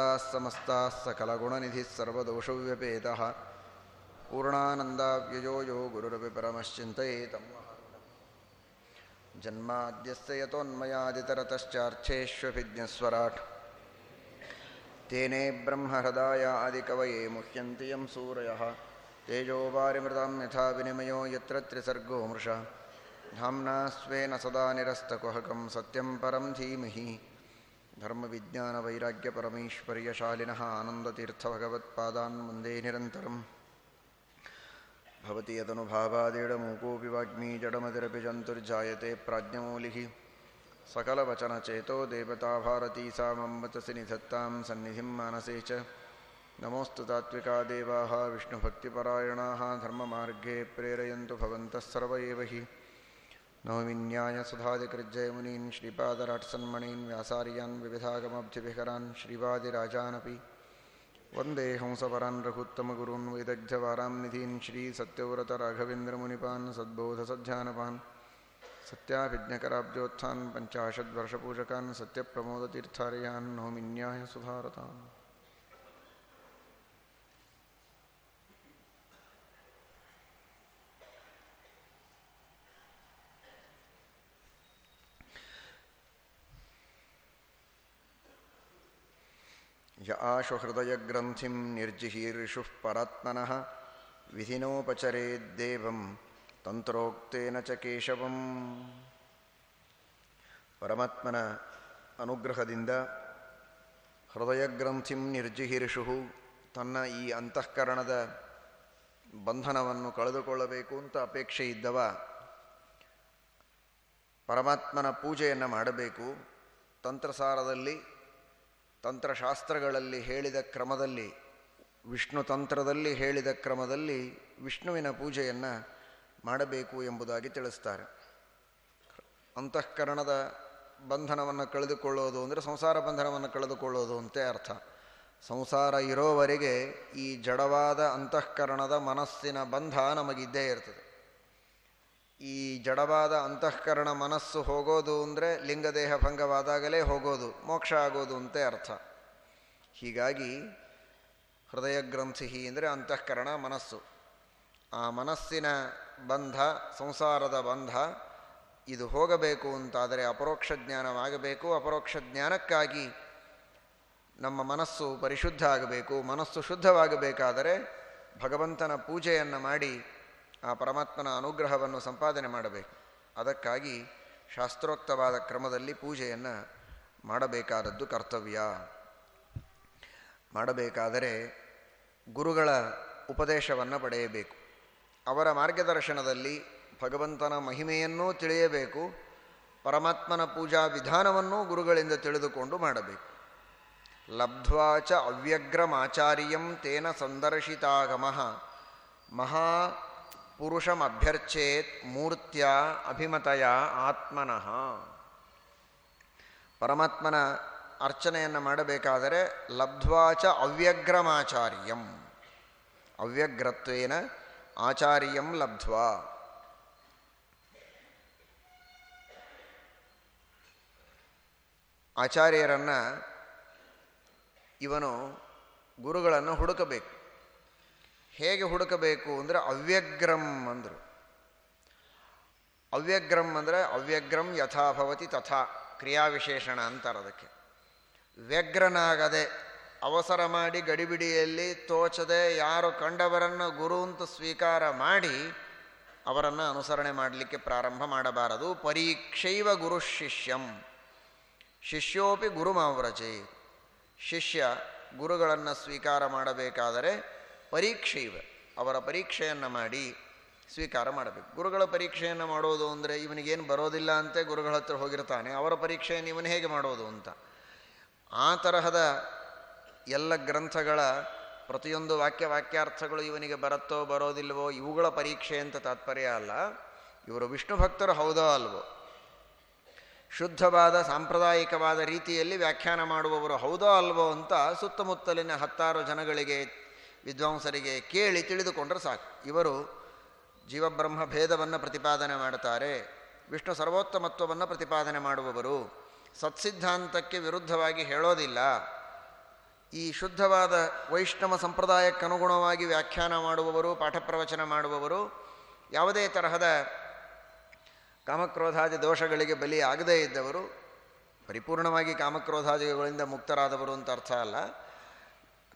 समस्ताः सकलगुणनिधिः सर्वदोषव्यपेतः पूर्णानन्दाव्ययो यो गुरुरपि परमश्चिन्तयेतं जन्माद्यस्य यतोन्मयादितरतश्चार्थेष्वभिज्ञस्वराट्। तेने ब्रह्महृदाय आदिकवये मुह्यन्ति यं सूरयः। तेजोवारिमृतां यथा विनिमयो यत्र त्रिसर्गो मृषा। धाम्ना स्वेन सदा सत्यं परं धीमहि। धर्मविज्ञानवैराग्यपरमैश्वर्यशालिनः आनन्दतीर्थभगवत्पादान् वन्दे निरन्तरम्। भवति यदनुभावादेडमूकोऽपि वाग्मी जडमतिरपि जन्तुर्जायते प्राज्ञमौलिः। सकलवचनचेतो देवता भारती सा मम वचसि निधत्तां सन्निधिं मानसे च। नमोऽस्तु तात्विका देवाः विष्णुभक्तिपरायणाः धर्ममार्गे प्रेरयन्तु भवन्तः सर्व एव हि नवमिन्यायसुधादिकृज्जयमुनीन् श्रीपादराट्सन्मणीन्, व्यासार्यान् विविधागमब्धिविहरान् श्रीवादिराजानपि। वंदे हंसपरान्, रघुत्तमगुरून् वैदग्ध्यवारां निधीन् श्रीसत्यव्रतराघवेन्द्रमुनिपान् सद्बोधसध्यानपान् सत्याभिज्ञकराब्जोत्थान्, पञ्चाशद्वर्षपूजकान्, सत्यप्रमोदतीर्थार्यान् नवमिन्यायसुधारतान् य आशु हृदयग्रन्थिं निर्जिहीर्षुः परात्मनः विधिनोपचरेद्देवं ತಂತ್ರೋಕ್ತೇನ ಚ ಕೇಶವಂ ಪರಮಾತ್ಮನ ಅನುಗ್ರಹದಿಂದ ಹೃದಯಗ್ರಂಥಿಂ ನಿರ್ಜಿಹಿರ್ಷು ತನ್ನ ಈ ಅಂತಃಕರಣದ ಬಂಧನವನ್ನು ಕಳೆದುಕೊಳ್ಳಬೇಕು ಅಂತ ಅಪೇಕ್ಷೆ ಇದ್ದವ ಪರಮಾತ್ಮನ ಪೂಜೆಯನ್ನು ಮಾಡಬೇಕು ತಂತ್ರಸಾರದಲ್ಲಿ ತಂತ್ರಶಾಸ್ತ್ರಗಳಲ್ಲಿ ಹೇಳಿದ ಕ್ರಮದಲ್ಲಿ, ವಿಷ್ಣು ತಂತ್ರದಲ್ಲಿ ಹೇಳಿದ ಕ್ರಮದಲ್ಲಿ ವಿಷ್ಣುವಿನ ಪೂಜೆಯನ್ನು ಮಾಡಬೇಕು ಎಂಬುದಾಗಿ ತಿಳಿಸ್ತಾರೆ. ಅಂತಃಕರಣದ ಬಂಧನವನ್ನು ಕಳೆದುಕೊಳ್ಳೋದು ಅಂದರೆ ಸಂಸಾರ ಬಂಧನವನ್ನು ಕಳೆದುಕೊಳ್ಳೋದು ಅಂತೆ ಅರ್ಥ. ಸಂಸಾರ ಇರೋವರೆಗೆ ಈ ಜಡವಾದ ಅಂತಃಕರಣದ ಮನಸ್ಸಿನ ಬಂಧ ನಮಗಿದ್ದೇ ಇರ್ತದೆ. ಈ ಜಡವಾದ ಅಂತಃಕರಣ ಮನಸ್ಸು ಹೋಗೋದು ಅಂದರೆ ಲಿಂಗದೇಹ ಭಂಗವಾದಾಗಲೇ ಹೋಗೋದು, ಮೋಕ್ಷ ಆಗೋದು ಅಂತ ಅರ್ಥ. ಹೀಗಾಗಿ ಹೃದಯ ಗ್ರಂಥಿ ಅಂದರೆ ಅಂತಃಕರಣ ಮನಸ್ಸು. ಆ ಮನಸ್ಸಿನ ಬಂಧ, ಸಂಸಾರದ ಬಂಧ ಇದು ಹೋಗಬೇಕು ಅಂತಾದರೆ ಅಪರೋಕ್ಷ ಜ್ಞಾನವಾಗಬೇಕು. ಅಪರೋಕ್ಷ ಜ್ಞಾನಕ್ಕಾಗಿ ನಮ್ಮ ಮನಸ್ಸು ಪರಿಶುದ್ಧ ಆಗಬೇಕು. ಮನಸ್ಸು ಶುದ್ಧವಾಗಬೇಕಾದರೆ ಭಗವಂತನ ಪೂಜೆಯನ್ನು ಮಾಡಿ ಆ ಪರಮಾತ್ಮನ ಅನುಗ್ರಹವನ್ನು ಸಂಪಾದನೆ ಮಾಡಬೇಕು. ಅದಕ್ಕಾಗಿ ಶಾಸ್ತ್ರೋಕ್ತವಾದ ಕ್ರಮದಲ್ಲಿ ಪೂಜೆಯನ್ನು ಮಾಡಬೇಕಾದದ್ದು ಕರ್ತವ್ಯ. ಮಾಡಬೇಕಾದರೆ ಗುರುಗಳ ಉಪದೇಶವನ್ನು ಪಡೆಯಬೇಕು. ಅವರ ಮಾರ್ಗದರ್ಶನದಲ್ಲಿ ಭಗವಂತನ ಮಹಿಮೆಯನ್ನೂ ತಿಳಿಯಬೇಕು. ಪರಮಾತ್ಮನ ಪೂಜಾ ವಿಧಾನವನ್ನೂ ಗುರುಗಳಿಂದ ತಿಳಿದುಕೊಂಡು ಮಾಡಬೇಕು. ಲಬ್ಧ್ವಾಚ ಅವ್ಯಗ್ರಮಾಚಾರ್ಯಂ ತೇನ ಸಂದರ್ಶಿತಾಗಮ. ಮಹಾಪುರುಷಮಭ್ಯರ್ಚೇತ್ ಮೂರ್ತ್ಯ ಅಭಿಮತಯ ಆತ್ಮನಃ. ಪರಮಾತ್ಮನ ಅರ್ಚನೆಯನ್ನು ಮಾಡಬೇಕಾದರೆ ಲಬ್ಧ್ವಾಚ ಅವ್ಯಗ್ರಮಾಚಾರ್ಯಂ. ಅವ್ಯಗ್ರತ್ವೇನ ಆಚಾರ್ಯಂ ಲಬ್ಧ್ವಾ. ಆಚಾರ್ಯರನ್ನು ಇವನು ಗುರುಗಳನ್ನು ಹುಡುಕಬೇಕು. ಹೇಗೆ ಹುಡುಕಬೇಕು ಅಂದರೆ ಅವ್ಯಗ್ರಂ ಅಂದರು. ಅವ್ಯಗ್ರಂ ಅಂದರೆ ಅವ್ಯಗ್ರಂ ಯಥಾಭವತಿ ತಥಾ, ಕ್ರಿಯಾವಿಶೇಷಣ ಅಂತಾರೆ ಅದಕ್ಕೆ. ವ್ಯಗ್ರನಾಗದೆ, ಅವಸರ ಮಾಡಿ ಗಡಿಬಿಡಿಯಲ್ಲಿ ತೋಚದೆ ಯಾರು ಕಂಡವರನ್ನು ಗುರು ಅಂತ ಸ್ವೀಕಾರ ಮಾಡಿ ಅವರನ್ನು ಅನುಸರಣೆ ಮಾಡಲಿಕ್ಕೆ ಪ್ರಾರಂಭ ಮಾಡಬಾರದು. ಪರೀಕ್ಷೈವ ಗುರು ಶಿಷ್ಯಂ. ಶಿಷ್ಯೋಪಿ ಗುರುಮಾವ್ರಜೆ ಶಿಷ್ಯ ಗುರುಗಳನ್ನು ಸ್ವೀಕಾರ ಮಾಡಬೇಕಾದರೆ ಪರೀಕ್ಷೆಯಿವ ಅವರ ಪರೀಕ್ಷೆಯನ್ನು ಮಾಡಿ ಸ್ವೀಕಾರ ಮಾಡಬೇಕು. ಗುರುಗಳ ಪರೀಕ್ಷೆಯನ್ನು ಮಾಡೋದು ಅಂದರೆ ಇವನಿಗೇನು ಬರೋದಿಲ್ಲ ಅಂತೆ ಗುರುಗಳ ಹತ್ರ ಹೋಗಿರ್ತಾನೆ. ಅವರ ಪರೀಕ್ಷೆಯನ್ನು ಇವನು ಹೇಗೆ ಮಾಡೋದು ಅಂತ. ಆ ತರಹದ ಎಲ್ಲ ಗ್ರಂಥಗಳ ಪ್ರತಿಯೊಂದು ವಾಕ್ಯ ವಾಕ್ಯಾರ್ಥಗಳು ಇವನಿಗೆ ಬರುತ್ತೋ ಬರೋದಿಲ್ವೋ ಇವುಗಳ ಪರೀಕ್ಷೆ ಅಂತ ತಾತ್ಪರ್ಯ ಅಲ್ಲ. ಇವರು ವಿಷ್ಣು ಭಕ್ತರು ಹೌದೋ ಅಲ್ವೋ? ಶುದ್ಧವಾದ, ಸಾಂಪ್ರದಾಯಿಕವಾದ ರೀತಿಯಲ್ಲಿ ವ್ಯಾಖ್ಯಾನ ಮಾಡುವವರು ಹೌದೋ ಅಲ್ವೋ ಅಂತ ಸುತ್ತಮುತ್ತಲಿನ ಹತ್ತಾರು ಜನಗಳಿಗೆ ವಿದ್ವಾಂಸರಿಗೆ ಕೇಳಿ ತಿಳಿದುಕೊಂಡ್ರೆ ಸಾಕು. ಇವರು ಜೀವಬ್ರಹ್ಮ ಭೇದವನ್ನು ಪ್ರತಿಪಾದನೆ ಮಾಡುತ್ತಾರೆ, ವಿಷ್ಣು ಸರ್ವೋತ್ತಮತ್ವವನ್ನು ಪ್ರತಿಪಾದನೆ ಮಾಡುವವರು. ಸತ್ಸಿದ್ಧಾಂತಕ್ಕೆ ವಿರುದ್ಧವಾಗಿ ಹೇಳೋದಿಲ್ಲ. ಈ ಶುದ್ಧವಾದ ವೈಷ್ಣವ ಸಂಪ್ರದಾಯಕ್ಕನುಗುಣವಾಗಿ ವ್ಯಾಖ್ಯಾನ ಮಾಡುವವರು ಪಾಠ ಪ್ರವಚನ ಮಾಡುವವರು, ಯಾವುದೇ ತರಹದ ಕಾಮಕ್ರೋಧಾದಿ ದೋಷಗಳಿಗೆ ಬಲಿ ಆಗದೇ ಇದ್ದವರು, ಪರಿಪೂರ್ಣವಾಗಿ ಕಾಮಕ್ರೋಧಾದಿಗಳಿಂದ ಮುಕ್ತರಾದವರು ಅಂತ ಅರ್ಥ ಅಲ್ಲ.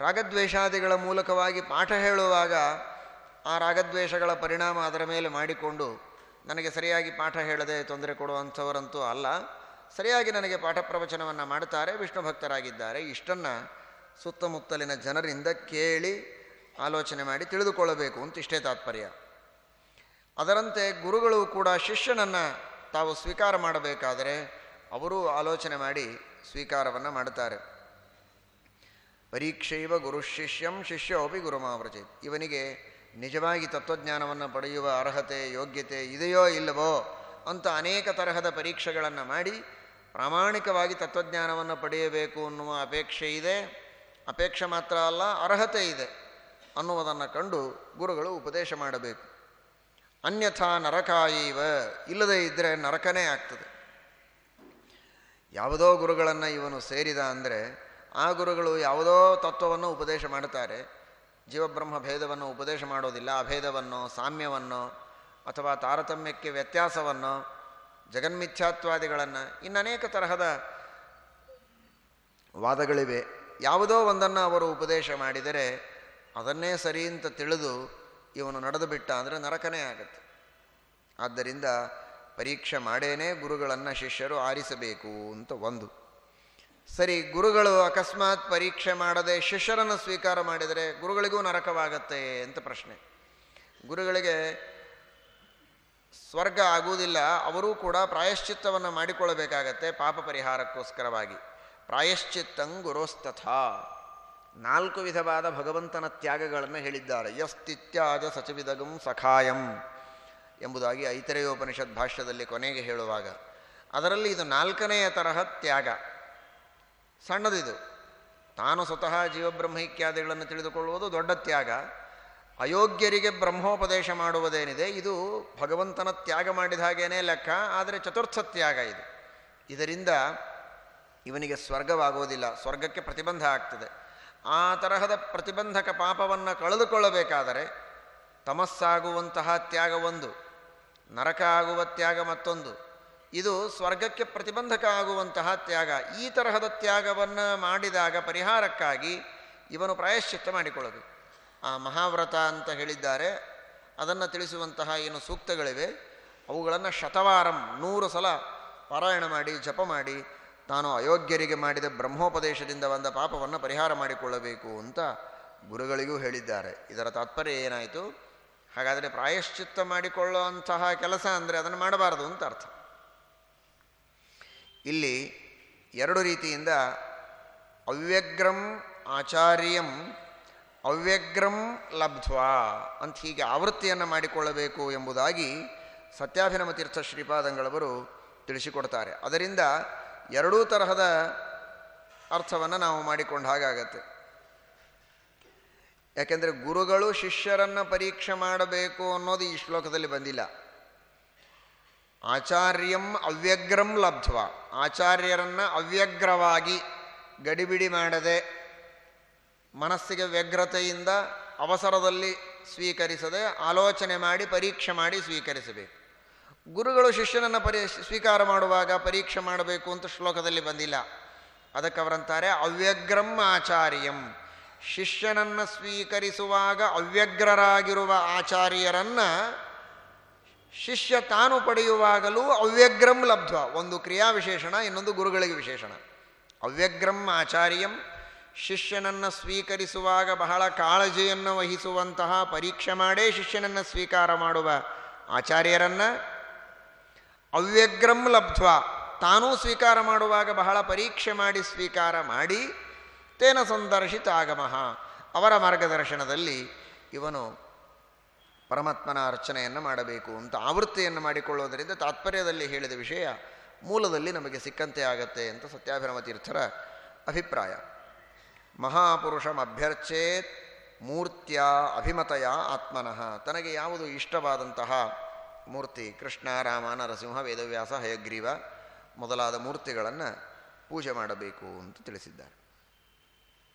ರಾಗದ್ವೇಷಾದಿಗಳ ಮೂಲಕವಾಗಿ ಪಾಠ ಹೇಳುವಾಗ ಆ ರಾಗದ್ವೇಷಗಳ ಪರಿಣಾಮ ಅದರ ಮೇಲೆ ಮಾಡಿಕೊಂಡು ನನಗೆ ಸರಿಯಾಗಿ ಪಾಠ ಹೇಳದೆ ತೊಂದರೆ ಕೊಡುವಂಥವರಂತೂ ಅಲ್ಲ. ಸರಿಯಾಗಿ ನನಗೆ ಪಾಠ ಪ್ರವಚನವನ್ನು ಮಾಡ್ತಾರೆ ವಿಷ್ಣು ಭಕ್ತರಾಗಿದ್ದಾರೆ. ಇಷ್ಟನ್ನು ಸುತ್ತಮುತ್ತಲಿನ ಜನರಿಂದ ಕೇಳಿ ಆಲೋಚನೆ ಮಾಡಿ ತಿಳಿದುಕೊಳ್ಳಬೇಕು ಅಂತ ಇಷ್ಟೇ ತಾತ್ಪರ್ಯ. ಅದರಂತೆ ಗುರುಗಳು ಕೂಡ ಶಿಷ್ಯನನ್ನು ತಾವು ಸ್ವೀಕಾರ ಮಾಡಬೇಕಾದರೆ ಅವರೂ ಆಲೋಚನೆ ಮಾಡಿ ಸ್ವೀಕಾರವನ್ನು ಮಾಡುತ್ತಾರೆ. ಪರೀಕ್ಷೆಯವ ಗುರು ಶಿಷ್ಯಂ ಶಿಷ್ಯೋಪಿ ಗುರುಮಾವೃಚಿತ್ ಇವನಿಗೆ ನಿಜವಾಗಿ ತತ್ವಜ್ಞಾನವನ್ನು ಪಡೆಯುವ ಅರ್ಹತೆ, ಯೋಗ್ಯತೆ ಇದೆಯೋ ಇಲ್ಲವೋ ಅಂತ ಅನೇಕ ತರಹದ ಪರೀಕ್ಷೆಗಳನ್ನು ಮಾಡಿ ಪ್ರಾಮಾಣಿಕವಾಗಿ ತತ್ವಜ್ಞಾನವನ್ನು ಪಡೆಯಬೇಕು ಅನ್ನುವ ಅಪೇಕ್ಷೆ ಇದೆ. ಅಪೇಕ್ಷೆ ಮಾತ್ರ ಅಲ್ಲ, ಅರ್ಹತೆ ಇದೆ ಅನ್ನುವುದನ್ನು ಕಂಡು ಗುರುಗಳು ಉಪದೇಶ ಮಾಡಬೇಕು. ಅನ್ಯಥಾ ನರಕಾಯಿವ, ಇಲ್ಲದೇ ಇದ್ದರೆ ನರಕನೇ ಆಗ್ತದೆ. ಯಾವುದೋ ಗುರುಗಳನ್ನು ಇವನು ಸೇರಿದ ಅಂದರೆ ಆ ಗುರುಗಳು ಯಾವುದೋ ತತ್ವವನ್ನು ಉಪದೇಶ ಮಾಡುತ್ತಾರೆ. ಜೀವಬ್ರಹ್ಮ ಭೇದವನ್ನು ಉಪದೇಶ ಮಾಡೋದಿಲ್ಲ. ಅಭೇದವನ್ನು, ಸಾಮ್ಯವನ್ನು, ಅಥವಾ ತಾರತಮ್ಯಕ್ಕೆ ವ್ಯತ್ಯಾಸವನ್ನು, ಜಗನ್ಮಿಥ್ಯಾತ್ವಾದಿಗಳನ್ನು ಇನ್ನು ಅನೇಕ ತರಹದ ವಾದಗಳಿವೆ. ಯಾವುದೋ ಒಂದನ್ನು ಅವರು ಉಪದೇಶ ಮಾಡಿದರೆ ಅದನ್ನೇ ಸರಿ ಅಂತ ತಿಳಿದು ಇವನು ನಡೆದು ಬಿಟ್ಟ ಅಂದರೆ ನರಕನೇ ಆಗುತ್ತೆ. ಆದ್ದರಿಂದ ಪರೀಕ್ಷೆ ಮಾಡೇನೇ ಗುರುಗಳನ್ನು ಶಿಷ್ಯರು ಆರಿಸಬೇಕು ಅಂತ ಒಂದು. ಸರಿ, ಗುರುಗಳು ಅಕಸ್ಮಾತ್ ಪರೀಕ್ಷೆ ಮಾಡದೆ ಶಿಷ್ಯರನ್ನು ಸ್ವೀಕಾರ ಮಾಡಿದರೆ ಗುರುಗಳಿಗೂ ನರಕವಾಗತ್ತೆ ಅಂತ ಪ್ರಶ್ನೆ. ಗುರುಗಳಿಗೆ ಸ್ವರ್ಗ ಆಗುವುದಿಲ್ಲ, ಅವರೂ ಕೂಡ ಪ್ರಾಯಶ್ಚಿತ್ತವನ್ನು ಮಾಡಿಕೊಳ್ಳಬೇಕಾಗತ್ತೆ ಪಾಪ ಪರಿಹಾರಕ್ಕೋಸ್ಕರವಾಗಿ. ಪ್ರಾಯಶ್ಚಿತ್ತಂ ಗುರೋಸ್ತಥಾ. ನಾಲ್ಕು ವಿಧವಾದ ಭಗವಂತನ ತ್ಯಾಗಗಳನ್ನು ಹೇಳಿದ್ದಾರೆ. ಯಸ್ತಿತ್ಯಾಜ ಸಚವಿದಗಂ ಸಖಾಯಂ ಎಂಬುದಾಗಿ ಐತರೇಯೋಪನಿಷತ್ ಭಾಷ್ಯದಲ್ಲಿ ಕೊನೆಗೆ ಹೇಳುವಾಗ. ಅದರಲ್ಲಿ ಇದು ನಾಲ್ಕನೆಯ ತರಹ ತ್ಯಾಗ. ಸಣ್ಣದಿದು. ತಾನು ಸ್ವತಃ ಜೀವಬ್ರಹ್ಮೈಕ್ಯಾದಿಗಳನ್ನು ತಿಳಿದುಕೊಳ್ಳುವುದು ದೊಡ್ಡ ತ್ಯಾಗ. ಅಯೋಗ್ಯರಿಗೆ ಬ್ರಹ್ಮೋಪದೇಶ ಮಾಡುವುದೇನಿದೆ, ಇದು ಭಗವಂತನ ತ್ಯಾಗ ಮಾಡಿದ ಹಾಗೇನೇ ಲೆಕ್ಕ, ಆದರೆ ಚತುರ್ಥ ತ್ಯಾಗ ಇದು. ಇದರಿಂದ ಇವನಿಗೆ ಸ್ವರ್ಗವಾಗುವುದಿಲ್ಲ, ಸ್ವರ್ಗಕ್ಕೆ ಪ್ರತಿಬಂಧ ಆಗ್ತದೆ. ಆ ತರಹದ ಪ್ರತಿಬಂಧಕ ಪಾಪವನ್ನು ಕಳೆದುಕೊಳ್ಳಬೇಕಾದರೆ ತಮಸ್ಸಾಗುವಂತಹ ತ್ಯಾಗ ಒಂದು, ನರಕ ಆಗುವ ತ್ಯಾಗ ಮತ್ತೊಂದು. ಇದು ಸ್ವರ್ಗಕ್ಕೆ ಪ್ರತಿಬಂಧಕ ಆಗುವಂತಹ ತ್ಯಾಗ. ಈ ತರಹದ ತ್ಯಾಗವನ್ನು ಮಾಡಿದಾಗ ಪರಿಹಾರಕ್ಕಾಗಿ ಇವನು ಪ್ರಾಯಶ್ಚಿತ್ತ ಮಾಡಿಕೊಳ್ಳಬೇಕು ಆ ಮಹಾವ್ರತ ಅಂತ ಹೇಳಿದ್ದಾರೆ. ಅದನ್ನು ತಿಳಿಸುವಂತಹ ಏನು ಸೂಕ್ತಗಳಿವೆ? ಅವುಗಳನ್ನು ಶತವಾರಂ, ನೂರು ಸಲ ಪಾರಾಯಣ ಮಾಡಿ, ಜಪ ಮಾಡಿ, ತಾನು ಅಯೋಗ್ಯರಿಗೆ ಮಾಡಿದ ಬ್ರಹ್ಮೋಪದೇಶದಿಂದ ಬಂದ ಪಾಪವನ್ನು ಪರಿಹಾರ ಮಾಡಿಕೊಳ್ಳಬೇಕು ಅಂತ ಗುರುಗಳಿಗೂ ಹೇಳಿದ್ದಾರೆ. ಇದರ ತಾತ್ಪರ್ಯ ಏನಾಯಿತು? ಹಾಗಾದರೆ ಪ್ರಾಯಶ್ಚಿತ್ತ ಮಾಡಿಕೊಳ್ಳುವಂತಹ ಕೆಲಸ ಅಂದರೆ ಅದನ್ನು ಮಾಡಬಾರದು ಅಂತ ಅರ್ಥ. ಇಲ್ಲಿ ಎರಡು ರೀತಿಯಿಂದ ಅವ್ಯಗ್ರಂ ಆಚಾರ್ಯಂ ಅವ್ಯಗ್ರಂ ಲಬ್ಧ್ವಾ ಅಂತ ಹೀಗೆ ಆವೃತ್ತಿಯನ್ನು ಮಾಡಿಕೊಳ್ಳಬೇಕು ಎಂಬುದಾಗಿ ಸತ್ಯಾಭಿನಮ ತೀರ್ಥ ಶ್ರೀಪಾದಂಗಳವರು ತಿಳಿಸಿಕೊಡ್ತಾರೆ. ಅದರಿಂದ ಎರಡೂ ತರಹದ ಅರ್ಥವನ್ನು ನಾವು ಮಾಡಿಕೊಂಡ ಹಾಗಾಗತ್ತೆ ಯಾಕೆಂದರೆ ಗುರುಗಳು ಶಿಷ್ಯರನ್ನು ಪರೀಕ್ಷೆ ಮಾಡಬೇಕು ಅನ್ನೋದು ಈ ಶ್ಲೋಕದಲ್ಲಿ ಬಂದಿಲ್ಲ. ಆಚಾರ್ಯಂ ಅವ್ಯಗ್ರಂ ಲಬ್ಧ್ವ. ಆಚಾರ್ಯರನ್ನು ಅವ್ಯಗ್ರವಾಗಿ ಗಡಿಬಿಡಿ ಮಾಡದೆ ಮನಸ್ಸಿಗೆ ವ್ಯಗ್ರತೆಯಿಂದ ಅವಸರದಲ್ಲಿ ಸ್ವೀಕರಿಸದೆ ಆಲೋಚನೆ ಮಾಡಿ, ಪರೀಕ್ಷೆ ಮಾಡಿ ಸ್ವೀಕರಿಸಬೇಕು. ಗುರುಗಳು ಶಿಷ್ಯನನ್ನು ಪರಿ, ಸ್ವೀಕಾರ ಮಾಡುವಾಗ ಪರೀಕ್ಷೆ ಮಾಡಬೇಕು ಅಂತ ಶ್ಲೋಕದಲ್ಲಿ ಬಂದಿಲ್ಲ. ಅದಕ್ಕೆ ಅವರಂತಾರೆ ಅವ್ಯಗ್ರಂ ಆಚಾರ್ಯಂ. ಶಿಷ್ಯನನ್ನು ಸ್ವೀಕರಿಸುವಾಗ ಅವ್ಯಗ್ರರಾಗಿರುವ ಆಚಾರ್ಯರನ್ನು ಶಿಷ್ಯ ತಾನು ಪಡೆಯುವಾಗಲೂ ಅವ್ಯಗ್ರಂ ಲಬ್ಧ್ವ. ಒಂದು ಕ್ರಿಯಾ ವಿಶೇಷಣ ಇನ್ನೊಂದು ಗುರುಗಳಿಗೆ ವಿಶೇಷಣ. ಅವ್ಯಗ್ರಂ ಆಚಾರ್ಯಂ, ಶಿಷ್ಯನನ್ನು ಸ್ವೀಕರಿಸುವಾಗ ಬಹಳ ಕಾಳಜಿಯನ್ನು ವಹಿಸುವಂತಹ, ಪರೀಕ್ಷೆ ಮಾಡೇ ಶಿಷ್ಯನನ್ನು ಸ್ವೀಕಾರ ಮಾಡುವ ಆಚಾರ್ಯರನ್ನು ಅವ್ಯಗ್ರಂ ಲಬ್ಧ್ವ. ತಾನೂ ಸ್ವೀಕಾರ ಮಾಡುವಾಗ ಬಹಳ ಪರೀಕ್ಷೆ ಮಾಡಿ ಸ್ವೀಕಾರ ಮಾಡಿ, ತೇನ ಸಂದರ್ಶಿತ ಆಗಮಃ ಅವರ ಮಾರ್ಗದರ್ಶನದಲ್ಲಿ ಇವನು ಪರಮಾತ್ಮನ ಅರ್ಚನೆಯನ್ನು ಮಾಡಬೇಕು ಅಂತ ಆವೃತ್ತಿಯನ್ನು ಮಾಡಿಕೊಳ್ಳೋದರಿಂದ ತಾತ್ಪರ್ಯದಲ್ಲಿ ಹೇಳಿದ ವಿಷಯ ಮೂಲದಲ್ಲಿ ನಮಗೆ ಸಿಕ್ಕಂತೆ ಆಗತ್ತೆ ಅಂತ ಸತ್ಯಾಭಿರಮ ತೀರ್ಥರ ಅಭಿಪ್ರಾಯ. ಮಹಾಪುರುಷಂ ಅಭ್ಯರ್ಚೇತ್ ಮೂರ್ತಿಯ ಅಭಿಮತಯ ಆತ್ಮನಃ. ತನಗೆ ಯಾವುದು ಇಷ್ಟವಾದಂತಹ ಮೂರ್ತಿ? ಕೃಷ್ಣ, ರಾಮ, ನರಸಿಂಹ, ವೇದವ್ಯಾಸ, ಹಯಗ್ರೀವ ಮೊದಲಾದ ಮೂರ್ತಿಗಳನ್ನು ಪೂಜೆ ಮಾಡಬೇಕು ಅಂತ ತಿಳಿಸಿದ್ದಾರೆ.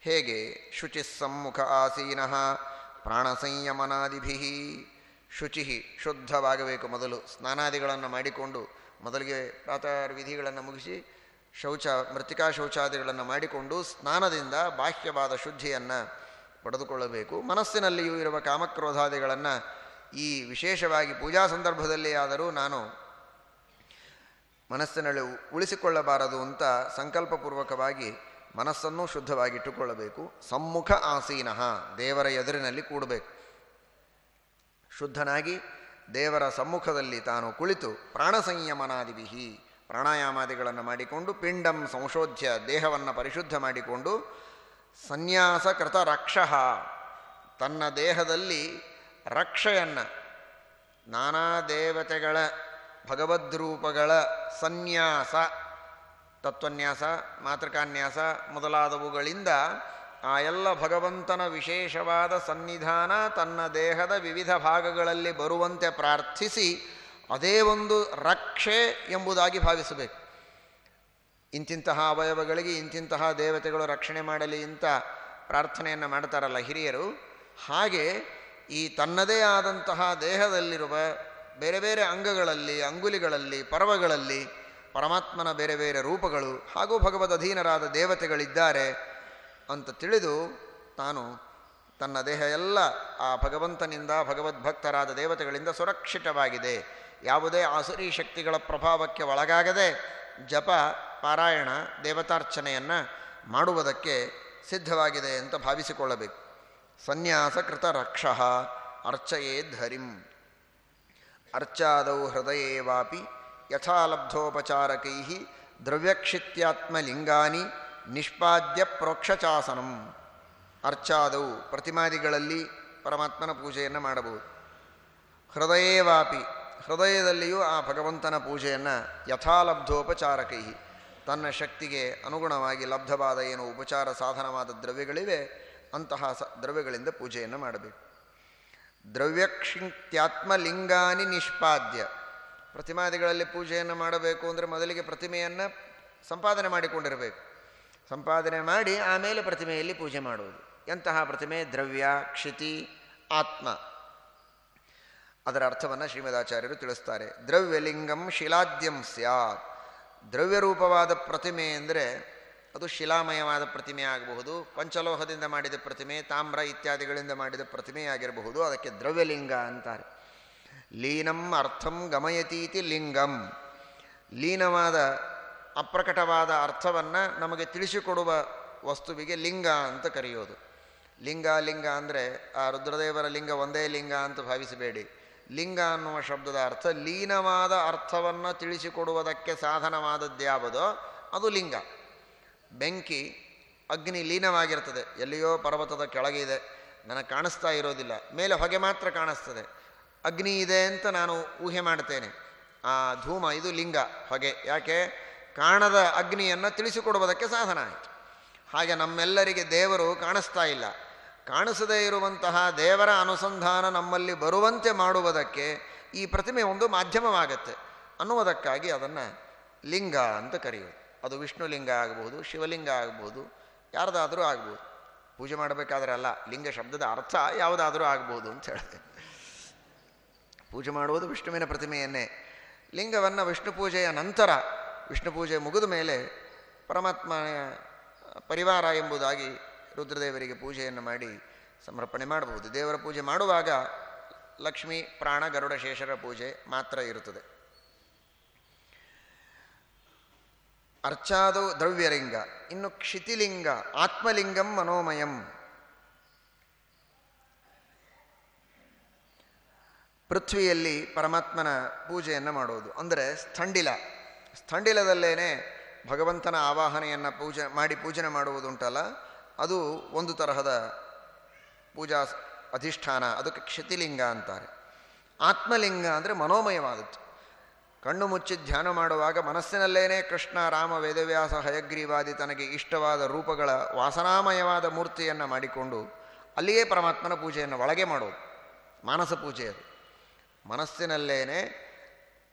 ಹೇಗೆ? ಶುಚಿ ಸಮ್ಮುಖ ಆಸೀನಃ. ಪ್ರಾಣ ಸಂಯಮನಾದಿಭಿ ಶುಚಿ ಶುದ್ಧವಾಗಬೇಕು ಮೊದಲು. ಸ್ನಾನಾದಿಗಳನ್ನು ಮಾಡಿಕೊಂಡು ಮೊದಲಿಗೆ ಪ್ರಾತಃ ವಿಧಿಗಳನ್ನು ಮುಗಿಸಿ ಶೌಚ, ಮೃತ್ತಿಕಾ ಶೌಚಾದಿಗಳನ್ನು ಮಾಡಿಕೊಂಡು ಸ್ನಾನದಿಂದ ಬಾಹ್ಯವಾದ ಶುದ್ಧಿಯನ್ನು ಪಡೆದುಕೊಳ್ಳಬೇಕು. ಮನಸ್ಸಿನಲ್ಲಿಯೂ ಇರುವ ಕಾಮಕ್ರೋಧಾದಿಗಳನ್ನು ಈ ವಿಶೇಷವಾಗಿ ಪೂಜಾ ಸಂದರ್ಭದಲ್ಲಿ ಆದರೂ ನಾನು ಮನಸ್ಸಿನಲ್ಲಿ ಉಳಿಸಿಕೊಳ್ಳಬಾರದು ಅಂತ ಸಂಕಲ್ಪಪೂರ್ವಕವಾಗಿ ಮನಸ್ಸನ್ನು ಶುದ್ಧವಾಗಿಟ್ಟುಕೊಳ್ಳಬೇಕು ಸಮ್ಮುಖ ಆಸೀನಃ, ದೇವರ ಎದುರಿನಲ್ಲಿ ಕೂಡಬೇಕು. ಶುದ್ಧನಾಗಿ ದೇವರ ಸಮ್ಮುಖದಲ್ಲಿ ತಾನು ಕುಳಿತು ಪ್ರಾಣ ಸಂಯಮನಾದಿವಿಹಿ ಪ್ರಾಣಾಯಾಮಾದಿಗಳನ್ನು ಮಾಡಿಕೊಂಡು ಪಿಂಡಂ ಸಂಶೋಧ್ಯ ದೇಹವನ್ನು ಪರಿಶುದ್ಧ ಮಾಡಿಕೊಂಡು ಸನ್ಯಾಸ ಕೃತ ರಕ್ಷಃ, ತನ್ನ ದೇಹದಲ್ಲಿ ರಕ್ಷೆಯನ್ನು, ನಾನಾ ದೇವತೆಗಳ ಭಗವದ್ರೂಪಗಳ ಸನ್ಯಾಸ ತತ್ವನ್ಯಾಸ, ಮಾತೃಕಾನ್ಯಾಸ ಮೊದಲಾದವುಗಳಿಂದ ಆ ಎಲ್ಲ ಭಗವಂತನ ವಿಶೇಷವಾದ ಸನ್ನಿಧಾನ ತನ್ನ ದೇಹದ ವಿವಿಧ ಭಾಗಗಳಲ್ಲಿ ಬರುವಂತೆ ಪ್ರಾರ್ಥಿಸಿ ಅದೇ ಒಂದು ರಕ್ಷೆ ಎಂಬುದಾಗಿ ಭಾವಿಸಬೇಕು. ಇಂತಿಂತಹ ಅವಯವಗಳಿಗೆ, ಇಂತಿಂತಹ ದೇವತೆಗಳು ರಕ್ಷಣೆ ಮಾಡಲಿ ಅಂತ ಪ್ರಾರ್ಥನೆಯನ್ನು ಮಾಡ್ತಾರಲ್ಲ ಹಿರಿಯರು. ಹಾಗೆ ಈ ತನ್ನದೇ ಆದಂತಹ ದೇಹದಲ್ಲಿರುವ ಬೇರೆ ಬೇರೆ ಅಂಗಗಳಲ್ಲಿ, ಅಂಗುಲಿಗಳಲ್ಲಿ, ಪರ್ವಗಳಲ್ಲಿ ಪರಮಾತ್ಮನ ಬೇರೆ ಬೇರೆ ರೂಪಗಳು ಹಾಗೂ ಭಗವದ್ ಅಧೀನರಾದ ದೇವತೆಗಳಿದ್ದಾರೆ ಅಂತ ತಿಳಿದು ತಾನು ತನ್ನ ದೇಹ ಎಲ್ಲ ಆ ಭಗವಂತನಿಂದ ಭಗವದ್ಭಕ್ತರಾದ ದೇವತೆಗಳಿಂದ ಸುರಕ್ಷಿತವಾಗಿದೆ. ಯಾವುದೇ ಆಸುರಿ ಶಕ್ತಿಗಳ ಪ್ರಭಾವಕ್ಕೆ ಒಳಗಾಗದೆ ಜಪ, ಪಾರಾಯಣ, ದೇವತಾರ್ಚನೆಯನ್ನು ಮಾಡುವುದಕ್ಕೆ ಸಿದ್ಧವಾಗಿದೆ ಅಂತ ಭಾವಿಸಿಕೊಳ್ಳಬೇಕು. ಸನ್ಯಾಸಕೃತ ರಕ್ಷಃ ಧರಿಂ. ಹರಿಂ ಅರ್ಚಾದೌ ಹೃದಯೇವಾಪಿ ಯಥಾಲಬ್ಧೋಪಚಾರಕೈ ದ್ರವ್ಯಕ್ಷಿತ್ಯಾತ್ಮಲಿಂಗಾನಿ ನಿಷ್ಪಾದ್ಯ ಪ್ರೋಕ್ಷಚಾಸನಂ. ಅರ್ಚಾದವು ಪ್ರತಿಮಾದಿಗಳಲ್ಲಿ ಪರಮಾತ್ಮನ ಪೂಜೆಯನ್ನು ಮಾಡಬಹುದು. ಹೃದಯೇವಾಪಿ, ಹೃದಯದಲ್ಲಿಯೂ ಆ ಭಗವಂತನ ಪೂಜೆಯನ್ನು ಯಥಾಲಬ್ಧೋಪಚಾರಕೈ. ತನ್ನ ಶಕ್ತಿಗೆ ಅನುಗುಣವಾಗಿ ಲಬ್ಧವಾದ ಏನು ಉಪಚಾರ ಸಾಧನವಾದ ದ್ರವ್ಯಗಳಿವೆ, ಅಂತಹ ಸ ದ್ರವ್ಯಗಳಿಂದ ಪೂಜೆಯನ್ನು ಮಾಡಬೇಕು. ದ್ರವ್ಯಕ್ಷಿತ್ಯಾತ್ಮಲಿಂಗಾನಿ ನಿಷ್ಪಾದ್ಯ. ಪ್ರತಿಮಾದಿಗಳಲ್ಲಿ ಪೂಜೆಯನ್ನು ಮಾಡಬೇಕು ಅಂದರೆ ಮೊದಲಿಗೆ ಪ್ರತಿಮೆಯನ್ನು ಸಂಪಾದನೆ ಮಾಡಿಕೊಂಡಿರಬೇಕು. ಸಂಪಾದನೆ ಮಾಡಿ ಆಮೇಲೆ ಪ್ರತಿಮೆಯಲ್ಲಿ ಪೂಜೆ ಮಾಡುವುದು. ಎಂತಹ ಪ್ರತಿಮೆ? ದ್ರವ್ಯ, ಕ್ಷಿತಿ, ಆತ್ಮ. ಅದರ ಅರ್ಥವನ್ನು ಶ್ರೀಮದಾಚಾರ್ಯರು ತಿಳಿಸ್ತಾರೆ. ದ್ರವ್ಯಲಿಂಗಂ ಶಿಲಾದ್ಯಂ ಸ್ಯಾತ್. ದ್ರವ್ಯರೂಪವಾದ ಪ್ರತಿಮೆ ಅಂದರೆ ಅದು ಶಿಲಾಮಯವಾದ ಪ್ರತಿಮೆ ಆಗಬಹುದು. ಪಂಚಲೋಹದಿಂದ ಮಾಡಿದ ಪ್ರತಿಮೆ, ತಾಮ್ರ ಇತ್ಯಾದಿಗಳಿಂದ ಮಾಡಿದ ಪ್ರತಿಮೆಯಾಗಿರಬಹುದು. ಅದಕ್ಕೆ ದ್ರವ್ಯಲಿಂಗ ಅಂತಾರೆ. ಲೀನಂ ಅರ್ಥಂ ಗಮಯತೀತಿ ಲಿಂಗಂ. ಲೀನವಾದ ಅಪ್ರಕಟವಾದ ಅರ್ಥವನ್ನು ನಮಗೆ ತಿಳಿಸಿಕೊಡುವ ವಸ್ತುವಿಗೆ ಲಿಂಗ ಅಂತ ಕರೆಯೋದು. ಲಿಂಗ ಲಿಂಗ ಅಂದರೆ ಆ ರುದ್ರದೇವರ ಲಿಂಗ ಒಂದೇ ಲಿಂಗ ಅಂತ ಭಾವಿಸಬೇಡಿ. ಲಿಂಗ ಅನ್ನುವ ಶಬ್ದದ ಅರ್ಥ ಲೀನವಾದ ಅರ್ಥವನ್ನು ತಿಳಿಸಿಕೊಡುವುದಕ್ಕೆ ಸಾಧನವಾದದ್ದ್ಯಾವುದೋ ಅದು ಲಿಂಗ. ಬೆಂಕಿ, ಅಗ್ನಿ ಲೀನವಾಗಿರ್ತದೆ. ಎಲ್ಲಿಯೋ ಪರ್ವತದ ಕೆಳಗಿದೆ ನನಗೆ ಕಾಣಿಸ್ತಾ ಇರೋದಿಲ್ಲ. ಮೇಲೆ ಹೊಗೆ ಮಾತ್ರ ಕಾಣಿಸ್ತದೆ. ಅಗ್ನಿ ಇದೆ ಅಂತ ನಾನು ಊಹೆ ಮಾಡ್ತೇನೆ ಆ ಧೂಮ, ಇದು ಲಿಂಗ. ಹೊಗೆ ಯಾಕೆ? ಕಾಣದ ಅಗ್ನಿಯನ್ನು ತಿಳಿಸಿಕೊಡುವುದಕ್ಕೆ ಸಾಧನ ಆಯಿತು. ಹಾಗೆ ನಮ್ಮೆಲ್ಲರಿಗೆ ದೇವರು ಕಾಣಿಸ್ತಾ ಇಲ್ಲ. ಕಾಣಿಸದೇ ಇರುವಂತಹ ದೇವರ ಅನುಸಂಧಾನ ನಮ್ಮಲ್ಲಿ ಬರುವಂತೆ ಮಾಡುವುದಕ್ಕೆ ಈ ಪ್ರತಿಮೆ ಒಂದು ಮಾಧ್ಯಮವಾಗತ್ತೆ. ಅನ್ನುವುದಕ್ಕಾಗಿ ಅದನ್ನು ಲಿಂಗ ಅಂತ ಕರೆಯೋದು ಅದು ವಿಷ್ಣು ಲಿಂಗ ಆಗಬಹುದು, ಶಿವಲಿಂಗ ಆಗಬಹುದು, ಯಾರ್ದಾದರೂ ಆಗ್ಬೋದು ಪೂಜೆ ಮಾಡಬೇಕಾದ್ರೆ ಅಲ್ಲ, ಲಿಂಗ ಶಬ್ದದ ಅರ್ಥ ಯಾವುದಾದರೂ ಆಗ್ಬೋದು ಅಂತ ಹೇಳಿದೆ ಪೂಜೆ ಮಾಡುವುದು ವಿಷ್ಣುವಿನ ಪ್ರತಿಮೆಯನ್ನೇ. ಲಿಂಗವನ್ನು ವಿಷ್ಣು ಪೂಜೆಯ ನಂತರ, ವಿಷ್ಣು ಪೂಜೆ ಮುಗಿದ ಮೇಲೆ ಪರಮಾತ್ಮನ ಪರಿವಾರ ಎಂಬುದಾಗಿ ರುದ್ರದೇವರಿಗೆ ಪೂಜೆಯನ್ನು ಮಾಡಿ ಸಮರ್ಪಣೆ ಮಾಡಬಹುದು. ದೇವರ ಪೂಜೆ ಮಾಡುವಾಗ ಲಕ್ಷ್ಮೀ, ಪ್ರಾಣ, ಗರುಡ, ಶೇಷರ ಪೂಜೆ ಮಾತ್ರ ಇರುತ್ತದೆ. ಅರ್ಚಾದೋ ದ್ರವ್ಯಲಿಂಗ, ಇನ್ನು ಕ್ಷಿತಿಲಿಂಗ, ಆತ್ಮಲಿಂಗಂ ಮನೋಮಯಂ. ಪೃಥ್ವಿಯಲ್ಲಿ ಪರಮಾತ್ಮನ ಪೂಜೆಯನ್ನು ಮಾಡೋದು. ಅಂದರೆ ಸ್ಥಂಡಿಲ. ಸ್ಥಂಡಿಲದಲ್ಲೇನೆ ಭಗವಂತನ ಆವಾಹನೆಯನ್ನು ಪೂಜೆ ಮಾಡಿ ಪೂಜನೆ ಮಾಡುವುದುಂಟಲ್ಲ, ಅದು ಒಂದು ತರಹದ ಪೂಜಾ ಅಧಿಷ್ಠಾನ, ಅದಕ್ಕೆ ಕ್ಷಿತಿಲಿಂಗ ಅಂತಾರೆ. ಆತ್ಮಲಿಂಗ ಅಂದರೆ ಮನೋಮಯವಾದದ್ದು. ಕಣ್ಣು ಮುಚ್ಚಿ ಧ್ಯಾನ ಮಾಡುವಾಗ ಮನಸ್ಸಿನಲ್ಲೇನೇ ಕೃಷ್ಣ, ರಾಮ, ವೇದವ್ಯಾಸ, ಹಯಗ್ರೀವಾದಿ ತನಗೆ ಇಷ್ಟವಾದ ರೂಪಗಳ ವಾಸನಾಮಯವಾದ ಮೂರ್ತಿಯನ್ನು ಮಾಡಿಕೊಂಡು ಅಲ್ಲಿಯೇ ಪರಮಾತ್ಮನ ಪೂಜೆಯನ್ನು ಒಳಗೆ ಮಾಡೋದು. ಮಾನಸ ಪೂಜೆ ಅದು. ಮನಸ್ಸಿನಲ್ಲೇನೆ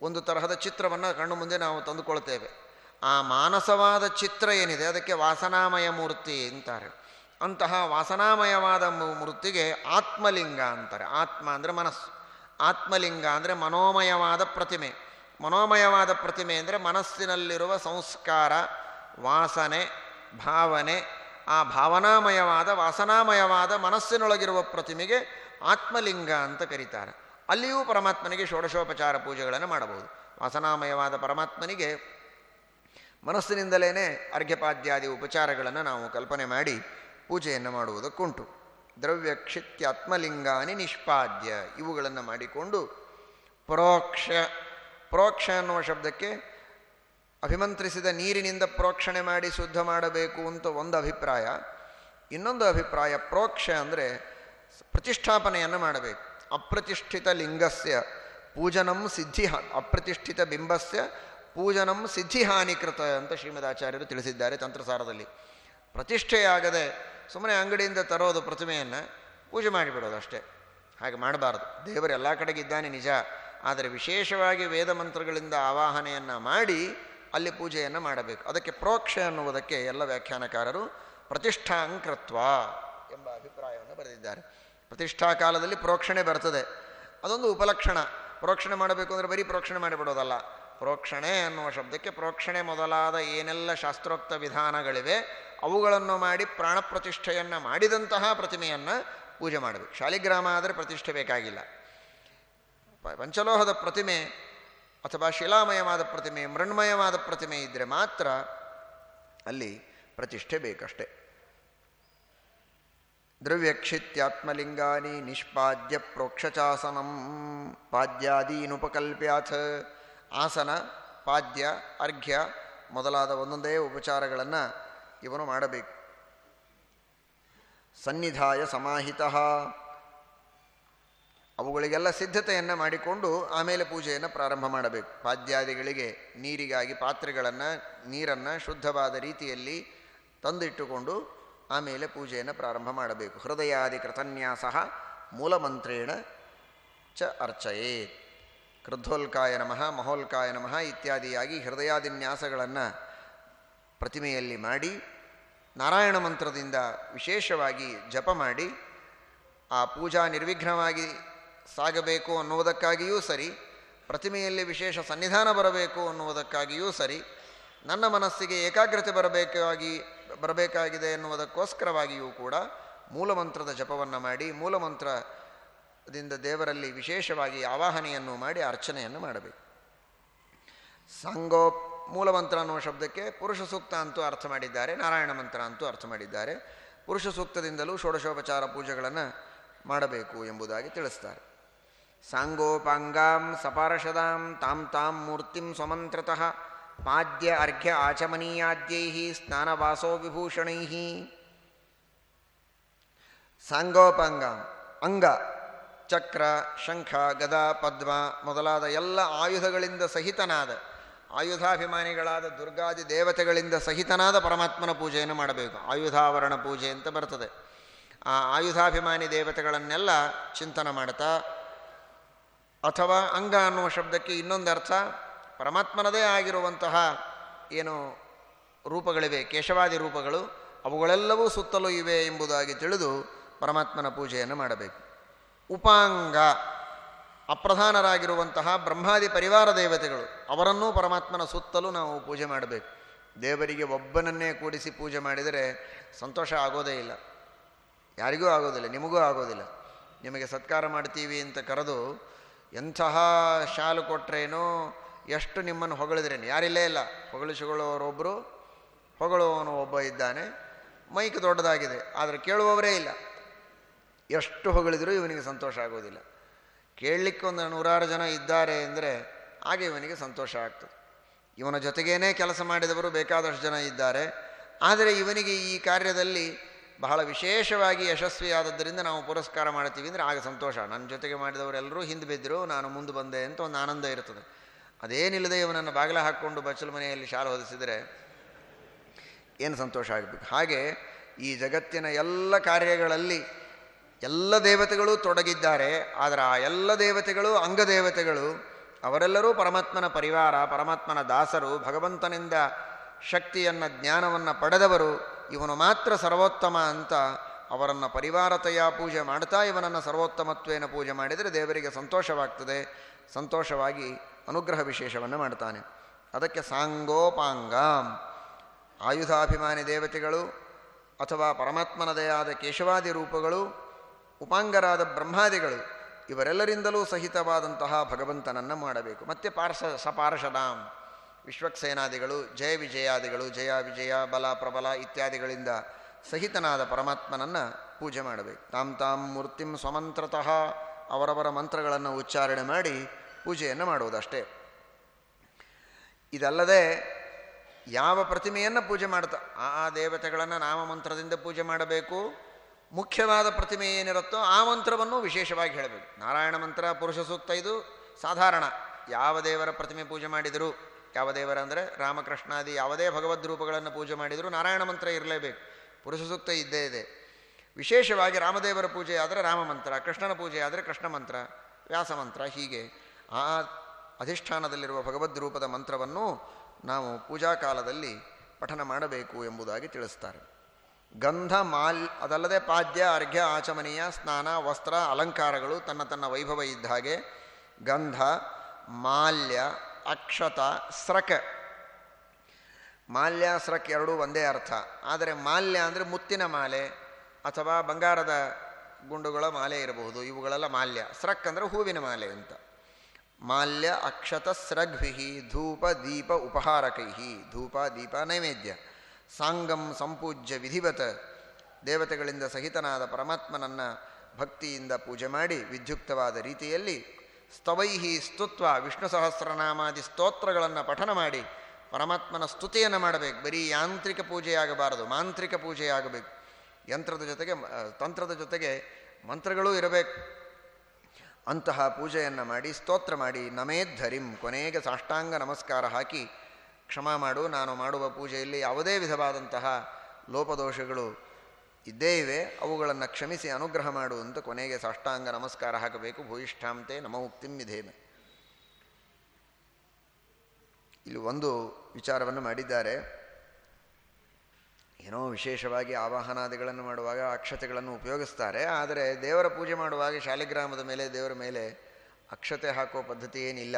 ಒಂದು ತರಹದ ಚಿತ್ರವನ್ನು ಕಣ್ಣು ಮುಂದೆ ನಾವು ತಂದುಕೊಳ್ತೇವೆ. ಆ ಮಾನಸವಾದ ಚಿತ್ರ ಏನಿದೆ, ಅದಕ್ಕೆ ವಾಸನಾಮಯ ಮೂರ್ತಿ ಅಂತಾರೆ. ಅಂತಹ ವಾಸನಾಮಯವಾದ ಮೂರ್ತಿಗೆ ಆತ್ಮಲಿಂಗ ಅಂತಾರೆ. ಆತ್ಮ ಅಂದರೆ ಮನಸ್ಸು. ಆತ್ಮಲಿಂಗ ಅಂದರೆ ಮನೋಮಯವಾದ ಪ್ರತಿಮೆ. ಮನೋಮಯವಾದ ಪ್ರತಿಮೆ ಅಂದರೆ ಮನಸ್ಸಿನಲ್ಲಿರುವ ಸಂಸ್ಕಾರ, ವಾಸನೆ, ಭಾವನೆ, ಆ ಭಾವನಾಮಯವಾದ, ವಾಸನಾಮಯವಾದ ಮನಸ್ಸಿನೊಳಗಿರುವ ಪ್ರತಿಮೆಗೆ ಆತ್ಮಲಿಂಗ ಅಂತ ಕರೀತಾರೆ. ಅಲ್ಲಿಯೂ ಪರಮಾತ್ಮನಿಗೆ ಷೋಡಶೋಪಚಾರ ಪೂಜೆಗಳನ್ನು ಮಾಡಬಹುದು. ವಾಸನಾಮಯವಾದ ಪರಮಾತ್ಮನಿಗೆ ಮನಸ್ಸಿನಿಂದಲೇ ಅರ್ಘ್ಯಪಾದ್ಯಾದಿ ಉಪಚಾರಗಳನ್ನು ನಾವು ಕಲ್ಪನೆ ಮಾಡಿ ಪೂಜೆಯನ್ನು ಮಾಡುವುದಕ್ಕುಂಟು. ದ್ರವ್ಯಕ್ಷಿತ್ಯ ಆತ್ಮಲಿಂಗಾನಿ ನಿಷ್ಪಾದ್ಯ ಇವುಗಳನ್ನು ಮಾಡಿಕೊಂಡು ಪರೋಕ್ಷ ಪರೋಕ್ಷ ಅನ್ನುವ ಶಬ್ದಕ್ಕೆ ಅಭಿಮಂತ್ರಿಸಿದ ನೀರಿನಿಂದ ಪ್ರೋಕ್ಷಣೆ ಮಾಡಿ ಶುದ್ಧ ಮಾಡಬೇಕು ಅಂತ ಒಂದು ಅಭಿಪ್ರಾಯ. ಇನ್ನೊಂದು ಅಭಿಪ್ರಾಯ ಪ್ರೋಕ್ಷ ಅಂದರೆ ಪ್ರತಿಷ್ಠಾಪನೆಯನ್ನು ಮಾಡಬೇಕು. ಅಪ್ರತಿಷ್ಠಿತ ಲಿಂಗಸ್ಯ ಪೂಜನಂ ಸಿದ್ಧಿ ಅಪ್ರತಿಷ್ಠಿತ ಬಿಂಬಸ್ಯ ಪೂಜನಂ ಸಿದ್ಧಿ ಹಾನಿಕೃತ ಅಂತ ಶ್ರೀಮದಾಚಾರ್ಯರು ತಿಳಿಸಿದ್ದಾರೆ ತಂತ್ರಸಾರದಲ್ಲಿ. ಪ್ರತಿಷ್ಠೆಯಾಗದೆ ಸುಮ್ಮನೆ ಅಂಗಡಿಯಿಂದ ತರೋದು ಪ್ರತಿಮೆಯನ್ನು ಪೂಜೆ ಮಾಡಿಬಿಡೋದು ಅಷ್ಟೇ. ಹಾಗೆ ಮಾಡಬಾರ್ದು. ದೇವರು ಎಲ್ಲ ಕಡೆಗೆ ಇದ್ದಾನೆ ನಿಜ. ಆದರೆ ವಿಶೇಷವಾಗಿ ವೇದ ಮಂತ್ರಗಳಿಂದ ಆವಾಹನೆಯನ್ನು ಮಾಡಿ ಅಲ್ಲಿ ಪೂಜೆಯನ್ನು ಮಾಡಬೇಕು. ಅದಕ್ಕೆ ಪ್ರೋಕ್ಷ ಅನ್ನುವುದಕ್ಕೆ ಎಲ್ಲ ವ್ಯಾಖ್ಯಾನಕಾರರು ಪ್ರತಿಷ್ಠಾಂಕೃತ್ವ ಎಂಬ ಅಭಿಪ್ರಾಯವನ್ನು ಬರೆದಿದ್ದಾರೆ. ಪ್ರತಿಷ್ಠಾ ಕಾಲದಲ್ಲಿ ಪ್ರೋಕ್ಷಣೆ ಬರ್ತದೆ. ಅದೊಂದು ಉಪಲಕ್ಷಣ. ಪ್ರೋಕ್ಷಣೆ ಮಾಡಬೇಕು ಅಂದರೆ ಬರೀ ಪ್ರೋಕ್ಷಣೆ ಮಾಡಿಬಿಡೋದಲ್ಲ. ಪ್ರೋಕ್ಷಣೆ ಅನ್ನುವ ಶಬ್ದಕ್ಕೆ ಪ್ರೋಕ್ಷಣೆ ಮೊದಲಾದ ಏನೆಲ್ಲ ಶಾಸ್ತ್ರೋಕ್ತ ವಿಧಾನಗಳಿವೆ, ಅವುಗಳನ್ನು ಮಾಡಿ ಪ್ರಾಣ ಪ್ರತಿಷ್ಠೆಯನ್ನು ಮಾಡಿದಂತಹ ಪ್ರತಿಮೆಯನ್ನು ಪೂಜೆ ಮಾಡಬೇಕು. ಶಾಲಿಗ್ರಾಮ ಆದರೆ ಪ್ರತಿಷ್ಠೆ ಬೇಕಾಗಿಲ್ಲ. ಪಂಚಲೋಹದ ಪ್ರತಿಮೆ ಅಥವಾ ಶಿಲಾಮಯವಾದ ಪ್ರತಿಮೆ, ಮೃಣ್ಮಯವಾದ ಪ್ರತಿಮೆ ಇದ್ದರೆ ಮಾತ್ರ ಅಲ್ಲಿ ಪ್ರತಿಷ್ಠೆ ಬೇಕಷ್ಟೆ. ದ್ರವ್ಯಕ್ಷಿತ್ಯಾತ್ಮಲಿಂಗಾನಿ ನಿಷ್ಪಾದ್ಯ ಪ್ರೋಕ್ಷಚಾಸನಂ. ಪಾದ್ಯಾದೀನುಪಕಲ್ಪ್ಯಾಥ. ಆಸನ, ಪಾದ್ಯ, ಅರ್ಘ್ಯ ಮೊದಲಾದ ಒಂದೊಂದೇ ಉಪಚಾರಗಳನ್ನು ಇವನು ಮಾಡಬೇಕು. ಸನ್ನಿಧಾಯ ಸಮಾಹಿತ. ಅವುಗಳಿಗೆಲ್ಲ ಸಿದ್ಧತೆಯನ್ನು ಮಾಡಿಕೊಂಡು ಆಮೇಲೆ ಪೂಜೆಯನ್ನು ಪ್ರಾರಂಭ ಮಾಡಬೇಕು. ಪಾದ್ಯಾದಿಗಳಿಗೆ ನೀರಿಗಾಗಿ ಪಾತ್ರೆಗಳನ್ನು, ನೀರನ್ನು ಶುದ್ಧವಾದ ರೀತಿಯಲ್ಲಿ ತಂದಿಟ್ಟುಕೊಂಡು ಆಮೇಲೆ ಪೂಜೆಯನ್ನು ಪ್ರಾರಂಭ ಮಾಡಬೇಕು. ಹೃದಯಾದಿ ಕೃತನ್ಯಾಸ ಮೂಲಮಂತ್ರೇಣ ಚ ಅರ್ಚಯೇ. ಕೃದ್ಧೋಲ್ಕಾಯ ನಮಃ, ಮಹೋಲ್ಕಾಯ ನಮಃ ಇತ್ಯಾದಿಯಾಗಿ ಹೃದಯಾದಿನ್ಯಾಸಗಳನ್ನು ಪ್ರತಿಮೆಯಲ್ಲಿ ಮಾಡಿ, ನಾರಾಯಣ ಮಂತ್ರದಿಂದ ವಿಶೇಷವಾಗಿ ಜಪ ಮಾಡಿ, ಆ ಪೂಜಾ ನಿರ್ವಿಘ್ನವಾಗಿ ಸಾಗಬೇಕು ಅನ್ನುವುದಕ್ಕಾಗಿಯೂ ಸರಿ, ಪ್ರತಿಮೆಯಲ್ಲಿ ವಿಶೇಷ ಸನ್ನಿಧಾನ ಬರಬೇಕು ಅನ್ನುವುದಕ್ಕಾಗಿಯೂ ಸರಿ, ನನ್ನ ಮನಸ್ಸಿಗೆ ಏಕಾಗ್ರತೆ ಬರಬೇಕಾಗಿ ಬರಬೇಕಾಗಿದೆ ಎನ್ನುವುದಕ್ಕೋಸ್ಕರವಾಗಿಯೂ ಕೂಡ ಮೂಲಮಂತ್ರದ ಜಪವನ್ನು ಮಾಡಿ, ಮೂಲಮಂತ್ರದಿಂದ ದೇವರಲ್ಲಿ ವಿಶೇಷವಾಗಿ ಆವಾಹನೆಯನ್ನು ಮಾಡಿ, ಅರ್ಚನೆಯನ್ನು ಮಾಡಬೇಕು. ಸಂಗೋ ಮೂಲಮಂತ್ರ ಅನ್ನುವ ಶಬ್ದಕ್ಕೆ ಪುರುಷ ಸೂಕ್ತ ಅಂತೂ ಅರ್ಥ ಮಾಡಿದ್ದಾರೆ, ನಾರಾಯಣ ಮಂತ್ರ ಅಂತೂ ಅರ್ಥ ಮಾಡಿದ್ದಾರೆ. ಪುರುಷ ಸೂಕ್ತದಿಂದಲೂ ಷೋಡಶೋಪಚಾರ ಪೂಜೆಗಳನ್ನು ಮಾಡಬೇಕು ಎಂಬುದಾಗಿ ತಿಳಿಸ್ತಾರೆ. ಸಾಂಗೋಪಾಂಗಾಂ ಸಪಾರ್ಷದಾಂ ತಾಂ ತಾಂ ಮೂರ್ತಿಂ ಸ್ವಮಂತ್ರತಃ ಪಾದ್ಯ ಅರ್ಘ್ಯ ಆಚಮನೀಯಾದ್ಯೈ ಸ್ನಾನವಾಸೋ ವಿಭೂಷಣೈ. ಸಾಂಗೋಪಾಂಗ, ಅಂಗ, ಚಕ್ರ, ಶಂಖ, ಗದ, ಪದ್ಮ ಮೊದಲಾದ ಎಲ್ಲ ಆಯುಧಗಳಿಂದ ಸಹಿತನಾದ, ಆಯುಧಾಭಿಮಾನಿಗಳಾದ ದುರ್ಗಾದಿ ದೇವತೆಗಳಿಂದ ಸಹಿತನಾದ ಪರಮಾತ್ಮನ ಪೂಜೆಯನ್ನು ಮಾಡಬೇಕು. ಆಯುಧಾವರಣ ಪೂಜೆ ಅಂತ ಬರ್ತದೆ. ಆ ಆಯುಧಾಭಿಮಾನಿ ದೇವತೆಗಳನ್ನೆಲ್ಲ ಚಿಂತನ ಮಾಡ್ತಾ, ಅಥವಾ ಅಂಗ ಅನ್ನುವ ಶಬ್ದಕ್ಕೆ ಇನ್ನೊಂದು ಅರ್ಥ ಪರಮಾತ್ಮನದೇ ಆಗಿರುವಂತಹ ಏನು ರೂಪಗಳಿವೆ, ಕೇಶವಾದಿ ರೂಪಗಳು, ಅವುಗಳೆಲ್ಲವೂ ಸುತ್ತಲೂ ಇವೆ ಎಂಬುದಾಗಿ ತಿಳಿದು ಪರಮಾತ್ಮನ ಪೂಜೆಯನ್ನು ಮಾಡಬೇಕು. ಉಪಾಂಗ, ಅಪ್ರಧಾನರಾಗಿರುವಂತಹ ಬ್ರಹ್ಮಾದಿ ಪರಿವಾರ ದೇವತೆಗಳು, ಅವರನ್ನೂ ಪರಮಾತ್ಮನ ಸುತ್ತಲೂ ನಾವು ಪೂಜೆ ಮಾಡಬೇಕು. ದೇವರಿಗೆ ಒಬ್ಬನನ್ನೇ ಕೂಡಿಸಿ ಪೂಜೆ ಮಾಡಿದರೆ ಸಂತೋಷ ಆಗೋದೇ ಇಲ್ಲ. ಯಾರಿಗೂ ಆಗೋದಿಲ್ಲ, ನಿಮಗೂ ಆಗೋದಿಲ್ಲ. ನಿಮಗೆ ಸತ್ಕಾರ ಮಾಡ್ತೀವಿ ಅಂತ ಕರೆದು ಎಂತಹ ಶಾಲು ಕೊಟ್ರೇನೋ ಎಷ್ಟು ನಿಮ್ಮನ್ನು ಹೊಗಳಿದ್ರೇನು? ಯಾರಿಲ್ಲೇ ಇಲ್ಲ. ಹೊಗಳಿಸಿಕೊಳ್ಳುವವರೊಬ್ಬರು ಹೊಗಳುವವನು ಒಬ್ಬ ಇದ್ದಾನೆ. ಮೈಕ್ ದೊಡ್ಡದಾಗಿದೆ, ಆದರೆ ಕೇಳುವವರೇ ಇಲ್ಲ. ಎಷ್ಟು ಹೊಗಳಿದರೂ ಇವನಿಗೆ ಸಂತೋಷ ಆಗೋದಿಲ್ಲ. ಕೇಳಲಿಕ್ಕೆ ಒಂದು ನೂರಾರು ಜನ ಇದ್ದಾರೆ ಅಂದರೆ ಆಗ ಇವನಿಗೆ ಸಂತೋಷ ಆಗ್ತದೆ. ಇವನ ಜೊತೆಗೇನೆ ಕೆಲಸ ಮಾಡಿದವರು ಬೇಕಾದಷ್ಟು ಜನ ಇದ್ದಾರೆ. ಆದರೆ ಇವನಿಗೆ ಈ ಕಾರ್ಯದಲ್ಲಿ ಬಹಳ ವಿಶೇಷವಾಗಿ ಯಶಸ್ವಿಯಾದದ್ದರಿಂದ ನಾವು ಪುರಸ್ಕಾರ ಮಾಡ್ತೀವಿ ಅಂದರೆ ಆಗ ಸಂತೋಷ. ನನ್ನ ಜೊತೆಗೆ ಮಾಡಿದವರೆಲ್ಲರೂ ಹಿಂದೆ ಬಿದ್ದರು, ನಾನು ಮುಂದೆ ಬಂದೆ ಅಂತ ಒಂದು ಆನಂದ ಇರ್ತದೆ. ಅದೇನಿಲ್ಲದೆ ಇವನನ್ನು ಬಾಗಿಲ ಹಾಕ್ಕೊಂಡು ಬಚ್ಚಲ ಮನೆಯಲ್ಲಿ ಶಾಲು ಹೊದಿಸಿದರೆ ಏನು ಸಂತೋಷ ಆಗಬೇಕು? ಹಾಗೆ ಈ ಜಗತ್ತಿನ ಎಲ್ಲ ಕಾರ್ಯಗಳಲ್ಲಿ ಎಲ್ಲ ದೇವತೆಗಳು ತೊಡಗಿದ್ದಾರೆ, ಆದರೆ ಆ ಎಲ್ಲ ದೇವತೆಗಳು, ಅಂಗದೇವತೆಗಳು, ಅವರೆಲ್ಲರೂ ಪರಮಾತ್ಮನ ಪರಿವಾರ, ಪರಮಾತ್ಮನ ದಾಸರು, ಭಗವಂತನಿಂದ ಶಕ್ತಿಯನ್ನು, ಜ್ಞಾನವನ್ನು ಪಡೆದವರು, ಇವನು ಮಾತ್ರ ಸರ್ವೋತ್ತಮ ಅಂತ ಅವರನ್ನು ಪರಿವಾರತೆಯ ಪೂಜೆ ಮಾಡ್ತಾ ಇವನನ್ನು ಸರ್ವೋತ್ತಮತ್ವೇನ ಪೂಜೆ ಮಾಡಿದರೆ ದೇವರಿಗೆ ಸಂತೋಷವಾಗ್ತದೆ. ಸಂತೋಷವಾಗಿ ಅನುಗ್ರಹ ವಿಶೇಷವನ್ನು ಮಾಡ್ತಾನೆ. ಅದಕ್ಕೆ ಸಾಂಗೋಪಾಂಗ. ಆಯುಧಾಭಿಮಾನಿ ದೇವತೆಗಳು ಅಥವಾ ಪರಮಾತ್ಮನದೇ ಆದ ಕೇಶವಾದಿ ರೂಪಗಳು, ಉಪಾಂಗರಾದ ಬ್ರಹ್ಮಾದಿಗಳು, ಇವರೆಲ್ಲರಿಂದಲೂ ಸಹಿತವಾದಂತಹ ಭಗವಂತನನ್ನು ಮಾಡಬೇಕು. ಮತ್ತು ಪಾರ್ಶ ಸಪಾರ್ಷದಾಂ. ವಿಶ್ವಕ್ಸೇನಾದಿಗಳು, ಜಯ ವಿಜಯಾದಿಗಳು, ಜಯ ವಿಜಯ, ಬಲ, ಪ್ರಬಲ ಇತ್ಯಾದಿಗಳಿಂದ ಸಹಿತನಾದ ಪರಮಾತ್ಮನನ್ನು ಪೂಜೆ ಮಾಡಬೇಕು. ತಾಂ ತಾಂ ಮೂರ್ತಿಂ ಸ್ವಮಂತ್ರತಃ ಅವರವರ ಮಂತ್ರಗಳನ್ನು ಉಚ್ಚಾರಣೆ ಮಾಡಿ ಪೂಜೆಯನ್ನು ಮಾಡುವುದಷ್ಟೇ. ಇದಲ್ಲದೆ ಯಾವ ಪ್ರತಿಮೆಯನ್ನು ಪೂಜೆ ಮಾಡ್ತಾ ಆ ದೇವತೆಗಳನ್ನು ನಾಮಮಂತ್ರದಿಂದ ಪೂಜೆ ಮಾಡಬೇಕು, ಮುಖ್ಯವಾದ ಪ್ರತಿಮೆ ಏನಿರುತ್ತೋ ಆ ಮಂತ್ರವನ್ನು ವಿಶೇಷವಾಗಿ ಹೇಳಬೇಕು. ನಾರಾಯಣ ಮಂತ್ರ, ಪುರುಷ ಸೂಕ್ತ ಇದು ಸಾಧಾರಣ. ಯಾವ ದೇವರ ಪ್ರತಿಮೆ ಪೂಜೆ ಮಾಡಿದರೂ, ಯಾವ ದೇವರ ಅಂದರೆ ರಾಮಕೃಷ್ಣಾದಿ ಯಾವುದೇ ಭಗವದ್ ರೂಪಗಳನ್ನು ಪೂಜೆ ಮಾಡಿದರೂ ನಾರಾಯಣ ಮಂತ್ರ ಇರಲೇಬೇಕು. ಪುರುಷ ಸೂಕ್ತ ಇದ್ದೇ ಇದೆ. ವಿಶೇಷವಾಗಿ ರಾಮದೇವರ ಪೂಜೆ ಆದರೆ ರಾಮ ಮಂತ್ರ, ಕೃಷ್ಣನ ಪೂಜೆ ಆದರೆ ಕೃಷ್ಣ ಮಂತ್ರ, ವ್ಯಾಸ ಮಂತ್ರ, ಹೀಗೆ. ಆ ಅಧಿಷ್ಠಾನದಲ್ಲಿರುವ ಭಗವದ್ ರೂಪದ ಮಂತ್ರವನ್ನು ನಾವು ಪೂಜಾ ಕಾಲದಲ್ಲಿ ಪಠನ ಮಾಡಬೇಕು ಎಂಬುದಾಗಿ ತಿಳಿಸ್ತಾರೆ. ಗಂಧ, ಮಾಲ್, ಅದಲ್ಲದೆ ಪಾದ್ಯ, ಅರ್ಘ್ಯ, ಆಚಮನೀಯ, ಸ್ನಾನ, ವಸ್ತ್ರ, ಅಲಂಕಾರಗಳು ತನ್ನ ತನ್ನ ವೈಭವ ಇದ್ದ ಹಾಗೆ ಗಂಧ, ಮಾಲ್ಯ, ಅಕ್ಷತ, ಸ್ರಕ. ಮಾಲ್ಯ, ಸ್ರಕ್ ಎರಡೂ ಒಂದೇ ಅರ್ಥ. ಆದರೆ ಮಾಲ್ಯ ಅಂದರೆ ಮುತ್ತಿನ ಮಾಲೆ ಅಥವಾ ಬಂಗಾರದ ಗುಂಡುಗಳ ಮಾಲೆ ಇರಬಹುದು. ಇವುಗಳೆಲ್ಲ ಮಾಲ್ಯ. ಸ್ರಕ್ ಅಂದರೆ ಹೂವಿನ ಮಾಲೆ ಅಂತ. ಮಾಲ್ಯ ಅಕ್ಷತ ಸ್ರಗ್ಭಿ ಧೂಪ ದೀಪ ಉಪಹಾರಕೈ ಧೂಪ, ದೀಪ, ನೈವೇದ್ಯ. ಸಾಂಗಂ ಸಂಪೂಜ್ಯ ವಿಧಿವತ. ದೇವತೆಗಳಿಂದ ಸಹಿತನಾದ ಪರಮಾತ್ಮನನ್ನು ಭಕ್ತಿಯಿಂದ ಪೂಜೆ ಮಾಡಿ ವಿಧ್ಯುಕ್ತವಾದ ರೀತಿಯಲ್ಲಿ ಸ್ತವೈಹಿ ಸ್ತುತ್ವ, ವಿಷ್ಣು ಸಹಸ್ರನಾಮಾದಿ ಸ್ತೋತ್ರಗಳನ್ನು ಪಠನ ಮಾಡಿ ಪರಮಾತ್ಮನ ಸ್ತುತಿಯನ್ನು ಮಾಡಬೇಕು. ಬರೀ ಯಾಂತ್ರಿಕ ಪೂಜೆಯಾಗಬಾರದು, ಮಾಂತ್ರಿಕ ಪೂಜೆಯಾಗಬೇಕು. ಯಂತ್ರದ ಜೊತೆಗೆ ತಂತ್ರದ ಜೊತೆಗೆ ಮಂತ್ರಗಳೂ ಇರಬೇಕು. ಅಂತಹ ಪೂಜೆಯನ್ನು ಮಾಡಿ, ಸ್ತೋತ್ರ ಮಾಡಿ ನಮೇದ್ಧರಿಂ ಕೊನೆಗೆ ಸಾಷ್ಟಾಂಗ ನಮಸ್ಕಾರ ಹಾಕಿ ಕ್ಷಮ ಮಾಡು, ನಾನು ಮಾಡುವ ಪೂಜೆಯಲ್ಲಿ ಯಾವುದೇ ವಿಧವಾದಂತಹ ಲೋಪದೋಷಗಳು ಇದ್ದೇ ಇವೆ, ಅವುಗಳನ್ನು ಕ್ಷಮಿಸಿ ಅನುಗ್ರಹ ಮಾಡು ಅಂತ ಕೊನೆಗೆ ಸಾಷ್ಟಾಂಗ ನಮಸ್ಕಾರ ಹಾಕಬೇಕು. ಭೂಯಿಷ್ಠಾಂತೆ ನಮ ಉಕ್ತಿಂ ವಿಧೇಮೆ ಇಲ್ಲಿ ಒಂದು ವಿಚಾರವನ್ನು ಮಾಡಿದ್ದಾರೆ. ಏನೋ ವಿಶೇಷವಾಗಿ ಆವಾಹನಾದಿಗಳನ್ನು ಮಾಡುವಾಗ ಅಕ್ಷತೆಗಳನ್ನು ಉಪಯೋಗಿಸ್ತಾರೆ. ಆದರೆ ದೇವರ ಪೂಜೆ ಮಾಡುವಾಗ ಶಾಲಿಗ್ರಾಮದ ಮೇಲೆ, ದೇವರ ಮೇಲೆ ಅಕ್ಷತೆ ಹಾಕೋ ಪದ್ಧತಿ ಏನಿಲ್ಲ.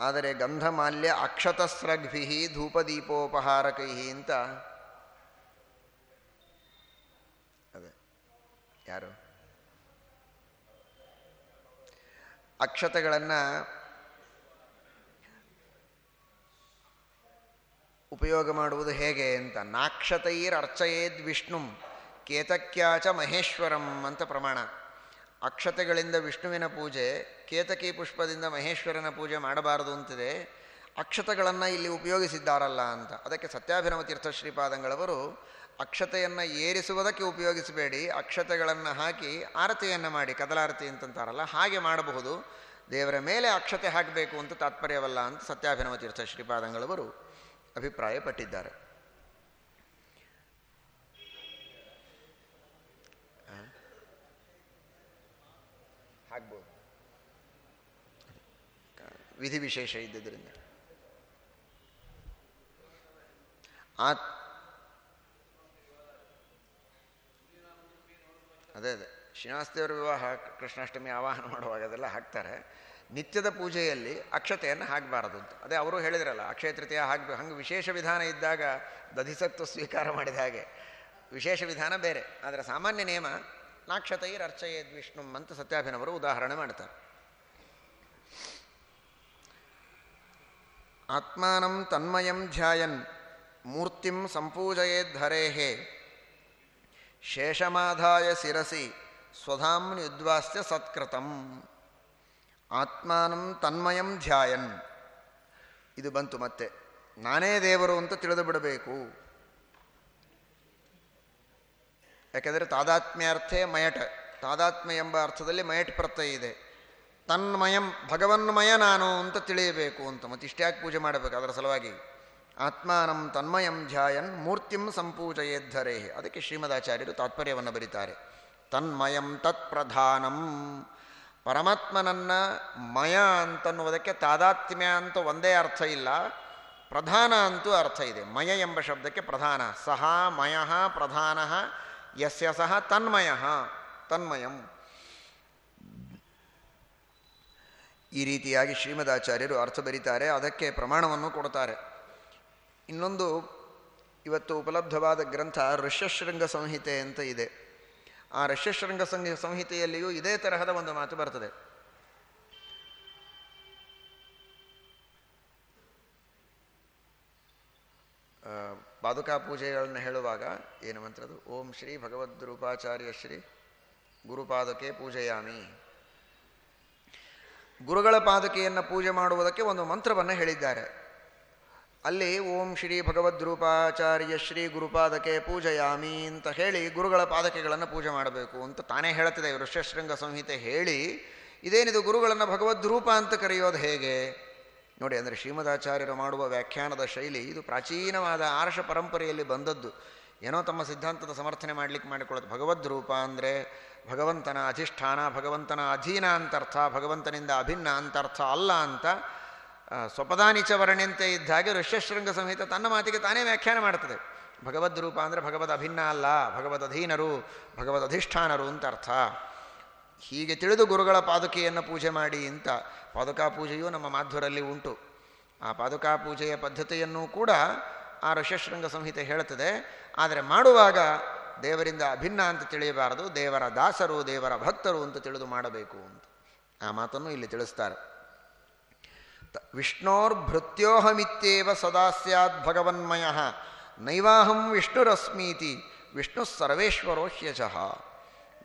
ಆದರೆ ಗಂಧಮಾಲ್ಯ ಅಕ್ಷತಸ್ರಗ್ಭಿ ಧೂಪದೀಪೋಪಹಾರಕೈ ಅಂತ. ಅದೇ. ಯಾರು? ಅಕ್ಷತೆಗಳನ್ನು ಉಪಯೋಗ ಮಾಡುವುದು ಹೇಗೆ ಅಂತ, ನಾಕ್ಷತೈರ್ ಅರ್ಚಯೇದ್ ವಿಷ್ಣುಂ, ಕೇತಕ್ಯಾಚ ಮಹೇಶ್ವರಂ ಅಂತ ಪ್ರಮಾಣ. ಅಕ್ಷತೆಗಳಿಂದ ವಿಷ್ಣುವಿನ ಪೂಜೆ, ಕೇತಕಿ ಪುಷ್ಪದಿಂದ ಮಹೇಶ್ವರನ ಪೂಜೆ ಮಾಡಬಾರದು ಅಂತಿದೆ. ಅಕ್ಷತೆಗಳನ್ನು ಇಲ್ಲಿ ಉಪಯೋಗಿಸಿದ್ದಾರಲ್ಲ ಅಂತ. ಅದಕ್ಕೆ ಸತ್ಯಾಭಿನವ ತೀರ್ಥ ಶ್ರೀಪಾದಂಗಳವರು ಅಕ್ಷತೆಯನ್ನು ಏರಿಸುವುದಕ್ಕೆ ಉಪಯೋಗಿಸಬೇಡಿ, ಅಕ್ಷತೆಗಳನ್ನು ಹಾಕಿ ಆರತಿಯನ್ನು ಮಾಡಿ, ಕದಲಾರತಿ ಅಂತಂತಾರಲ್ಲ, ಹಾಗೆ ಮಾಡಬಹುದು. ದೇವರ ಮೇಲೆ ಅಕ್ಷತೆ ಹಾಕಬೇಕು ಅಂತ ತಾತ್ಪರ್ಯವಲ್ಲ ಅಂತ ಸತ್ಯಾಭಿನವ ತೀರ್ಥ ಶ್ರೀಪಾದಂಗಳವರು ಅಭಿಪ್ರಾಯಪಟ್ಟಿದ್ದಾರೆ. ಆ? ಹಾಕ್ಬೋದು ವಿಧಿ ವಿಶೇಷ ಇದ್ದುದರಿಂದ. ಆ ಅದೇ ಅದೇ. ಶ್ರೀನಿವಾಸದೇವರ ವಿವಾಹ ಕೃಷ್ಣಾಷ್ಟಮಿ ಆವಾಹನ ಮಾಡುವಾಗ ಅದೆಲ್ಲ ಹಾಕ್ತಾರೆ. ನಿತ್ಯದ ಪೂಜೆಯಲ್ಲಿ ಅಕ್ಷತೆಯನ್ನು ಹಾಕಬಾರದು ಅಂತ. ಅದೇ ಅವರು ಹೇಳಿದ್ರಲ್ಲ, ಅಕ್ಷಯ ತೃತೀಯ ಹಾಕಬೇಕು ಹಂಗೆ ವಿಶೇಷ ವಿಧಾನ ಇದ್ದಾಗ ದಧಿಸತ್ವ ಸ್ವೀಕಾರ ಮಾಡಿದ ಹಾಗೆ. ವಿಶೇಷ ವಿಧಾನ ಬೇರೆ, ಆದರೆ ಸಾಮಾನ್ಯ ನಿಯಮ ನಾಕ್ಷತೈರ್ ಅರ್ಚಯೇದ್ ವಿಷ್ಣು ಅಂತ ಸತ್ಯಾಭಿನವರು ಉದಾಹರಣೆ ಮಾಡ್ತಾರೆ. ಆತ್ಮಾನಂ ತನ್ಮಯಂ ಧ್ಯಾಯನ್, ಮೂರ್ತಿಂ ಸಂಪೂಜಯೇದ್ಧರೇಹೇ ಶೇಷಮಾಧಾಯ ಶಿರಸಿ ಸ್ವಧಾಮ್ಯುದ್ವಾಸ್ಯ ಸತ್ಕೃತಂ. ಆತ್ಮಾನಂ ತನ್ಮಯಂ ಧ್ಯಾಯನ್. ಇದು ಬಂತು ಮತ್ತೆ. ನಾನೇ ದೇವರು ಅಂತ ತಿಳಿದು ಬಿಡಬೇಕು. ಯಾಕೆಂದರೆ ತಾದಾತ್ಮ್ಯಾರ್ಥೇ ಮಯಟ ತಾದಾತ್ಮ್ಯ ಎಂಬ ಅರ್ಥದಲ್ಲಿ ಮಯಟ್ ಪ್ರತ್ಯಯ ಇದೆ. ತನ್ಮಯಂ ಭಗವನ್ಮಯ ನಾನು ಅಂತ ತಿಳಿಯಬೇಕು ಅಂತ. ಮತ್ತೆ ಇಷ್ಟ್ಯಾಕೆ ಪೂಜೆ ಮಾಡಬೇಕು ಅದರ ಸಲುವಾಗಿ. ಆತ್ಮಾನಂ ತನ್ಮಯಂ ಧ್ಯಾಯನ್ ಮೂರ್ತಿಂ ಸಂಪೂಜಯೇದ್ಧರೇ ಅದಕ್ಕೆ ಶ್ರೀಮದಾಚಾರ್ಯರು ತಾತ್ಪರ್ಯವನ್ನು ಬರೀತಾರೆ. ತನ್ಮಯಂ ತತ್ ಪ್ರಧಾನಂ ಪರಮಾತ್ಮನನ್ನ ಮಯ ಅಂತನ್ನುವುದಕ್ಕೆ ತಾದಾತ್ಮ್ಯ ಅಂತ ಒಂದೇ ಅರ್ಥ ಇಲ್ಲ. ಪ್ರಧಾನ ಅಂತೂ ಅರ್ಥ ಇದೆ. ಮಯ ಎಂಬ ಶಬ್ದಕ್ಕೆ ಪ್ರಧಾನ. ಸಹ, ಮಯ, ಪ್ರಧಾನ, ಯಸ್ಯ ಸಹ, ತನ್ಮಯ, ತನ್ಮಯಂ. ಈ ರೀತಿಯಾಗಿ ಶ್ರೀಮದಾಚಾರ್ಯರು ಅರ್ಥ ಬರೀತಾರೆ. ಅದಕ್ಕೆ ಪ್ರಮಾಣವನ್ನು ಕೊಡ್ತಾರೆ. ಇನ್ನೊಂದು ಇವತ್ತು ಉಪಲಬ್ಧವಾದ ಗ್ರಂಥ ಋಷ್ಯಶೃಂಗ ಸಂಹಿತೆ ಅಂತ ಇದೆ. ಆ ಋಷ್ಯಶೃಂಗ ಸಂಘ ಸಂಹಿತೆಯಲ್ಲಿಯೂ ಇದೇ ತರಹದ ಒಂದು ಮಾತು ಬರ್ತದೆ. ಪಾದುಕಾ ಪೂಜೆಗಳನ್ನು ಹೇಳುವಾಗ ಏನು ಮಂತ್ರದು? ಓಂ ಶ್ರೀ ಭಗವದ್ ರೂಪಾಚಾರ್ಯ ಶ್ರೀ ಗುರುಪಾದಕೆ ಪೂಜೆಯಾಮಿ. ಗುರುಗಳ ಪಾದಕೆಯನ್ನು ಪೂಜೆ ಮಾಡುವುದಕ್ಕೆ ಒಂದು ಮಂತ್ರವನ್ನು ಹೇಳಿದ್ದಾರೆ. ಅಲ್ಲಿ ಓಂ ಶ್ರೀ ಭಗವದ್ರೂಪಾಚಾರ್ಯ ಶ್ರೀ ಗುರುಪಾದಕೆ ಪೂಜೆಯಾಮಿ ಅಂತ ಹೇಳಿ ಗುರುಗಳ ಪಾದಕೆಗಳನ್ನು ಪೂಜೆ ಮಾಡಬೇಕು ಅಂತ ತಾನೇ ಹೇಳ್ತಿದೆ. ಋಷ್ಯಶೃಂಗ ಸಂಹಿತೆ ಹೇಳಿ ಇದೇನಿದು ಗುರುಗಳನ್ನು ಭಗವದ್ರೂಪ ಅಂತ ಕರೆಯೋದು ಹೇಗೆ? ನೋಡಿ, ಅಂದರೆ ಶ್ರೀಮದಾಚಾರ್ಯರು ಮಾಡುವ ವ್ಯಾಖ್ಯಾನದ ಶೈಲಿ ಇದು ಪ್ರಾಚೀನವಾದ ಆರ್ಷ ಪರಂಪರೆಯಲ್ಲಿ ಬಂದದ್ದು. ಏನೋ ತಮ್ಮ ಸಿದ್ಧಾಂತದ ಸಮರ್ಥನೆ ಮಾಡಲಿಕ್ಕೆ ಮಾಡಿಕೊಳ್ಳೋದು. ಭಗವದ್ರೂಪ ಅಂದರೆ ಭಗವಂತನ ಅಧಿಷ್ಠಾನ, ಭಗವಂತನ ಅಧೀನ ಅಂತರ್ಥ, ಭಗವಂತನಿಂದ ಅಭಿನ್ನ ಅಂತರ್ಥ ಅಲ್ಲ ಅಂತ ಸ್ವಪದಾನಿಚ ವರ್ಣ್ಯಂತೆ ಇದ್ದ ಹಾಗೆ ಋಷ್ಯಶೃಂಗ ಸಂಹಿತ ತನ್ನ ಮಾತಿಗೆ ತಾನೇ ವ್ಯಾಖ್ಯಾನ ಮಾಡ್ತದೆ. ಭಗವದ್ ರೂಪ ಅಂದರೆ ಭಗವದ್ ಅಭಿನ್ನ ಅಲ್ಲ, ಭಗವದ್ ಅಧೀನರು, ಭಗವದ್ ಅಧಿಷ್ಠಾನರು ಅಂತ ಅರ್ಥ. ಹೀಗೆ ತಿಳಿದು ಗುರುಗಳ ಪಾದುಕೆಯನ್ನು ಪೂಜೆ ಮಾಡಿ ಅಂತ ಪಾದುಕಾ ಪೂಜೆಯು ನಮ್ಮ ಮಾಧ್ವರಲ್ಲಿ ಉಂಟು. ಆ ಪಾದುಕಾ ಪೂಜೆಯ ಪದ್ಧತಿಯನ್ನು ಕೂಡ ಆ ಋಷ್ಯಶೃಂಗ ಸಂಹಿತೆ ಹೇಳುತ್ತದೆ ಆದರೆ ಮಾಡುವಾಗ ದೇವರಿಂದ ಅಭಿನ್ನ ಅಂತ ತಿಳಿಯಬಾರದು, ದೇವರ ದಾಸರು, ದೇವರ ಭಕ್ತರು ಅಂತ ತಿಳಿದು ಮಾಡಬೇಕು ಅಂತ. ಆ ಮಾತನ್ನು ಇಲ್ಲಿ ತಿಳಿಸ್ತಾರೆ. ವಿಷ್ಣೋರ್ಭೃತ್ಯೋಹಮಿತ್ಯೇವ ಸದಾ ಸ್ಯಾದ್ ಭಗವನ್ಮಯ. ನೈವಾಹಂ ವಿಷ್ಣುರಸ್ಮೀತಿ, ವಿಷ್ಣು ಸರ್ವೇಶ್ವರೋ ಹ್ಯಜಃ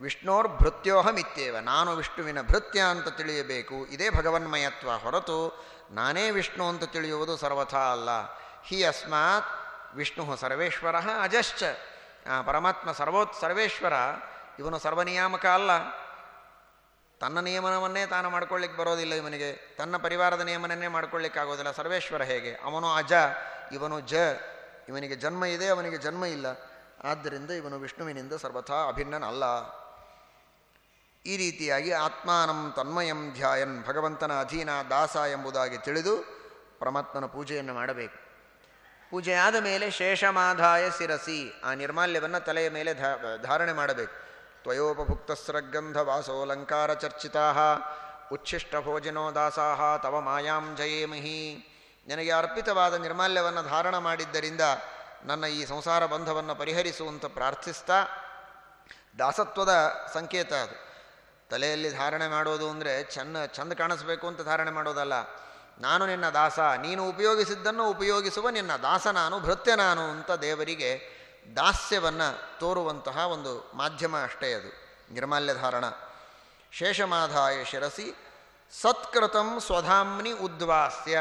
ವಿಷ್ಣೋರ್ಭೃತ್ಯೋಹಮಿತ್ಯೇವ, ನಾನು ವಿಷ್ಣುವಿನ ಭೃತ್ಯ ಅಂತ ತಿಳಿಯಬೇಕು, ಇದೇ ಭಗವನ್ಮಯತ್ವ ಹೊರತು ನಾನೇ ವಿಷ್ಣು ಅಂತ ತಿಳಿಯುವುದು ಸರ್ವಥಾ ಅಲ್ಲ. ಹಿ ಅಸ್ಮಾತ್ ವಿಷ್ಣು ಸರ್ವೇಶ್ವರ ಅಜಶ್ಚ. ಪರಮಾತ್ಮ ಸರ್ವೋತ್ ಸರ್ವೇಶ್ವರ, ಇವನು ಸರ್ವನಿಯಾಮಕ ಅಲ್ಲ. ತನ್ನ ನಿಯಮನವನ್ನೇ ತಾನು ಮಾಡ್ಕೊಳ್ಳಿಕ್ಕೆ ಬರೋದಿಲ್ಲ ಇವನಿಗೆ. ತನ್ನ ಪರಿವಾರದ ನಿಯಮನನ್ನೇ ಮಾಡ್ಕೊಳ್ಳಿಕ್ಕಾಗೋದಿಲ್ಲ. ಸರ್ವೇಶ್ವರ ಹೇಗೆ? ಅವನು ಅಜ, ಇವನು ಜ, ಇವನಿಗೆ ಜನ್ಮ ಇದೆ, ಅವನಿಗೆ ಜನ್ಮ ಇಲ್ಲ. ಆದ್ದರಿಂದ ಇವನು ವಿಷ್ಣುವಿನಿಂದ ಸರ್ವಥಾ ಅಭಿನ್ನನಲ್ಲ. ಈ ರೀತಿಯಾಗಿ ಆತ್ಮಾನಂ ತನ್ಮಯಂ ಧ್ಯಾಯನ್ ಭಗವಂತನ ಅಧೀನ ದಾಸ ಎಂಬುದಾಗಿ ತಿಳಿದು ಪರಮಾತ್ಮನ ಪೂಜೆಯನ್ನು ಮಾಡಬೇಕು. ಪೂಜೆ ಆದ ಮೇಲೆ ಶೇಷಮಾಧಾಯ ಶಿರಸಿ ಆ ನಿರ್ಮಾಲ್ಯವನ್ನು ತಲೆಯ ಮೇಲೆ ಧಾರಣೆ ಮಾಡಬೇಕು. ತ್ವಯೋಪಭುಕ್ತಸ್ರಗಂಧ ವಾಸೋಲಂಕಾರ ಚರ್ಚಿತಾ ಉಚ್ಛಿಷ್ಟ ಭೋಜನೋ ದಾಸಾಹ ತವ ಮಾಯಾಂ ಜಯೇಮಹಿ. ನನಗೆ ಅರ್ಪಿತವಾದ ನಿರ್ಮಾಲ್ಯವನ್ನು ಧಾರಣ ಮಾಡಿದ್ದರಿಂದ ನನ್ನ ಈ ಸಂಸಾರ ಬಂಧವನ್ನು ಪರಿಹರಿಸುವಂತ ಪ್ರಾರ್ಥಿಸ್ತಾ, ದಾಸತ್ವದ ಸಂಕೇತ ಅದು. ತಲೆಯಲ್ಲಿ ಧಾರಣೆ ಮಾಡೋದು ಅಂದರೆ ಚೆನ್ನ, ಚಂದ ಕಾಣಿಸ್ಬೇಕು ಅಂತ ಧಾರಣೆ ಮಾಡೋದಲ್ಲ. ನಾನು ನಿನ್ನ ದಾಸ, ನೀನು ಉಪಯೋಗಿಸಿದ್ದನ್ನು ಉಪಯೋಗಿಸುವ ನಿನ್ನ ದಾಸ ನಾನು, ಭೃತ್ಯ ನಾನು ಅಂತ ದೇವರಿಗೆ ದಾಸ್ಯವನ್ನು ತೋರುವಂತಹ ಒಂದು ಮಾಧ್ಯಮ ಅಷ್ಟೇ ಅದು. ನಿರ್ಮಾಲ್ಯಧಾರಣ ಶೇಷಮಾಧಾಯ ಶಿರಸಿ, ಸತ್ಕೃತಂ ಸ್ವಧಾಮ್ನಿ ಉದ್ವಾಸ್ಯ.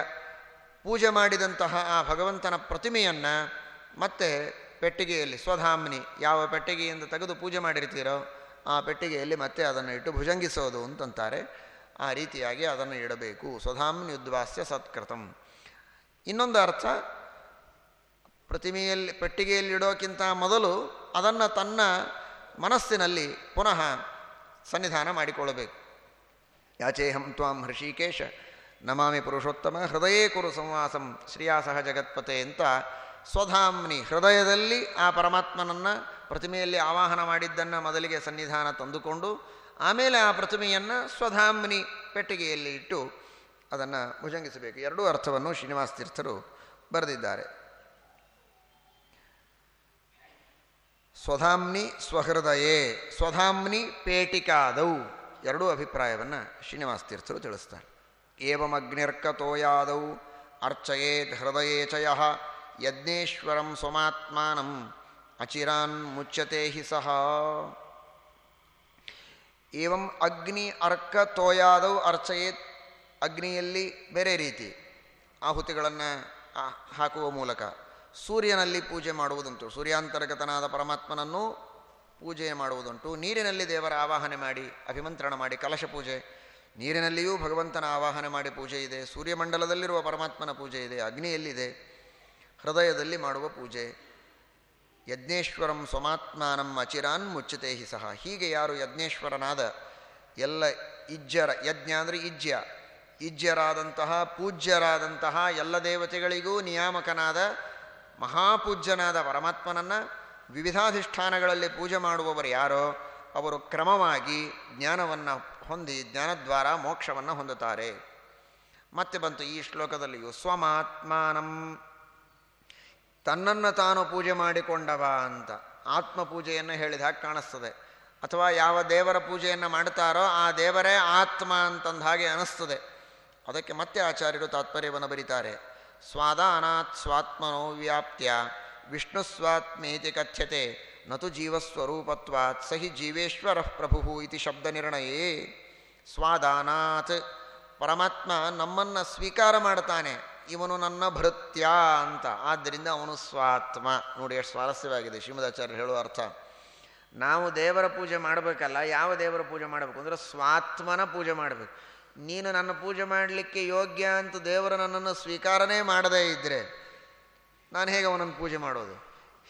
ಪೂಜೆ ಮಾಡಿದಂತಹ ಆ ಭಗವಂತನ ಪ್ರತಿಮೆಯನ್ನು ಮತ್ತೆ ಪೆಟ್ಟಿಗೆಯಲ್ಲಿ, ಸ್ವಧಾಮ್ನಿ, ಯಾವ ಪೆಟ್ಟಿಗೆಯಿಂದ ತೆಗೆದು ಪೂಜೆ ಮಾಡಿರ್ತೀರೋ ಆ ಪೆಟ್ಟಿಗೆಯಲ್ಲಿ ಮತ್ತೆ ಅದನ್ನು ಇಟ್ಟು ಭುಜಂಗಿಸೋದು ಅಂತಂತಾರೆ. ಆ ರೀತಿಯಾಗಿ ಅದನ್ನು ಇಡಬೇಕು. ಸ್ವಧಾಮ್ನಿ ಉದ್ವಾಸ್ಯ, ಸತ್ಕೃತಂ. ಇನ್ನೊಂದು ಅರ್ಥ ಪ್ರತಿಮೆಯಲ್ಲಿ ಪೆಟ್ಟಿಗೆಯಲ್ಲಿಡೋಕ್ಕಿಂತ ಮೊದಲು ಅದನ್ನು ತನ್ನ ಮನಸ್ಸಿನಲ್ಲಿ ಪುನಃ ಸನ್ನಿಧಾನ ಮಾಡಿಕೊಳ್ಳಬೇಕು. ಯಾಚೇಹಂ ತ್ವಾಂ ಹೃಷಿಕೇಶ, ನಮಾಮಿ ಪುರುಷೋತ್ತಮ ಹೃದಯೇ ಕುರು ಸಂವಾಸಂ ಶ್ರೀಯಾಸಹ ಜಗತ್ಪತೆ ಅಂತ ಸ್ವಧಾಮ್ನಿ ಹೃದಯದಲ್ಲಿ ಆ ಪರಮಾತ್ಮನನ್ನು ಪ್ರತಿಮೆಯಲ್ಲಿ ಆವಾಹನ ಮಾಡಿದ್ದನ್ನು ಮೊದಲಿಗೆ ಸನ್ನಿಧಾನ ತಂದುಕೊಂಡು, ಆಮೇಲೆ ಆ ಪ್ರತಿಮೆಯನ್ನು ಸ್ವಧಾಮ್ನಿ ಪೆಟ್ಟಿಗೆಯಲ್ಲಿ ಇಟ್ಟು ಅದನ್ನು ಭುಜಂಗಿಸಬೇಕು. ಎರಡೂ ಅರ್ಥವನ್ನು ಶ್ರೀನಿವಾಸ ತೀರ್ಥರು ಬರೆದಿದ್ದಾರೆ. ಸ್ವಧಾಮ್ನಿ ಸ್ವಹೃದಯೇ, ಸ್ವಧಾಮ್ನಿ ಪೇಟಿಕಾದೌ. ಎರಡೂ ಅಭಿಪ್ರಾಯವನ್ನು ಶ್ರೀನಿವಾಸ ತೀರ್ಥರು ತಿಳಿಸ್ತಾರೆ. ಏವಮಗ್ನಿರ್ಕತೋಯಾದೌ ಅರ್ಚಯೇತ್ ಹೃದಯೇ ಚಯ ಯಜ್ಞೇಶ್ವರಂ ಸ್ವಮಾತ್ಮಾನಂ ಅಚಿರಾನ್ ಮುಚ್ಚತೆ ಹಿ ಸಹ. ಏವಂ ಅಗ್ನಿ ಅರ್ಕ ತೋಯಾದವು ಅರ್ಚಯೇತ್ ಅಗ್ನಿಯಲ್ಲಿ ಬೇರೆ ರೀತಿ ಆಹುತಿಗಳನ್ನು ಹಾಕುವ ಮೂಲಕ ಸೂರ್ಯನಲ್ಲಿ ಪೂಜೆ ಮಾಡುವುದುಂಟು. ಸೂರ್ಯಾಂತರ್ಗತನಾದ ಪರಮಾತ್ಮನನ್ನು ಪೂಜೆ ಮಾಡುವುದುಂಟು. ನೀರಿನಲ್ಲಿ ದೇವರ ಆವಾಹನೆ ಮಾಡಿ, ಅಭಿಮಂತ್ರಣ ಮಾಡಿ, ಕಲಶ ಪೂಜೆ. ನೀರಿನಲ್ಲಿಯೂ ಭಗವಂತನ ಆವಾಹನೆ ಮಾಡಿ ಪೂಜೆ ಇದೆ. ಸೂರ್ಯಮಂಡಲದಲ್ಲಿರುವ ಪರಮಾತ್ಮನ ಪೂಜೆ ಇದೆ. ಅಗ್ನಿಯಲ್ಲಿದೆ. ಹೃದಯದಲ್ಲಿ ಮಾಡುವ ಪೂಜೆ. ಯಜ್ಞೇಶ್ವರಂ ಸ್ವಮಾತ್ಮಾನಂ ಅಚಿರಾನ್ ಮುಚ್ಚತೆ ಸಹ. ಹೀಗೆ ಯಾರು ಯಜ್ಞೇಶ್ವರನಾದ, ಎಲ್ಲ ಇಜ್ಜರ, ಯಜ್ಞ ಅಂದರೆ ಇಜ್ಯ ಇಜ್ಜರಾದಂತಹ, ಪೂಜ್ಯರಾದಂತಹ ಎಲ್ಲ ದೇವತೆಗಳಿಗೂ ನಿಯಾಮಕನಾದ ಮಹಾಪೂಜ್ಯನಾದ ಪರಮಾತ್ಮನನ್ನು ವಿವಿಧಾಧಿಷ್ಠಾನಗಳಲ್ಲಿ ಪೂಜೆ ಮಾಡುವವರು ಯಾರೋ, ಅವರು ಕ್ರಮವಾಗಿ ಜ್ಞಾನವನ್ನು ಹೊಂದಿ, ಜ್ಞಾನದ್ವಾರ ಮೋಕ್ಷವನ್ನು ಹೊಂದುತ್ತಾರೆ. ಮತ್ತೆ ಬಂತು ಈ ಶ್ಲೋಕದಲ್ಲಿಯೂ ಸ್ವಮಾತ್ಮಾನಂ ತನ್ನನ್ನು ತಾನು ಪೂಜೆ ಮಾಡಿಕೊಂಡವ ಅಂತ. ಆತ್ಮ ಪೂಜೆಯನ್ನು ಹೇಳಿದ ಹಾಗೆ ಕಾಣಿಸ್ತದೆ. ಅಥವಾ ಯಾವ ದೇವರ ಪೂಜೆಯನ್ನು ಮಾಡ್ತಾರೋ, ಆ ದೇವರೇ ಆತ್ಮ ಅಂತಂದ ಹಾಗೆ ಅನಿಸ್ತದೆ. ಅದಕ್ಕೆ ಮತ್ತೆ ಆಚಾರ್ಯರು ತಾತ್ಪರ್ಯವನ್ನು ಬರೀತಾರೆ. ಸ್ವಾದಾನಾತ್ ಸ್ವಾತ್ಮನೋ ವ್ಯಾಪ್ತಿಯ. ವಿಷ್ಣು ಸ್ವಾತ್ಮೇತಿ ಕಥ್ಯತೆ. ನತು ಜೀವಸ್ವರೂಪತ್ವಾತ್. ಸಹಿ ಜೀವೇಶ್ವರ ಪ್ರಭು ಇತಿ ಶಬ್ದ ನಿರ್ಣಯೇ. ಸ್ವಾದಾನಾತ್. ಪರಮಾತ್ಮ ನಮ್ಮನ್ನು ಸ್ವೀಕಾರ ಮಾಡ್ತಾನೆ. ಇವನು ನನ್ನ ಭೃತ್ಯ ಅಂತ. ಆದ್ದರಿಂದ ಅವನು ಸ್ವಾತ್ಮ. ನೋಡಿ ಎಷ್ಟು ಸ್ವಾರಸ್ಯವಾಗಿದೆ. ಶ್ರೀಮದಾಚಾರ್ಯರು ಹೇಳುವ ಅರ್ಥ. ನಾವು ದೇವರ ಪೂಜೆ ಮಾಡಬೇಕಲ್ಲ, ಯಾವ ದೇವರ ಪೂಜೆ ಮಾಡಬೇಕು? ಅಂದರೆ ಸ್ವಾತ್ಮನ ಪೂಜೆ ಮಾಡಬೇಕು. ನೀನು ನನ್ನ ಪೂಜೆ ಮಾಡಲಿಕ್ಕೆ ಯೋಗ್ಯ ಅಂತ ದೇವರು ನನ್ನನ್ನು ಸ್ವೀಕಾರನೇ ಮಾಡದೇ ಇದ್ದರೆ ನಾನು ಹೇಗೆ ಅವನನ್ನು ಪೂಜೆ ಮಾಡೋದು?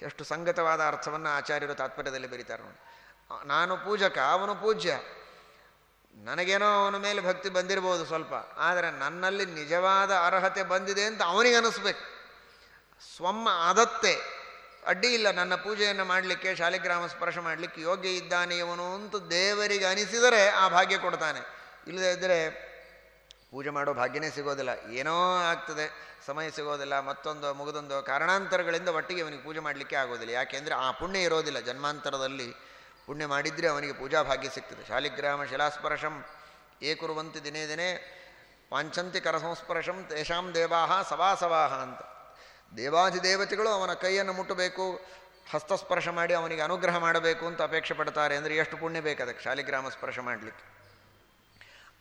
ಎಷ್ಟು ಸಂಗತವಾದ ಅರ್ಥವನ್ನು ಆಚಾರ್ಯರು ತಾತ್ಪರ್ಯದಲ್ಲಿ ಬರೀತಾರೆ ನೋಡಿ. ನಾನು ಪೂಜಕ, ಅವನು ಪೂಜ್ಯ. ನನಗೇನೋ ಅವನ ಮೇಲೆ ಭಕ್ತಿ ಬಂದಿರ್ಬೋದು ಸ್ವಲ್ಪ, ಆದರೆ ನನ್ನಲ್ಲಿ ನಿಜವಾದ ಅರ್ಹತೆ ಬಂದಿದೆ ಅಂತ ಅವನಿಗೆ ಅನಿಸ್ಬೇಕು. ಸ್ವಮ್ಮ ಆದತ್ತೆ, ಅಡ್ಡಿ ಇಲ್ಲ, ನನ್ನ ಪೂಜೆಯನ್ನು ಮಾಡಲಿಕ್ಕೆ, ಶಾಲಿಗ್ರಾಮ ಸ್ಪರ್ಶ ಮಾಡಲಿಕ್ಕೆ ಯೋಗ್ಯ ಇದ್ದಾನೆ ಇವನು ಅಂತ ದೇವರಿಗೆ ಅನಿಸಿದರೆ ಆ ಭಾಗ್ಯ ಕೊಡ್ತಾನೆ. ಇಲ್ಲದೇ ಇದ್ದರೆ ಪೂಜೆ ಮಾಡೋ ಭಾಗ್ಯನೇ ಸಿಗೋದಿಲ್ಲ. ಏನೋ ಆಗ್ತದೆ, ಸಮಯ ಸಿಗೋದಿಲ್ಲ, ಮತ್ತೊಂದು ಮುಗಿದೊಂದು ಕಾರಣಾಂತರಗಳಿಂದ ಒಟ್ಟಿಗೆ ಅವನಿಗೆ ಪೂಜೆ ಮಾಡಲಿಕ್ಕೆ ಆಗೋದಿಲ್ಲ. ಯಾಕೆಂದರೆ ಆ ಪುಣ್ಯ ಇರೋದಿಲ್ಲ. ಜನ್ಮಾಂತರದಲ್ಲಿ ಪುಣ್ಯ ಮಾಡಿದರೆ ಅವನಿಗೆ ಪೂಜಾ ಭಾಗ್ಯ ಸಿಗ್ತದೆ. ಶಾಲಿಗ್ರಾಮ, ಶಿಲಾಸ್ಪರ್ಶಂ ಏಕುರುವಂತೆ ಕುರುವಂತಿ ದಿನೇ ದಿನೇ ವಾಂಛಂತಿ ಕರಸಂಸ್ಪರ್ಶಂ, ತೇಷಾಂ ದೇವಾಹ, ಸವಾಸವಾಹ ಅಂತ. ದೇವಾಧಿದೇವತೆಗಳು ಅವನ ಕೈಯನ್ನು ಮುಟ್ಟಬೇಕು, ಹಸ್ತಸ್ಪರ್ಶ ಮಾಡಿ ಅವನಿಗೆ ಅನುಗ್ರಹ ಮಾಡಬೇಕು ಅಂತ ಅಪೇಕ್ಷೆ ಪಡ್ತಾರೆ. ಅಂದರೆ ಎಷ್ಟು ಪುಣ್ಯ ಬೇಕು ಅದಕ್ಕೆ? ಶಾಲಿಗ್ರಾಮ ಸ್ಪರ್ಶ ಮಾಡಲಿಕ್ಕೆ.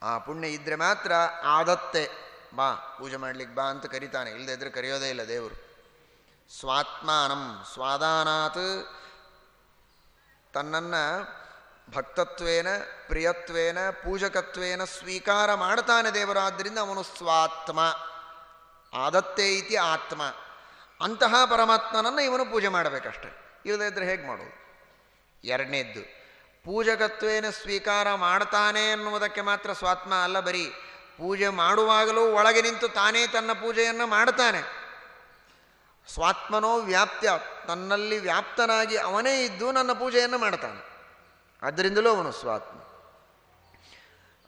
ಆ ಪುಣ್ಯ ಇದ್ದರೆ ಮಾತ್ರ ಆದತ್ತೆ. ಬಾ, ಪೂಜೆ ಮಾಡ್ಲಿಕ್ಕೆ ಬಾ ಅಂತ ಕರಿತಾನೆ. ಇಲ್ಲದೇ ಇದ್ರೆ ಕರೆಯೋದೇ ಇಲ್ಲ ದೇವರು. ಸ್ವಾತ್ಮಾನಂ, ಸ್ವಾದಾನಾತ್. ತನ್ನನ್ನು ಭಕ್ತತ್ವೇನ, ಪ್ರಿಯತ್ವೇನ, ಪೂಜಕತ್ವೇನ ಸ್ವೀಕಾರ ಮಾಡ್ತಾನೆ ದೇವರಾದ್ದರಿಂದ ಅವನು ಸ್ವಾತ್ಮ. ಆದತ್ತೇ ಇತಿ ಆತ್ಮ. ಅಂತಹ ಪರಮಾತ್ಮನನ್ನು ಇವನು ಪೂಜೆ ಮಾಡಬೇಕಷ್ಟೆ. ಇಲ್ಲದೇ ಇದ್ರೆ ಹೇಗೆ ಮಾಡೋದು? ಎರಡನೇದ್ದು ಪೂಜಕತ್ವೇನ ಸ್ವೀಕಾರ ಮಾಡ್ತಾನೆ ಅನ್ನುವುದಕ್ಕೆ ಮಾತ್ರ ಸ್ವಾತ್ಮ ಅಲ್ಲ ಬರೀ ಪೂಜೆ ಮಾಡುವಾಗಲೂ ಒಳಗೆ ನಿಂತು ತಾನೇ ತನ್ನ ಪೂಜೆಯನ್ನು ಮಾಡ್ತಾನೆ. ಸ್ವಾತ್ಮನೋ ವ್ಯಾಪ್ತ್ಯ, ತನ್ನಲ್ಲಿ ವ್ಯಾಪ್ತನಾಗಿ ಅವನೇ ಇದ್ದು ನನ್ನ ಪೂಜೆಯನ್ನು ಮಾಡ್ತಾನೆ. ಅದರಿಂದಲೂ ಅವನು ಸ್ವಾತ್ಮ.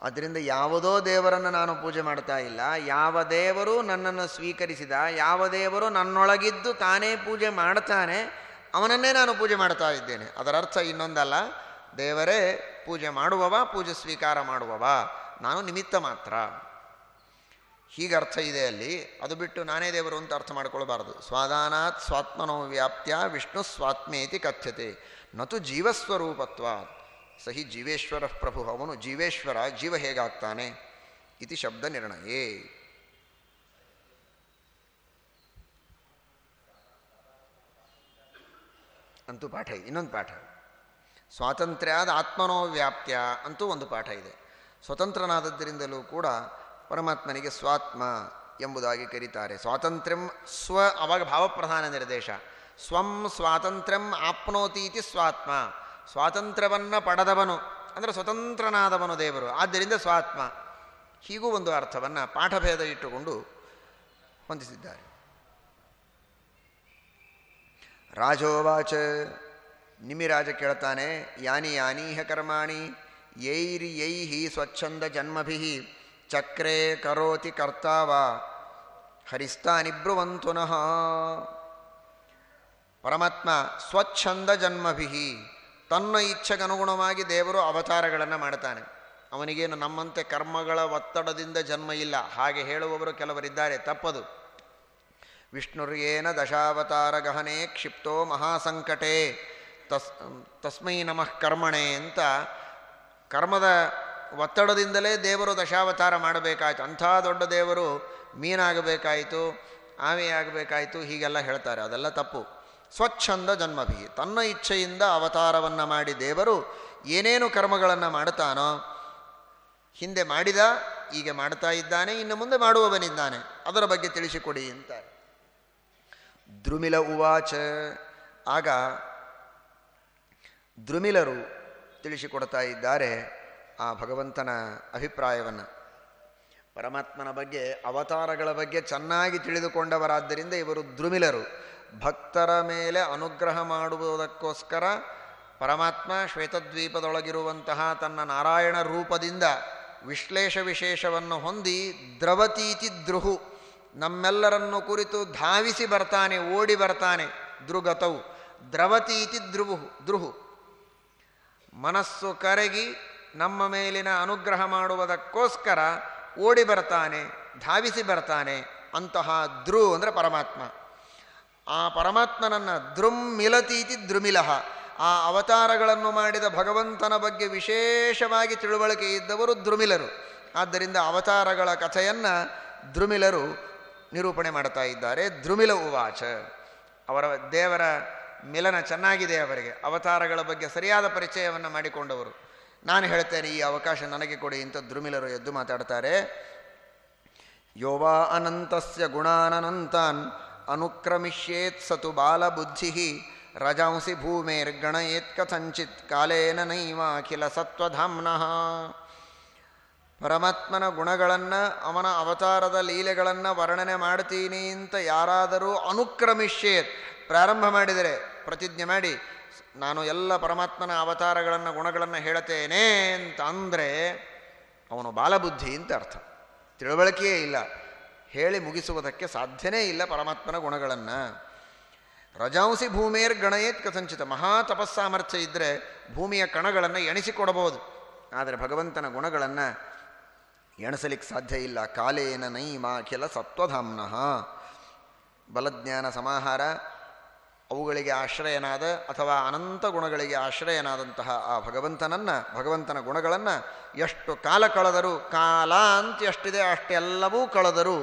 ಅದರಿಂದ ಯಾವುದೋ ದೇವರನ್ನು ನಾನು ಪೂಜೆ ಮಾಡ್ತಾ ಇಲ್ಲ, ಯಾವ ದೇವರು ನನ್ನನ್ನು ಸ್ವೀಕರಿಸಿದ, ಯಾವ ದೇವರು ನನ್ನೊಳಗಿದ್ದು ತಾನೇ ಪೂಜೆ ಮಾಡ್ತಾನೆ, ಅವನನ್ನೇ ನಾನು ಪೂಜೆ ಮಾಡ್ತಾ ಇದ್ದೇನೆ. ಅದರ ಅರ್ಥ ಇನ್ನೊಂದಲ್ಲ ದೇವರೇ, ಪೂಜೆ ಮಾಡುವವ, ಪೂಜೆ ಸ್ವೀಕಾರ ಮಾಡುವವ, ನಾನು ನಿಮಿತ್ತ ಮಾತ್ರ. ಹೀಗೆ ಅರ್ಥ ಇದೆ ಅಲ್ಲಿ, ಅದು ಬಿಟ್ಟು ನಾನೇ ದೇವರು ಅಂತ ಅರ್ಥ ಮಾಡ್ಕೊಳ್ಬಾರ್ದು. ಸ್ವಾದಾನಾತ್ ಸ್ವಾತ್ಮನೋ ವ್ಯಾಪ್ತಿಯ ವಿಷ್ಣು ಸ್ವಾತ್ಮೇತಿ ಕಥ್ಯತೆ. ನತು ಜೀವಸ್ವರೂಪತ್ವ ಸಹಿ ಜೀವೇಶ್ವರ ಪ್ರಭು, ಅವನು ಜೀವೇಶ್ವರ, ಜೀವ ಹೇಗಾಗ್ತಾನೆ? ಇತಿ ಶಬ್ದ ನಿರ್ಣಯೇ. ಅಂತೂ ಪಾಠ, ಇನ್ನೊಂದು ಪಾಠ. ಸ್ವಾತಂತ್ರ್ಯಾದ ಆತ್ಮನೋ ವ್ಯಾಪ್ತ್ಯ ಅಂತೂ ಒಂದು ಪಾಠ ಇದೆ. ಸ್ವತಂತ್ರನಾದದ್ದರಿಂದಲೂ ಕೂಡ ಪರಮಾತ್ಮನಿಗೆ ಸ್ವಾತ್ಮ ಎಂಬುದಾಗಿ ಕರೀತಾರೆ. ಸ್ವಾತಂತ್ರ್ಯಂ ಸ್ವ ಅವಾಗ ಭಾವಪ್ರಧಾನ ನಿರ್ದೇಶ. ಸ್ವಂ ಸ್ವಾತಂತ್ರ್ಯಂ ಆಪ್ನೋತಿ ಸ್ವಾತ್ಮ. ಸ್ವಾತಂತ್ರ್ಯವನ್ನು ಪಡೆದವನು, ಅಂದರೆ ಸ್ವತಂತ್ರನಾದವನು ದೇವರು, ಆದ್ದರಿಂದ ಸ್ವಾತ್ಮ. ಹೀಗೂ ಒಂದು ಅರ್ಥವನ್ನು ಪಾಠಭೇದ ಇಟ್ಟುಕೊಂಡು ಹೊಂದಿಸಿದ್ದಾರೆ ರಾಜೋವಾಚ ನಿಮಿರಾಜ ಕೇಳ್ತಾನೆ ಯಾನಿ ಯಾನೀಹ ಕರ್ಮಾಣಿ, ಯೈರಿ ಯೈಹಿ ಸ್ವಚ್ಛಂದ ಜನ್ಮಭಿ, ಚಕ್ರೇ ಕರೋತಿ ಕರ್ತಾವ ಹರಿಸ್ತಾನಿಬ್ರುವಂತುನಃ ಪರಮಾತ್ಮ ಸ್ವಚ್ಛಂದ ಜನ್ಮಭಿ, ತನ್ನ ಇಚ್ಛೆಗನುಗುಣವಾಗಿ ದೇವರು ಅವತಾರಗಳನ್ನು ಮಾಡ್ತಾನೆ. ಅವನಿಗೇನು ನಮ್ಮಂತೆ ಕರ್ಮಗಳ ಒತ್ತಡದಿಂದ ಜನ್ಮ ಇಲ್ಲ, ಹಾಗೆ ಹೇಳುವವರು ಕೆಲವರಿದ್ದಾರೆ, ತಪ್ಪದು. ವಿಷ್ಣುರ್ಯೇನ ದಶಾವತಾರ ಗಹನೆ ಕ್ಷಿಪ್ತೋ ಮಹಾಸಂಕಟೆ ತಸ್ ತಸ್ಮೈ ನಮಃ ಕರ್ಮಣೆ ಅಂತ ಕರ್ಮದ ಒತ್ತಡದಿಂದಲೇ ದೇವರು ದಶಾವತಾರ ಮಾಡಬೇಕಾಯ್ತು. ಅಂಥ ದೊಡ್ಡ ದೇವರು ಮೀನಾಗಬೇಕಾಯಿತು ಆಮೆ ಆಗಬೇಕಾಯಿತು ಹೀಗೆಲ್ಲ ಹೇಳ್ತಾರೆ. ಅದೆಲ್ಲ ತಪ್ಪು. ಸ್ವಚ್ಛಂದ ಜನ್ಮಭಿ. ತನ್ನ ಇಚ್ಛೆಯಿಂದ ಅವತಾರವನ್ನು ಮಾಡಿ ದೇವರು ಏನೇನು ಕರ್ಮಗಳನ್ನು ಮಾಡ್ತಾನೋ, ಹಿಂದೆ ಮಾಡಿದ ಈಗ ಮಾಡ್ತಾ ಇದ್ದಾನೆ, ಇನ್ನು ಮುಂದೆ ಮಾಡುವವನಿದ್ದಾನೆ. ಅದರ ಬಗ್ಗೆ ತಿಳಿಸಿಕೊಡಿ ಅಂತ ದ್ರುಮಿಲ ಉವಾಚ. ಆಗ ದ್ರುಮಿಲರು ತಿಳಿಸಿಕೊಡ್ತಾ ಇದ್ದಾರೆ ಆ ಭಗವಂತನ ಅಭಿಪ್ರಾಯವನ್ನು. ಪರಮಾತ್ಮನ ಬಗ್ಗೆ, ಅವತಾರಗಳ ಬಗ್ಗೆ ಚೆನ್ನಾಗಿ ತಿಳಿದುಕೊಂಡವರಾದ್ದರಿಂದ ಇವರು ದ್ರುಮಿಲರು ಭಕ್ತರ ಮೇಲೆ ಅನುಗ್ರಹ ಮಾಡುವುದಕ್ಕೋಸ್ಕರ ಪರಮಾತ್ಮ ಶ್ವೇತದ್ವೀಪದೊಳಗಿರುವಂತಹ ತನ್ನ ನಾರಾಯಣ ರೂಪದಿಂದ ವಿಶ್ಲೇಷ ವಿಶೇಷವನ್ನು ಹೊಂದಿ ದ್ರವತೀತಿ ದ್ರುಹು, ನಮ್ಮೆಲ್ಲರನ್ನು ಕುರಿತು ಧಾವಿಸಿ ಬರ್ತಾನೆ, ಓಡಿ ಬರ್ತಾನೆ ದೃಗತವು ದ್ರವತೀತಿ ಧ್ರುವು ದ್ರುಹು. ಮನಸ್ಸು ಕರಗಿ ನಮ್ಮ ಮೇಲಿನ ಅನುಗ್ರಹ ಮಾಡುವುದಕ್ಕೋಸ್ಕರ ಓಡಿ ಬರ್ತಾನೆ, ಧಾವಿಸಿ ಬರ್ತಾನೆ ಅಂತಹ ಧ್ರು ಅಂದರೆ ಪರಮಾತ್ಮ. ಆ ಪರಮಾತ್ಮನನ್ನು ಧ್ರುಂ ಮಿಲತೀತಿ ಧ್ರುಮಿಲಹ ಆ ಅವತಾರಗಳನ್ನು ಮಾಡಿದ ಭಗವಂತನ ಬಗ್ಗೆ ವಿಶೇಷವಾಗಿ ತಿಳುವಳಿಕೆ ಇದ್ದವರು ಧ್ರುಮಿಲರು ಆದ್ದರಿಂದ ಅವತಾರಗಳ ಕಥೆಯನ್ನು ಧ್ರುಮಿಲರು ನಿರೂಪಣೆ ಮಾಡ್ತಾ ಇದ್ದಾರೆ. ಧ್ರುಮಿಲ ಉವಾಚ. ಅವರ ದೇವರ ಮಿಲನ ಚೆನ್ನಾಗಿದೆ ಅವರಿಗೆ. ಅವತಾರಗಳ ಬಗ್ಗೆ ಸರಿಯಾದ ಪರಿಚಯವನ್ನು ಮಾಡಿಕೊಂಡವರು. ನಾನು ಹೇಳ್ತೇನೆ, ಈ ಅವಕಾಶ ನನಗೆ ಕೊಡಿ ಅಂತ ದ್ರುಮಿಲರು ಎದ್ದು ಮಾತಾಡ್ತಾರೆ. ಯೋವಾ ಅನಂತಸ್ಯ ಗುಣಾನನಂತಾನ್ ಅನುಕ್ರಮಿಷ್ಯೇತ್ ಸತು ಬಾಲಬುದ್ಧಿ ರಜಾಂಸಿ ಭೂಮೇರ್ಗಣಯೇತ್ ಕಥಂಚಿತ್ ಕಾಲೇನ ನೈವ ಅಖಿಲ ಸತ್ವಧಾಮ್ನಃ ಪರಮಾತ್ಮನ ಗುಣಗಳನ್ನು, ಅವನ ಅವತಾರದ ಲೀಲೆಗಳನ್ನು ವರ್ಣನೆ ಮಾಡ್ತೀನಿ ಅಂತ ಯಾರಾದರೂ ಅನುಕ್ರಮಿಷ್ಯೇತ್ ಪ್ರಾರಂಭ ಮಾಡಿದರೆ ಪ್ರತಿಜ್ಞೆ ಮಾಡಿ, ನಾನು ಎಲ್ಲ ಪರಮಾತ್ಮನ ಅವತಾರಗಳನ್ನು, ಗುಣಗಳನ್ನು ಹೇಳ್ತೇನೆ ಅಂತ ಅಂದರೆ ಅವನು ಬಾಲಬುದ್ಧಿ ಅಂತ ಅರ್ಥ. ತಿಳುವಳಿಕೆಯೇ ಇಲ್ಲ. ಹೇಳಿ ಮುಗಿಸುವುದಕ್ಕೆ ಸಾಧ್ಯನೇ ಇಲ್ಲ ಪರಮಾತ್ಮನ ಗುಣಗಳನ್ನು. ರಜಾಂಸಿ ಭೂಮಿಯರ್ ಗಣಯೇತ್ ಕಥಂಚಿತ. ಮಹಾ ತಪಸ್ಸಾಮರ್ಥ್ಯ ಇದ್ದರೆ ಭೂಮಿಯ ಕಣಗಳನ್ನು ಎಣಿಸಿಕೊಡಬಹುದು. ಆದರೆ ಭಗವಂತನ ಗುಣಗಳನ್ನು ಎಣಿಸಲಿಕ್ಕೆ ಸಾಧ್ಯ ಇಲ್ಲ. ಕಾಲೇನ ನೈಮಾ ಕೆಲ ಸತ್ವಧಾಮ್ನಃ. ಬಲಜ್ಞಾನ ಸಮಾಹಾರ ಅವುಗಳಿಗೆ ಆಶ್ರಯನಾದ ಅಥವಾ ಅನಂತ ಗುಣಗಳಿಗೆ ಆಶ್ರಯನಾದಂತಹ ಆ ಭಗವಂತನನ್ನು, ಭಗವಂತನ ಗುಣಗಳನ್ನು ಎಷ್ಟು ಕಾಲ ಕಳೆದರೂ, ಕಾಲ ಅಂತ ಎಷ್ಟಿದೆ ಅಷ್ಟೆಲ್ಲವೂ ಕಳೆದರೂ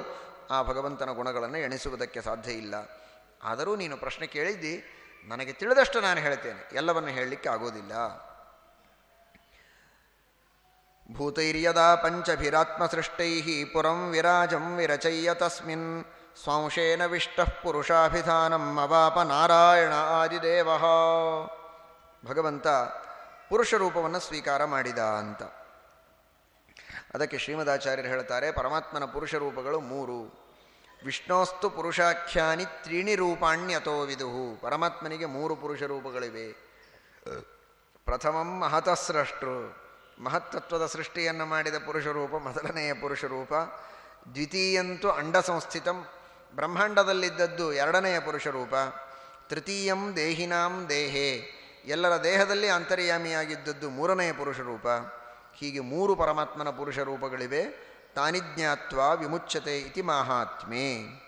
ಆ ಭಗವಂತನ ಗುಣಗಳನ್ನು ಎಣಿಸುವುದಕ್ಕೆ ಸಾಧ್ಯ ಇಲ್ಲ. ಆದರೂ ನೀನು ಪ್ರಶ್ನೆ ಕೇಳಿದ್ದಿ, ನನಗೆ ತಿಳಿದಷ್ಟು ನಾನು ಹೇಳ್ತೇನೆ, ಎಲ್ಲವನ್ನು ಹೇಳಲಿಕ್ಕೆ ಆಗೋದಿಲ್ಲ. ಭೂತೈರ್ಯದಾ ಪಂಚಭಿರಾತ್ಮಸೃಷ್ಟೈ ಪುರಂ ವಿರಾಜಂ ವಿರಚಯ್ಯ ತಸ್ಮಿನ್. ಸ್ವಾಂಶೇನ ವಿಷ್ಟಃ ಪುರುಷಾಭಿಧಾನಂ ಅವಾಪ ನಾರಾಯಣ ಆದಿದೇವ ಭಗವಂತ ಪುರುಷ ರೂಪವನ್ನು ಸ್ವೀಕಾರ ಮಾಡಿದ ಅಂತ. ಅದಕ್ಕೆ ಶ್ರೀಮದಾಚಾರ್ಯರು ಹೇಳ್ತಾರೆ, ಪರಮಾತ್ಮನ ಪುರುಷ ರೂಪಗಳು ಮೂರು. ವಿಷ್ಣೋಸ್ತು ಪುರುಷಾಖ್ಯಾನಿ ತ್ರೀಣಿ ರೂಪಾಣ್ಯತೋ ವಿದುಹು. ಪರಮಾತ್ಮನಿಗೆ ಮೂರು ಪುರುಷ ರೂಪಗಳಿವೆ ಪ್ರಥಮಂ ಮಹತಸ್ರಷ್ಟು ಮಹತ್ತತ್ವದ ಸೃಷ್ಟಿಯನ್ನು ಮಾಡಿದ ಪುರುಷರೂಪ, ಮೊದಲನೆಯ ಪುರುಷರೂಪ. ದ್ವಿತೀಯಂತೂ ಅಂಡ ಸಂಸ್ಥಿತಂ ಬ್ರಹ್ಮಾಂಡದಲ್ಲಿದ್ದದ್ದು ಎರಡನೆಯ ಪುರುಷ ರೂಪ, ತೃತೀಯಂ ದೇಹಿನಾಂ ದೇಹೇ. ಎಲ್ಲರ ದೇಹದಲ್ಲಿ ಅಂತರ್ಯಾಮಿಯಾಗಿದ್ದದ್ದು ಮೂರನೆಯ ಪುರುಷ ರೂಪ. ಹೀಗೆ ಮೂರು ಪರಮಾತ್ಮನ ಪುರುಷ ರೂಪಗಳಿವೆ. ತಾನಿಜ್ಞಾತ್ವ ವಿಮುಚ್ಯತೆ ಇತಿ ಮಾಹಾತ್ಮೆ.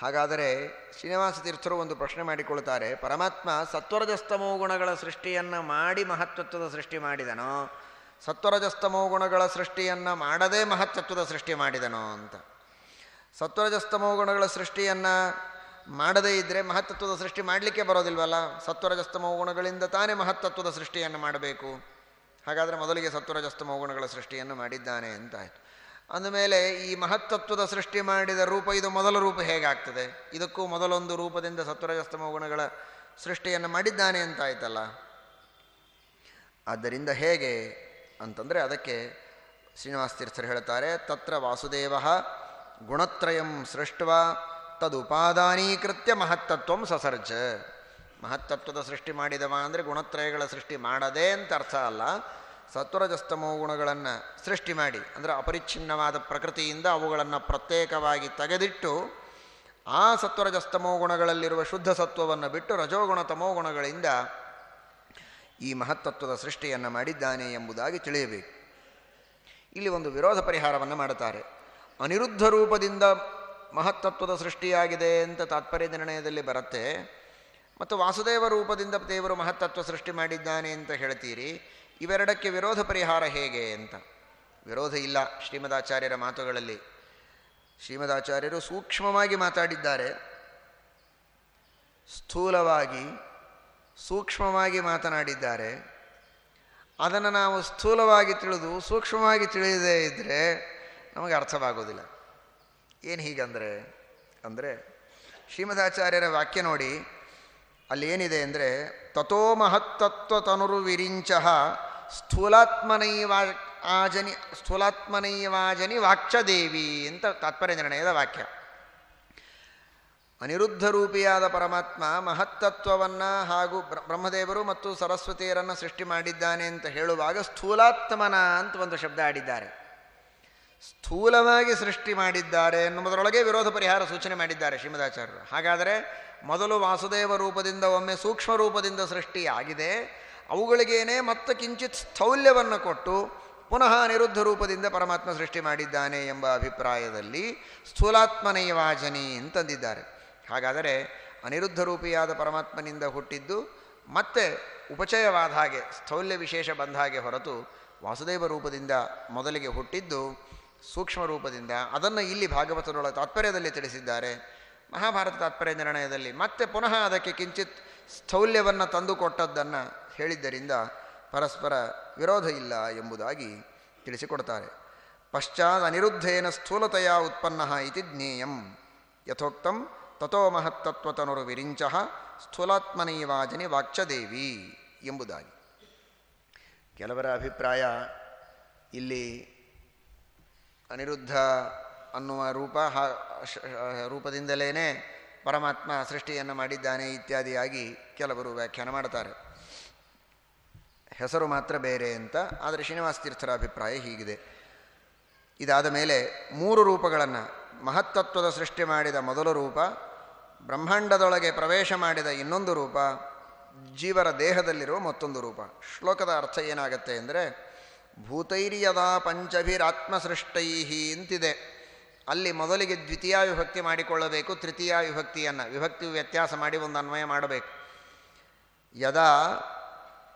ಹಾಗಾದರೆ ಶ್ರೀನಿವಾಸ ತೀರ್ಥರು ಒಂದು ಪ್ರಶ್ನೆ ಮಾಡಿಕೊಳ್ತಾರೆ. ಪರಮಾತ್ಮ ಸತ್ವರಜಸ್ತಮೋ ಗುಣಗಳ ಸೃಷ್ಟಿಯನ್ನು ಮಾಡಿ ಮಹತ್ವತ್ವದ ಸೃಷ್ಟಿ ಮಾಡಿದನೋ? ಸತ್ವರಜಸ್ತಮೋ ಗುಣಗಳ ಸೃಷ್ಟಿಯನ್ನು ಮಾಡದೇ ಮಹತ್ವತ್ವದ ಸೃಷ್ಟಿ ಮಾಡಿದನೋ ಅಂತ. ಸತ್ವರಜಸ್ತಮೋ ಗುಣಗಳ ಸೃಷ್ಟಿಯನ್ನು ಮಾಡದೇ ಇದ್ದರೆ ಮಹತ್ತತ್ವದ ಸೃಷ್ಟಿ ಮಾಡಲಿಕ್ಕೆ ಬರೋದಿಲ್ವಲ್ಲ? ಸತ್ವರಜಸ್ತಮೋ ಗುಣಗಳಿಂದ ತಾನೇ ಮಹತ್ತತ್ವದ ಸೃಷ್ಟಿಯನ್ನು ಮಾಡಬೇಕು. ಹಾಗಾದರೆ ಮೊದಲಿಗೆ ಸತ್ವರಜಸ್ತಮೋ ಗುಣಗಳ ಸೃಷ್ಟಿಯನ್ನು ಮಾಡಿದ್ದಾನೆ ಅಂತಾಯಿತು ಅಂದಮೇಲೆ ಈ ಮಹತ್ತತ್ವದ ಸೃಷ್ಟಿ ಮಾಡಿದ ರೂಪ, ಇದು ಮೊದಲ ರೂಪ ಹೇಗಾಗ್ತದೆ? ಇದಕ್ಕೂ ಮೊದಲೊಂದು ರೂಪದಿಂದ ಸತ್ವರಜಸ್ತಮೋ ಗುಣಗಳ ಸೃಷ್ಟಿಯನ್ನು ಮಾಡಿದ್ದಾನೆ ಅಂತಾಯ್ತಲ್ಲ ಆದ್ದರಿಂದ ಹೇಗೆ ಅಂತಂದರೆ ಅದಕ್ಕೆ ಶ್ರೀನಿವಾಸ ತೀರ್ಥರು ಹೇಳ್ತಾರೆ, ತತ್ರ ವಾಸುದೇವ ಗುಣತ್ರಯಂ ಸೃಷ್ಟ್ವ ತದುಪಾದಾನೀಕೃತ್ಯ ಮಹತ್ತತ್ವಂ ಸಸರ್ಜ. ಮಹತ್ತತ್ವದ ಸೃಷ್ಟಿ ಮಾಡಿದವ ಅಂದರೆ ಗುಣತ್ರಯಗಳ ಸೃಷ್ಟಿ ಮಾಡದೆ ಅಂತ ಅರ್ಥ ಅಲ್ಲ. ಸತ್ವರಜಸ್ತಮೋ ಗುಣಗಳನ್ನು ಸೃಷ್ಟಿ ಮಾಡಿ, ಅಂದರೆ ಅಪರಿಚ್ಛಿನ್ನವಾದ ಪ್ರಕೃತಿಯಿಂದ ಅವುಗಳನ್ನು ಪ್ರತ್ಯೇಕವಾಗಿ ತೆಗೆದಿಟ್ಟು ಆ ಸತ್ವರಜಸ್ತಮೋ ಗುಣಗಳಲ್ಲಿರುವ ಶುದ್ಧ ಸತ್ವವನ್ನು ಬಿಟ್ಟು ರಜೋಗುಣ ತಮೋ ಗುಣಗಳಿಂದ ಈ ಮಹತ್ತತ್ವದ ಸೃಷ್ಟಿಯನ್ನು ಮಾಡಿದ್ದಾನೆ ಎಂಬುದಾಗಿ ತಿಳಿಯಬೇಕು. ಇಲ್ಲಿ ಒಂದು ವಿರೋಧ ಪರಿಹಾರವನ್ನು ಮಾಡುತ್ತಾರೆ. ಅನಿರುದ್ಧ ರೂಪದಿಂದ ಮಹತ್ತತ್ವದ ಸೃಷ್ಟಿಯಾಗಿದೆ ಅಂತ ತಾತ್ಪರ್ಯ ನಿರ್ಣಯದಲ್ಲಿ ಬರುತ್ತೆ. ಮತ್ತು ವಾಸುದೇವ ರೂಪದಿಂದ ದೇವರು ಮಹತ್ತತ್ವ ಸೃಷ್ಟಿ ಮಾಡಿದ್ದಾನೆ ಅಂತ ಹೇಳ್ತೀರಿ. ಇವೆರಡಕ್ಕೆ ವಿರೋಧ ಪರಿಹಾರ ಹೇಗೆ ಅಂತ. ವಿರೋಧ ಇಲ್ಲ ಶ್ರೀಮದಾಚಾರ್ಯರ ಮಾತುಗಳಲ್ಲಿ. ಶ್ರೀಮದಾಚಾರ್ಯರು ಸೂಕ್ಷ್ಮವಾಗಿ ಮಾತಾಡಿದ್ದಾರೆ. ಸ್ಥೂಲವಾಗಿ, ಸೂಕ್ಷ್ಮವಾಗಿ ಮಾತನಾಡಿದ್ದಾರೆ. ಅದನ್ನು ನಾವು ಸ್ಥೂಲವಾಗಿ ತಿಳಿದು ಸೂಕ್ಷ್ಮವಾಗಿ ತಿಳಿಯದೇ ಇದ್ದರೆ ನಮಗೆ ಅರ್ಥವಾಗೋದಿಲ್ಲ. ಏನು ಹೀಗಂದರೆ, ಅಂದರೆ ಶ್ರೀಮದಾಚಾರ್ಯರ ವಾಕ್ಯ ನೋಡಿ, ಅಲ್ಲಿ ಏನಿದೆ ಅಂದರೆ ತಥೋ ಮಹತ್ತತ್ವ ತನುರು ವಿರಿಂಚ ಸ್ಥೂಲಾತ್ಮನೈವ ಆಜನಿ ಸ್ಥೂಲಾತ್ಮನೈವಾಜನಿ ವಾಕ್ಚದೇವಿ ಅಂತ ತಾತ್ಪರ್ಯ ನಿರ್ಣಯದ ವಾಕ್ಯ ಅನಿರುದ್ಧ ರೂಪಿಯಾದ ಪರಮಾತ್ಮ ಮಹತ್ತತ್ವವನ್ನು ಹಾಗೂ ಬ್ರ- ಬ್ರಹ್ಮದೇವರು ಮತ್ತು ಸರಸ್ವತಿಯರನ್ನು ಸೃಷ್ಟಿ ಮಾಡಿದ್ದಾನೆ ಅಂತ ಹೇಳುವಾಗ ಸ್ಥೂಲಾತ್ಮನ ಅಂತ ಒಂದು ಶಬ್ದ ಆಡಿದ್ದಾರೆ. ಸ್ಥೂಲವಾಗಿ ಸೃಷ್ಟಿ ಮಾಡಿದ್ದಾರೆ ಎನ್ನುವುದರೊಳಗೆ ವಿರೋಧ ಪರಿಹಾರ ಸೂಚನೆ ಮಾಡಿದ್ದಾರೆ ಶ್ರೀಮದಾಚಾರ್ಯರು. ಹಾಗಾದರೆ ಮೊದಲು ವಾಸುದೇವ ರೂಪದಿಂದ ಒಮ್ಮೆ ಸೂಕ್ಷ್ಮ ರೂಪದಿಂದ ಸೃಷ್ಟಿಯಾಗಿದೆ. ಅವುಗಳಿಗೇನೆ ಮತ್ತೆ ಕಿಂಚಿತ್ ಸ್ಥೌಲ್ಯವನ್ನು ಕೊಟ್ಟು ಪುನಃ ಅನಿರುದ್ಧ ರೂಪದಿಂದ ಪರಮಾತ್ಮ ಸೃಷ್ಟಿ ಮಾಡಿದ್ದಾನೆ ಎಂಬ ಅಭಿಪ್ರಾಯದಲ್ಲಿ ಸ್ಥೂಲಾತ್ಮನೈವಾಜನಿ ಅಂತಂದಿದ್ದಾರೆ. ಹಾಗಾದರೆ ಅನಿರುದ್ಧ ರೂಪಿಯಾದ ಪರಮಾತ್ಮನಿಂದ ಹುಟ್ಟಿದ್ದು ಮತ್ತೆ ಉಪಚಯವಾದ ಹಾಗೆ ಸ್ಥೌಲ್ಯ ವಿಶೇಷ ಬಂದ ಹಾಗೆ ಹೊರತು ವಾಸುದೇವ ರೂಪದಿಂದ ಮೊದಲಿಗೆ ಹುಟ್ಟಿದ್ದು ಸೂಕ್ಷ್ಮ ರೂಪದಿಂದ ಅದನ್ನು ಇಲ್ಲಿ ಭಾಗವತರೊಳ ತಾತ್ಪರ್ಯದಲ್ಲಿ ತಿಳಿಸಿದ್ದಾರೆ. ಮಹಾಭಾರತ ತಾತ್ಪರ್ಯ ನಿರ್ಣಯದಲ್ಲಿ ಮತ್ತೆ ಪುನಃ ಅದಕ್ಕೆ ಕಿಂಚಿತ್ ಸ್ಥೌಲ್ಯವನ್ನು ತಂದುಕೊಟ್ಟದ್ದನ್ನು ಹೇಳಿದ್ದರಿಂದ ಪರಸ್ಪರ ವಿರೋಧ ಇಲ್ಲ ಎಂಬುದಾಗಿ ತಿಳಿಸಿಕೊಡ್ತಾರೆ. ಪಶ್ಚಾತ್ ಅನಿರುದ್ಧೇನ ಸ್ಥೂಲತೆಯ ಉತ್ಪನ್ನ ಇತಿ ಜ್ಞೇಯಂ ಯಥೋಕ್ತಂ ತಥೋ ಮಹತ್ತತ್ವತನುರು ವಿರಿಂಚ ಸ್ಥೂಲಾತ್ಮನೈವಾಜನಿ ವಾಕ್ಚದೇವಿ ಎಂಬುದಾಗಿ. ಕೆಲವರ ಅಭಿಪ್ರಾಯ ಇಲ್ಲಿ ಅನಿರುದ್ಧ ಅನ್ನುವ ರೂಪ, ಹಾ ರೂಪದಿಂದಲೇ ಪರಮಾತ್ಮ ಸೃಷ್ಟಿಯನ್ನು ಮಾಡಿದ್ದಾನೆ ಇತ್ಯಾದಿಯಾಗಿ ಕೆಲವರು ವ್ಯಾಖ್ಯಾನ ಮಾಡ್ತಾರೆ ಹೆಸರು ಮಾತ್ರ ಬೇರೆ ಅಂತ, ಆದರೆ ಶ್ರೀನಿವಾಸ ತೀರ್ಥರ ಅಭಿಪ್ರಾಯ ಹೀಗಿದೆ. ಇದಾದ ಮೇಲೆ ಮೂರು ರೂಪಗಳನ್ನು, ಮಹತ್ತತ್ವದ ಸೃಷ್ಟಿ ಮಾಡಿದ ಮೊದಲ ರೂಪ, ಬ್ರಹ್ಮಾಂಡದೊಳಗೆ ಪ್ರವೇಶ ಮಾಡಿದ ಇನ್ನೊಂದು ರೂಪ, ಜೀವರ ದೇಹದಲ್ಲಿರುವ ಮತ್ತೊಂದು ರೂಪ. ಶ್ಲೋಕದ ಅರ್ಥ ಏನಾಗತ್ತೆ ಅಂದರೆ ಭೂತೈರ್ಯದಾ ಪಂಚಭಿರಾತ್ಮಸೃಷ್ಟೈ ಅಂತಿದೆ. ಅಲ್ಲಿ ಮೊದಲಿಗೆ ದ್ವಿತೀಯ ವಿಭಕ್ತಿ ಮಾಡಿಕೊಳ್ಳಬೇಕು, ತೃತೀಯ ವಿಭಕ್ತಿಯನ್ನು ವಿಭಕ್ತಿ ವ್ಯತ್ಯಾಸ ಮಾಡಿ ಒಂದು ಅನ್ವಯ ಮಾಡಬೇಕು. ಯದಾ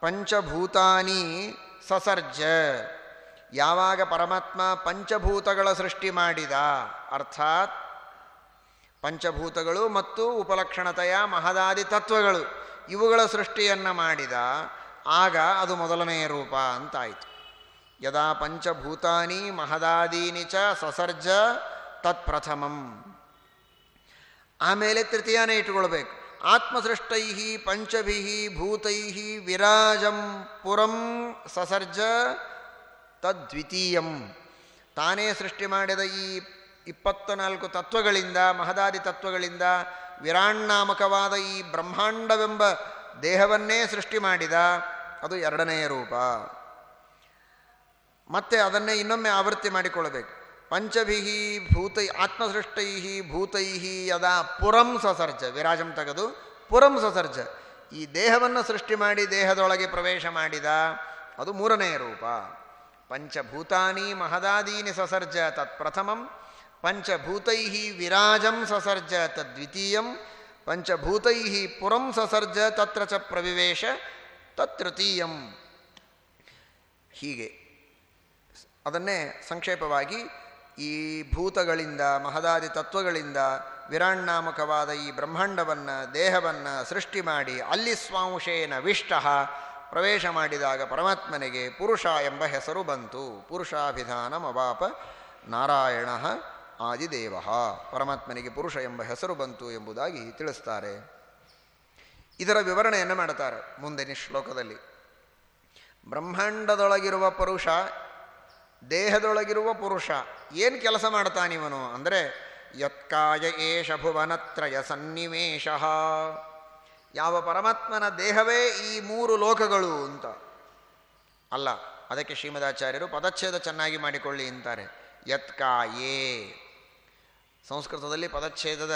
ಪಂಚಭೂತಾನಿ ಸಸರ್ಜ, ಯಾವಾಗ ಪರಮಾತ್ಮ ಪಂಚಭೂತಗಳ ಸೃಷ್ಟಿ ಮಾಡಿದ, ಅರ್ಥಾತ್ ಪಂಚಭೂತಗಳು ಮತ್ತು ಉಪಲಕ್ಷಣತೆಯ ಮಹದಾದಿ ತತ್ವಗಳು, ಇವುಗಳ ಸೃಷ್ಟಿಯನ್ನು ಮಾಡಿದ, ಆಗ ಅದು ಮೊದಲನೆಯ ರೂಪ ಅಂತಾಯಿತು. ಯದಾ ಪಂಚಭೂತಾನಿ ಮಹದಾದೀನಿ ಚ ಸಸರ್ಜ ತತ್ಪ್ರಥಮಂ ಆಮೇಲೆ ತೃತೀಯನೇ ಇಟ್ಟುಕೊಳ್ಬೇಕು. ಆತ್ಮಸೃಷ್ಟೈ ಪಂಚಭಿ ಭೂತೈ ವಿರಾಜಂ ಪುರಂ ಸಸರ್ಜ ತದ್ವಿತೀಯಂ। ತಾನೇ ಸೃಷ್ಟಿ ಮಾಡಿದ ಈ ಇಪ್ಪತ್ತ ನಾಲ್ಕು ತತ್ವಗಳಿಂದ, ಮಹದಾದಿ ತತ್ವಗಳಿಂದ ವಿರಾಣ್ಣಾಮಕವಾದ ಈ ಬ್ರಹ್ಮಾಂಡವೆಂಬ ದೇಹವನ್ನೇ ಸೃಷ್ಟಿ ಮಾಡಿದ, ಅದು ಎರಡನೆಯ ರೂಪ. ಮತ್ತೆ ಅದನ್ನೇ ಇನ್ನೊಮ್ಮೆ ಆವೃತ್ತಿ ಮಾಡಿಕೊಳ್ಳಬೇಕು. ಪಂಚಭಿ ಭೂತೈ ಆತ್ಮಸೃಷ್ಟೈ ಭೂತೈ ಯದಾ ಪುರಂ ಸಸರ್ಜ ವಿರಾಜಂ ತೆಗೆದು ಪುರಂ ಸಸರ್ಜ ಈ ದೇಹವನ್ನು ಸೃಷ್ಟಿ ಮಾಡಿ ದೇಹದೊಳಗೆ ಪ್ರವೇಶ ಮಾಡಿದ ಅದು ಮೂರನೆಯ ರೂಪ. ಪಂಚಭೂತಾನಿ ಮಹದಾದೀನಿ ಸಸರ್ಜ ತತ್ಪ್ರಥಮಂ ಪಂಚಭೂತೈ ವಿರಾಜಂ ಸಸರ್ಜ ತದ್ವಿತೀಯಂ ಪಂಚಭೂತೈ ಪುರಂ ಸಸರ್ಜ ತತ್ರ ಚ ಪ್ರವಿವೇಶ ತತ್ತೃತೀಯಂ ಹೀಗೆ. ಅದನ್ನೇ ಸಂಕ್ಷೇಪವಾಗಿ ಈ ಭೂತಗಳಿಂದ, ಮಹದಾದಿ ತತ್ವಗಳಿಂದ ವಿರಾಣ್ಣಾಮುಖವಾದ ಈ ಬ್ರಹ್ಮಾಂಡವನ್ನು, ದೇಹವನ್ನು ಸೃಷ್ಟಿ ಮಾಡಿ ಅಲ್ಲಿ ಸ್ವಾಂಶೇನ ವಿಷ್ಟ ಪ್ರವೇಶ ಮಾಡಿದಾಗ ಪರಮಾತ್ಮನಿಗೆ ಪುರುಷ ಎಂಬ ಹೆಸರು ಬಂತು. ಪುರುಷಾಭಿಧಾನಮವಾಪ ನಾರಾಯಣ ಆದಿದೇವ. ಪರಮಾತ್ಮನಿಗೆ ಪುರುಷ ಎಂಬ ಹೆಸರು ಬಂತು ಎಂಬುದಾಗಿ ತಿಳಿಸ್ತಾರೆ. ಇದರ ವಿವರಣೆಯನ್ನು ಮಾಡುತ್ತಾರೆ ಮುಂದಿನ ಶ್ಲೋಕದಲ್ಲಿ. ಬ್ರಹ್ಮಾಂಡದೊಳಗಿರುವ ಪುರುಷ ದೇಹದೊಳಗಿರುವ ಪುರುಷ ಏನು ಕೆಲಸ ಮಾಡ್ತಾನಿವನು ಅಂದರೆ, ಯತ್ಕಾಯ ಏಷ ಭುವನತ್ರಯ ಸನ್ನಿವೇಶ. ಯಾವ ಪರಮಾತ್ಮನ ದೇಹವೇ ಈ ಮೂರು ಲೋಕಗಳು ಅಂತ. ಅಲ್ಲ, ಅದಕ್ಕೆ ಶ್ರೀಮದಾಚಾರ್ಯರು ಪದಚ್ಛೇದ ಚೆನ್ನಾಗಿ ಮಾಡಿಕೊಳ್ಳಿ ಅಂತಾರೆ. ಯತ್ಕಾಯೇ. ಸಂಸ್ಕೃತದಲ್ಲಿ ಪದಚ್ಛೇದದ